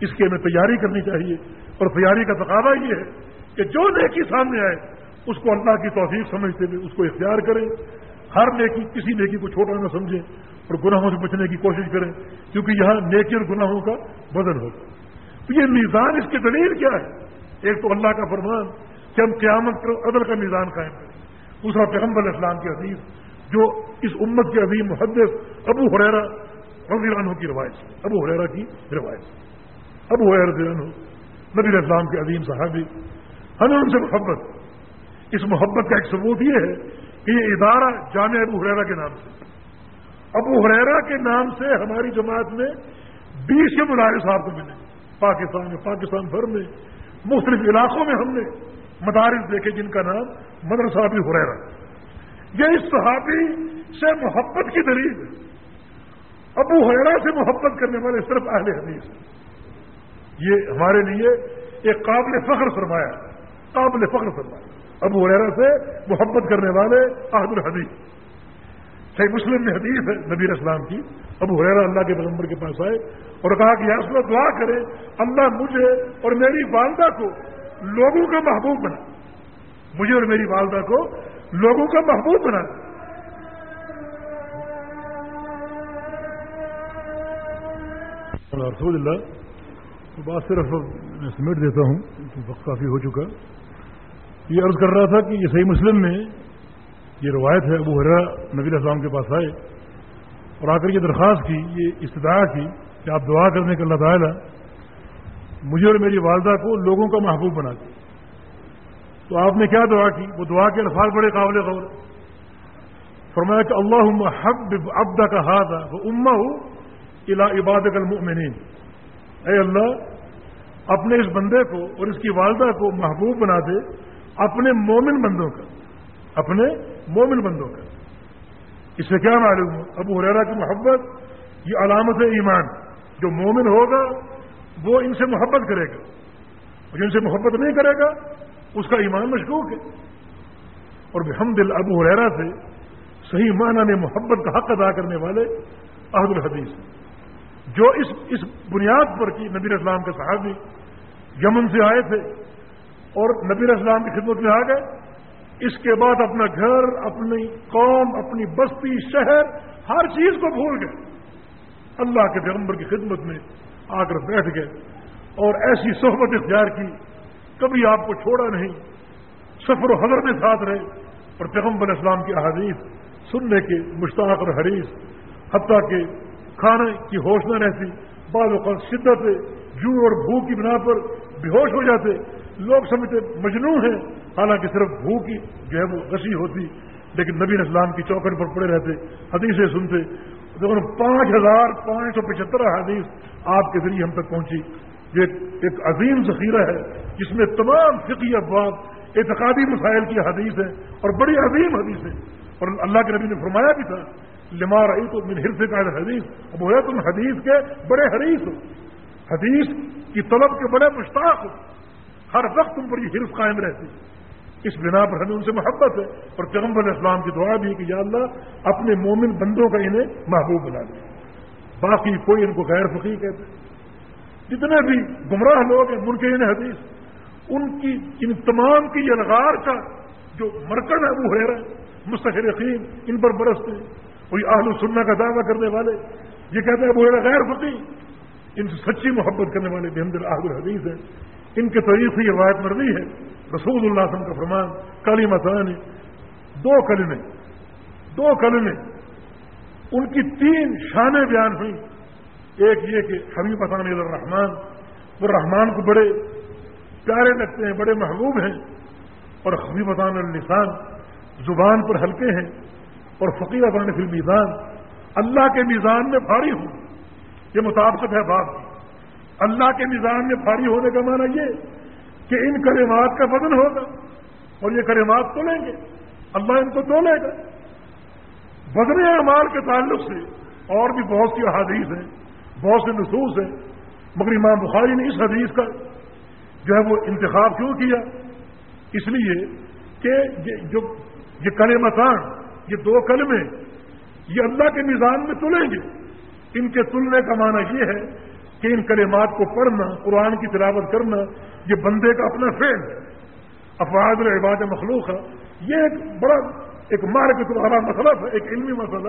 اس کی ہمیں تیاری کرنی چاہیے۔ اور تیاری کا تقاضا یہ ہے کہ جو نیکی سامنے آئے، اس کو اللہ کی توفیق سمجھتے ہوئے اس کو اختیار کریں۔ ہر نیکی کسی نیکی کو چھوٹا نہ سمجھیں اور گناہوں سے بچنے کی کوشش کریں، کیونکہ یہاں نیکی اور گناہوں کا بدل ہوگا تو یہ میزان اس کی دلیل کیا ہے؟ ایک تو اللہ کا فرمان کہ ہم قیامت عدل کا میزان قائم کریں۔ دوسرا، پیغمبر اسلام کے عزیز جو اس امت کے عظیم محدث ابو حریرا رضی عنہ کی روایت سے ابو حریرا کی روایت سے ابو حیر رضی عنہ، نبی اسلام کے عظیم صحابی۔ ہمیں ان سے محبت۔ اس محبت کا ایک ثبوت یہ ہے کہ یہ ادارہ جامع ابو حریرا کے نام سے ابو حریرا کے نام سے ہماری جماعت میں بیس کے مظاہر صاحب کو ملے۔ پاکستان میں پاکستان بھر میں، مختلف علاقوں میں ہم نے مدارس دیکھے جن کا نام مدرسہ بھی ہو رہا یہ اس صحابی سے محبت کی دلیل ہے۔ ابو حیرا سے محبت کرنے والے صرف اہل حدیث یہ ہمارے لیے ایک قابل فخر فرمایا قابل فخر فرمایا ابو حیرا سے محبت کرنے والے احد الحدیث صحیح مسلم میں حدیث ہے نبیر اسلام کی، ابو حیرا اللہ کے پیغمبر کے پاس آئے اور کہا کہ یاسو دعا کرے، اللہ مجھے اور میری والدہ کو لوگوں کا محبوب بنا۔ مجھے اور میری والدہ کو لوگوں کا محبوب بنا۔ رسول اللہ، تو بات صرف میں سمیٹ دیتا ہوں وقت کافی ہو چکا۔ یہ عرض کر رہا تھا کہ یہ صحیح مسلم میں یہ روایت ہے، ابو حرا نبی السلام کے پاس آئے اور آ کر یہ درخواست کی، یہ استدعا کی کہ آپ دعا کرنے کے اللہ تعالیٰ مجھے اور میری والدہ کو لوگوں کا محبوب بنا دیا تو آپ نے کیا دعا کی؟ وہ دعا کے الفاظ بڑے قابل غور۔ فرمایا کہ اللہ حب ابدا کا ہاتھ ہے وہ اما ہو الا عباد المؤمنین۔ اے اللہ، اپنے اس بندے کو اور اس کی والدہ کو محبوب بنا دے، اپنے مومن بندوں کا۔ اپنے مومن بندوں کا۔ اس سے کیا معلوم؟ ہو ابو حریرا کی محبت، یہ علامت ایمان، جو مومن ہوگا، وہ ان سے محبت کرے گا۔ جو ان سے محبت نہیں کرے گا، اس کا ایمان مشکوک ہے۔ اور ہم دل ابو حریرا سے صحیح معنی میں محبت کا حق ادا کرنے والے عہد الحدیث جو اس اس بنیاد پر کی نبیر اسلام کے صحابی یمن سے آئے تھے اور نبیر اسلام کی خدمت میں آ گئے اس کے بعد اپنا گھر، اپنی قوم، اپنی بستی، شہر، ہر چیز کو بھول گئے۔ اللہ کے پیغمبر کی خدمت میں آ کر بیٹھ گئے اور ایسی صحبت اختیار کی۔ کبھی آپ کو چھوڑا نہیں، سفر و حضر میں ساتھ رہے۔ اور پیغمبر اسلام کی احادیث سننے کے مشتاق اور حریث حتیٰ کہ کھانے کی ہوش نہ رہتی، بعض اوقات شدت جو اور بھوک کی بنا پر بے ہوش ہو جاتے۔ لوگ سمجھتے مجنو ہیں۔ حالانکہ صرف بھوک کی جو ہے وہ غشی ہوتی، لیکن نبی اسلام کی چوکٹ پر پڑے رہتے، حدیثیں سنتے۔ پانچ ہزار پانچ سو پچہتر حدیث آپ کے ذریعے ہم تک پہنچی۔ یہ ایک عظیم ذخیرہ ہے، جس میں تمام فقی افواد اعتقادی مسائل کی حدیث ہے اور بڑی عظیم حدیث ہے اور اللہ کے نبی نے فرمایا بھی تھا، لما رہی تو من ہر سے کا حدیث اب ہو تم حدیث کے بڑے حریث ہو۔ حدیث کی طلب کے بڑے مشتاق ہو۔ ہر وقت تم پر یہ حرف قائم رہتی۔ اس بنا پر ہمیں ان سے محبت ہے۔ اور پیغمبر اسلام کی دعا بھی ہے کہ یا اللہ، اپنے مومن بندوں کا انہیں محبوب بنا دے۔ باقی کوئی ان کو غیر فقیر کہتے جتنے بھی گمراہ لوگ ہیں، منکرین حدیث، ان کی، ان تمام کی الغار کا جو مرکز ہے وہ ہے رہا یقین، ان پر برستے ہیں۔ کوئی آہل سننا کا دعویٰ کرنے والے۔ یہ کہتے ہیں وہ غیر فقیر۔ ان سے سچی محبت کرنے والے بحمد آہد الحدیث ہیں۔ ان کے طریق سے یہ روایت مروی ہے، رسول اللہ وسلم کا فرمان، کالی مسان دو کلمے دو کلمے، ان کی تین شانیں بیان ہوئی ایک یہ کہ حبیب پسان الرحمان وہ رحمان کو بڑے پیارے لگتے ہیں، بڑے محبوب ہیں، اور حبیب پسان النسان زبان پر ہلکے ہیں، اور فقیر افان فی میزان اللہ کے میزان میں بھاری ہوں۔ یہ مطابقت ہے باپ کی۔ اللہ کے نظام میں بھاری ہونے کا معنی یہ کہ ان کلمات کا وزن ہوگا اور یہ کلمات تولیں گے۔ اللہ ان کو تولے گا۔ وزن اعمال کے تعلق سے اور بھی بہت سی احادیث ہیں، بہت سے نصوص ہیں۔ مگر امام بخاری نے اس حدیث کا جو ہے وہ انتخاب کیوں کیا؟ اس لیے کہ جو یہ کلمتان، یہ دو کلمے یہ اللہ کے نظام میں تلیں گے۔ ان کے تلنے کا معنی یہ ہے کہ ان کلمات کو پڑھنا، قرآن کی تلاوت کرنا، یہ بندے کا اپنا فیل ہے۔ افراد العباد مخلوق ہے یہ ایک بڑا، ایک مارک تمہارا مسئلہ تھا، ایک علمی مسئلہ۔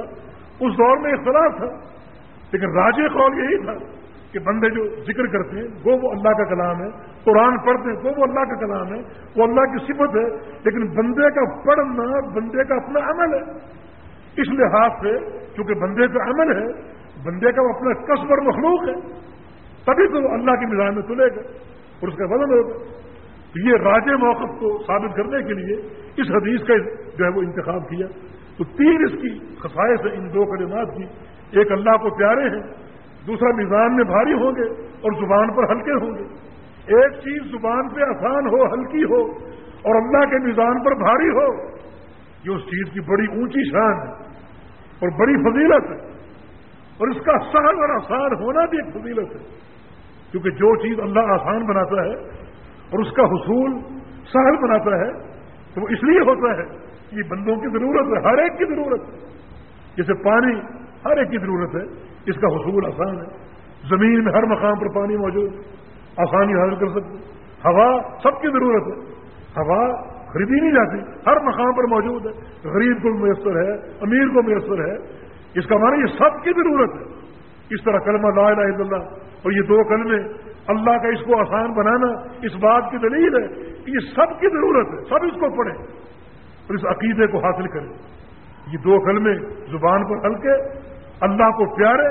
اس دور میں اختلاف تھا، لیکن راج قول یہی تھا کہ بندے جو ذکر کرتے ہیں، وہ وہ اللہ کا کلام ہے۔ قرآن پڑھتے ہیں، وہ وہ اللہ کا کلام ہے۔ وہ اللہ کی صفت ہے، لیکن بندے کا پڑھنا، بندے کا اپنا عمل ہے۔ اس لحاظ سے، چونکہ بندے کا عمل ہے، بندے کا اپنا قصب اور مخلوق ہے۔ تبھی تو اللہ کی مزاج میں تلے گا اور اس کا وزن ہوگا۔ یہ راج موقف کو ثابت کرنے کے لیے اس حدیث کا جو ہے وہ انتخاب کیا۔ تو تین اس کی خصائص ہے ان دو کلمات کی۔ ایک اللہ کو پیارے ہیں، دوسرا نظام میں بھاری ہوں گے اور زبان پر ہلکے ہوں گے۔ ایک چیز زبان پہ آسان ہو، ہلکی ہو اور اللہ کے نظام پر بھاری ہو، یہ اس چیز کی بڑی اونچی شان ہے اور بڑی فضیلت ہے۔ اور اس کا سہل اور آسان ہونا بھی ایک فضیلت ہے۔ کیونکہ جو چیز اللہ آسان بناتا ہے اور اس کا حصول سہل بناتا ہے، تو وہ اس لیے ہوتا ہے کہ یہ بندوں کی ضرورت ہے، ہر ایک کی ضرورت ہے۔ جیسے پانی ہر ایک کی ضرورت ہے، اس کا حصول آسان ہے۔ زمین میں ہر مقام پر پانی موجود آسانی حاصل کر سکتے ہوا سب کی ضرورت ہے۔ ہوا خریدی نہیں جاتی، ہر مقام پر موجود ہے۔ غریب کو میسر ہے، امیر کو میسر ہے۔ اس کا معنی یہ سب کی ضرورت ہے۔ اس طرح کلمہ لا الہ الا اللہ اور یہ دو کلمے اللہ کا اس کو آسان بنانا اس بات کی دلیل ہے کہ یہ سب کی ضرورت ہے، سب اس کو پڑھیں اور اس عقیدے کو حاصل کریں۔ یہ دو کلمے زبان پر ہلکے، اللہ کو پیارے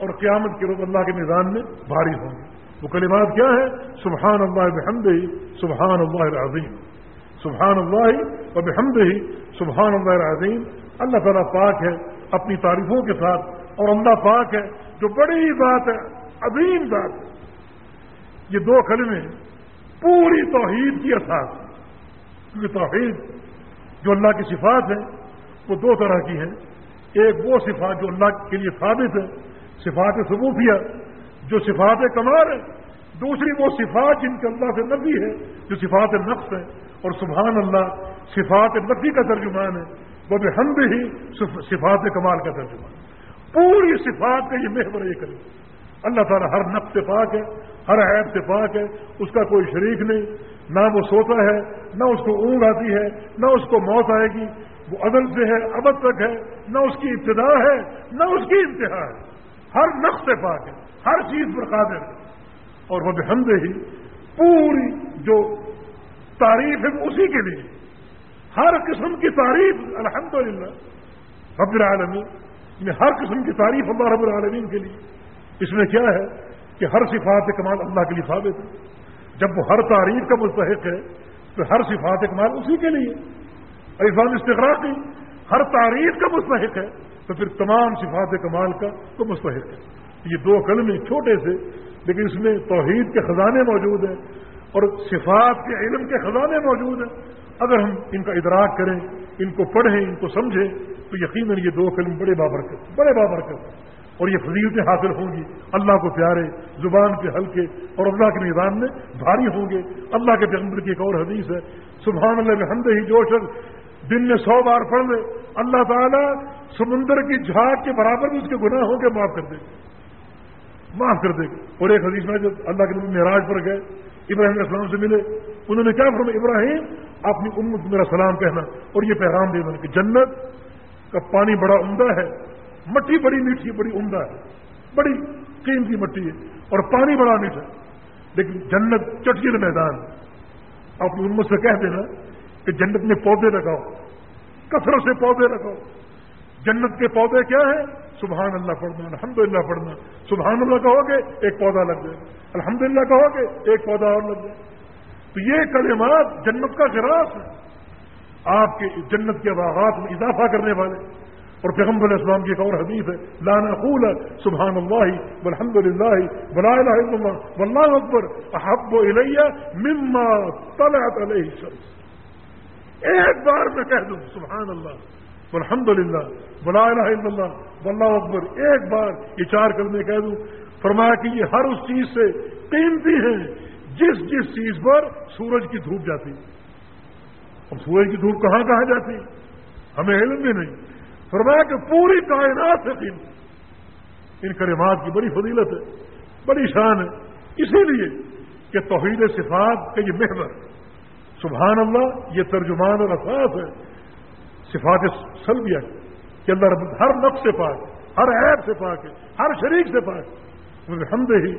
اور قیامت کے روز اللہ کے نظام میں بھاری ہوں گے۔ وہ کلمات کیا ہے سبحان اللہ بحمد ہی سبحان اللہ العظیم۔ سبحان اللہ و بحمد ہی سبحان اللہ العظیم۔ اللہ تعالیٰ پاک ہے اپنی تعریفوں کے ساتھ اور اللہ پاک ہے جو بڑی بات ہے۔ عظیم بات ہے یہ دو کلمے پوری توحید کی اثاث کیونکہ توحید جو اللہ کی صفات ہے وہ دو طرح کی ہیں۔ ایک وہ صفات جو اللہ کے لیے ثابت ہے صفات ثبوفیہ جو صفات کمار ہے دوسری وہ صفات جن کے اللہ سے نبی ہے جو صفات نقص ہے اور سبحان اللہ، صفات نبی کا ترجمان ہے۔ وہ بھی ہم بھی صفات کمال کا ترجمان۔ پوری صفات کا یہ محور یہ کرے اللہ تعالیٰ ہر نقص سے پاک ہے، ہر عیب سے پاک ہے، اس کا کوئی شریک نہیں، نہ وہ سوتا ہے، نہ اس کو اونگ آتی ہے، نہ اس کو موت آئے گی۔ وہ عدل سے ہے ابد تک ہے، نہ اس کی ابتدا ہے، نہ اس کی انتہا ہے۔ ہر نقص سے پاک ہے، ہر چیز پر قادر ہے۔ اور وہ بحمد ہی پوری جو تعریف ہے اسی کے لیے۔ ہر قسم کی تعریف الحمد للہ رب العالمین میں ہر قسم کی تعریف اللہ رب العالمین کے لیے۔ اس میں کیا ہے کہ ہر صفات کمال اللہ کے لیے ثابت ہے۔ جب وہ ہر تعریف کا مستحق ہے، تو ہر صفات کمال اسی کے لیے۔ ایسان استغراقی ہر تعریف کا مستحق ہے، تو پھر تمام صفات کمال کا تو مستحق ہے۔ یہ دو کلمے چھوٹے سے، لیکن اس میں توحید کے خزانے موجود ہیں اور صفات کے علم کے خزانے موجود ہیں۔ اگر ہم ان کا ادراک کریں، ان کو پڑھیں، ان کو سمجھیں، تو یقیناً یہ دو کلم بڑے بابرکت بڑے بابرکت اور یہ فضیلتیں حاصل ہوں گی۔ اللہ کو پیارے، زبان کے ہلکے اور اللہ کے نظام میں بھاری ہوں گے۔ اللہ کے پیغمبر کی ایک اور حدیث ہے سبحان اللہ حمد ہی جو شخص دن میں سو بار پڑھ لے، اللہ تعالیٰ سمندر کی جھاگ کے برابر بھی اس کے گناہ ہوں گے، معاف کر دے۔ گا معاف کر دے۔ گا اور ایک حدیث میں جب اللہ کے معراج پر گئے، ابراہیم علیہ السلام سے ملے، انہوں نے کیا فرمایا، ابراہیم، اپنی امت میرا سلام کہنا۔ اور یہ پیغام دے دیں کہ جنت کا پانی بڑا عمدہ ہے۔ مٹی بڑی میٹھی، بڑی عمدہ ہے۔ بڑی قیمتی مٹی ہے اور پانی بڑا میٹھا لیکن جنت چٹکیل میدان اپنی امت سے کہہ دینا کہ جنت میں پودے لگاؤ، کثرت سے پودے لگاؤ۔ جنت کے پودے کیا ہیں؟ سبحان اللہ پڑھنا الحمد للہ پڑھنا۔ سبحان اللہ کہو گے ایک پودا لگ جائے۔ الحمد للہ کہو گے ایک پودا اور لگ جائے۔ تو یہ کلمات جنت کا گراس ہے۔ آپ کے جنت کے باغات میں اضافہ کرنے والے۔ اور پیغمبر اسلام کی ایک اور حدیث ہے لانا قول سبحان اللہ الحمد للہ بلا اللہ، واللہ اکبر، احب الیہ مما طلعت علیہ الشمس ایک بار میں کہہ دوں، سبحان اللہ الحمد للہ بلا الہ الا اللہ، واللہ اکبر، ایک بار یہ چار کلمے کہہ دوں۔ فرمایا کہ یہ ہر اس چیز سے قیمتی ہیں، جس جس چیز پر سورج کی دھوپ جاتی۔ اب سورج کی دھوپ کہاں کہاں جاتی؟ ہمیں علم بھی نہیں۔ فرمایا کہ پوری کائنات سے قیمت ان کلمات کی بڑی فضیلت ہے، بڑی شان ہے۔ اسی لیے کہ توحید صفات کا یہ محور، سبحان اللہ، یہ ترجمان اور اساس ہے صفات سلبیہ کہ اللہ رب ہر نفس سے پاک ہر عیب سے پاک ہے، ہر شریک سے پاک ہم دے ہی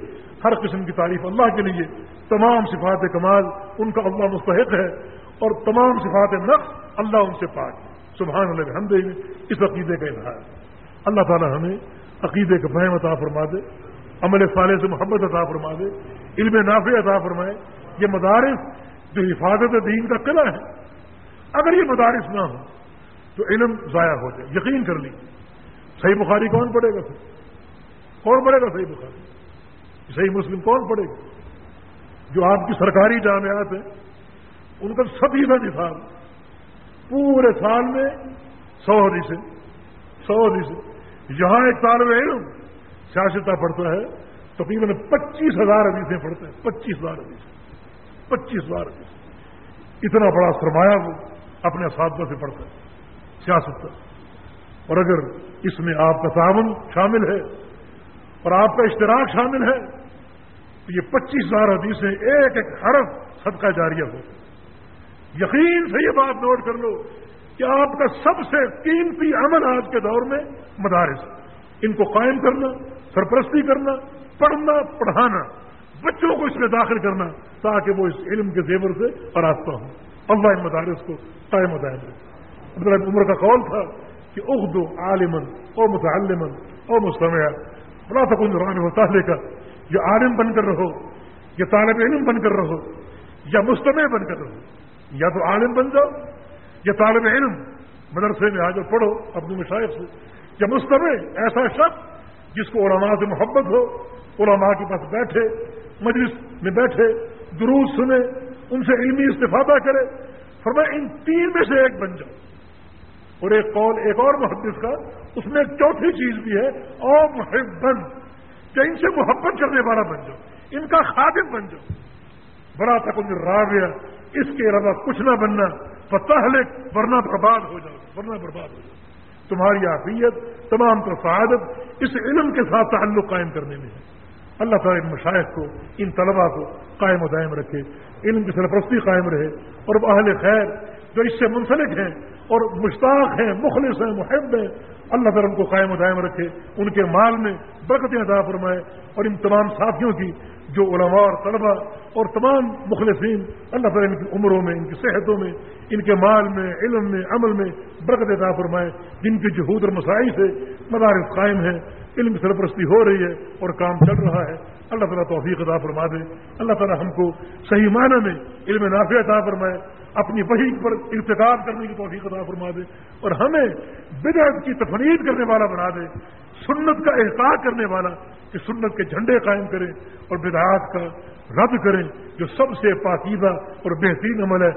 ہر قسم کی تعریف اللہ کے لیے تمام صفات کمال، ان کا اللہ مستحق ہے اور تمام صفات نقص اللہ ان سے پاک ہے۔ سبحان اللہ ہم دے اس عقیدے کا اظہار اللہ تعالیٰ ہمیں عقیدے کا فہم عطا فرما دے، عمل صالح سے محبت عطا فرما دے، علم نافع عطا فرمائے۔ یہ مدارس جو حفاظت دین کا قلعہ ہے، اگر یہ مدارس نہ ہو تو علم ضائع ہو جائے۔ یقین کر لی صحیح بخاری کون پڑے گا پھر؟ کون پڑے گا صحیح بخاری؟ صحیح مسلم کون پڑے گا؟ جو آپ کی سرکاری جامعات ہیں، ان کا سبھی کا نصاب پورے سال میں سو حدیث سو حدیث یہاں ایک طالب علم سیاستہ پڑھتا ہے، تقریباً پچیس ہزار حدیثیں پڑھتے ہیں پچیس ہزار حدیث پچیس ہزار حدیث اتنا بڑا سرمایہ وہ اپنے اساتذہ سے پڑھتا ہے سیاست کا اور اگر اس میں آپ کا تعاون شامل ہے اور آپ کا اشتراک شامل ہے، تو یہ پچیس ہزار حدیثیں ایک ایک حرف صدقہ جاریہ ہو یقین سے یہ بات نوٹ کر لو کہ آپ کا سب سے قیمتی عمل آج کے دور میں مدارس، ان کو قائم کرنا، سرپرستی کرنا، پڑھنا، پڑھانا، بچوں کو اس میں داخل کرنا تاکہ وہ اس علم کے زیور سے آراستہ ہوں۔ اللہ ان مدارس کو قائم دائم عبداللہ عمر کا قول تھا کہ اخدو عالمن او متعلمن او مستمع بلا تکن ران و تعلے کا، یا عالم بن کر رہو، یا طالب علم بن کر رہو، یا مستمع بن کر رہو۔ یا تو عالم بن جاؤ، یا طالب علم، مدرسے میں آ جاؤ، پڑھو اپنی مشاعر سے۔ یا مستمع، ایسا شخص جس کو علماء سے محبت ہو، علماء کے پاس بیٹھے، مجلس میں بیٹھے، دروس سنے، ان سے علمی استفادہ کرے فرمایا ان تین میں سے ایک بن جاؤ۔ اور ایک قول، ایک اور محدث کا، اس میں ایک چوتھی چیز بھی ہے او محبن کہ ان سے محبت کرنے والا بن جاؤ، ان کا خادم بن جاؤ۔ بڑا تک ان راویہ اس کے علاوہ کچھ نہ بننا پتہ ورنہ برباد ہو جاؤ، ورنہ برباد ہو جاؤ۔ تمہاری عافیت، تمام تو سعادت اس علم کے ساتھ تعلق قائم کرنے میں ہے۔ اللہ تعالیٰ ان مشاہد کو، ان طلبا کو قائم و دائم رکھے، علم کی سرپرستی قائم رہے۔ اور اہل خیر جو اس سے منسلک ہیں اور مشتاق ہیں، مخلص ہیں، محب ہیں اللہ تعالیٰ ان کو قائم و دائم رکھے، ان کے مال میں برکتیں عطا فرمائے اور ان تمام ساتھیوں کی جو علماء اور طلبہ اور تمام مخلصین، اللہ تعالیٰ ان کی عمروں میں، ان کی صحتوں میں، ان کے مال میں، علم میں، عمل میں برکت عطا فرمائے۔ جن کی جہود اور مسائل سے مدارس قائم ہیں، علم سرپرستی ہو رہی ہے اور کام چل رہا ہے۔ اللہ تعالیٰ توفیق عطا فرما دے اللہ تعالیٰ ہم کو صحیح معنی میں علم نافع عطا فرمائے، اپنی وحی پر ارتقاب کرنے کی توفیق عطا فرما دے اور ہمیں بدعت کی تفنید کرنے والا بنا دے، سنت کا احساس کرنے والا کہ سنت کے جھنڈے قائم کریں اور بدعات کا رد کریں، جو سب سے پاکیزہ اور بہترین عمل ہے۔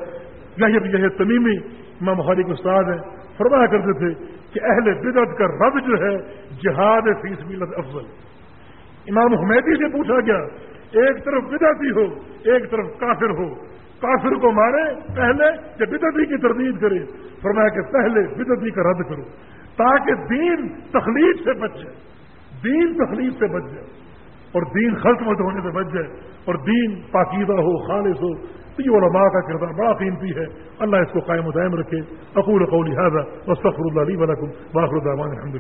یہ یہ تمیمی امام بخاری استاد ہیں، فرمایا کرتے تھے کہ اہل بدعت کا رد جو ہے، جہاد فیس ملت افضل امام حمیدی سے پوچھا گیا، ایک طرف بدعتی ہو، ایک طرف کافر ہو۔ کافر کو مارے، پہلے کہ بدعتی کی تردید کرے۔ فرمایا کہ پہلے بدعتی کا رد کرو، تاکہ دین تخلیق سے بچ جائے۔ دین تخلیق سے بچ جائے۔ اور دین خلط مت ہونے سے بچ جائے۔ اور دین پاکیزہ ہو، خالص ہو۔ تو یہ علماء کا کردار بڑا قیمتی ہے۔ اللہ اس کو قائم و دائم رکھے۔ اقول قولی هذا، واستغفر الله لي ولكم واخر الحمد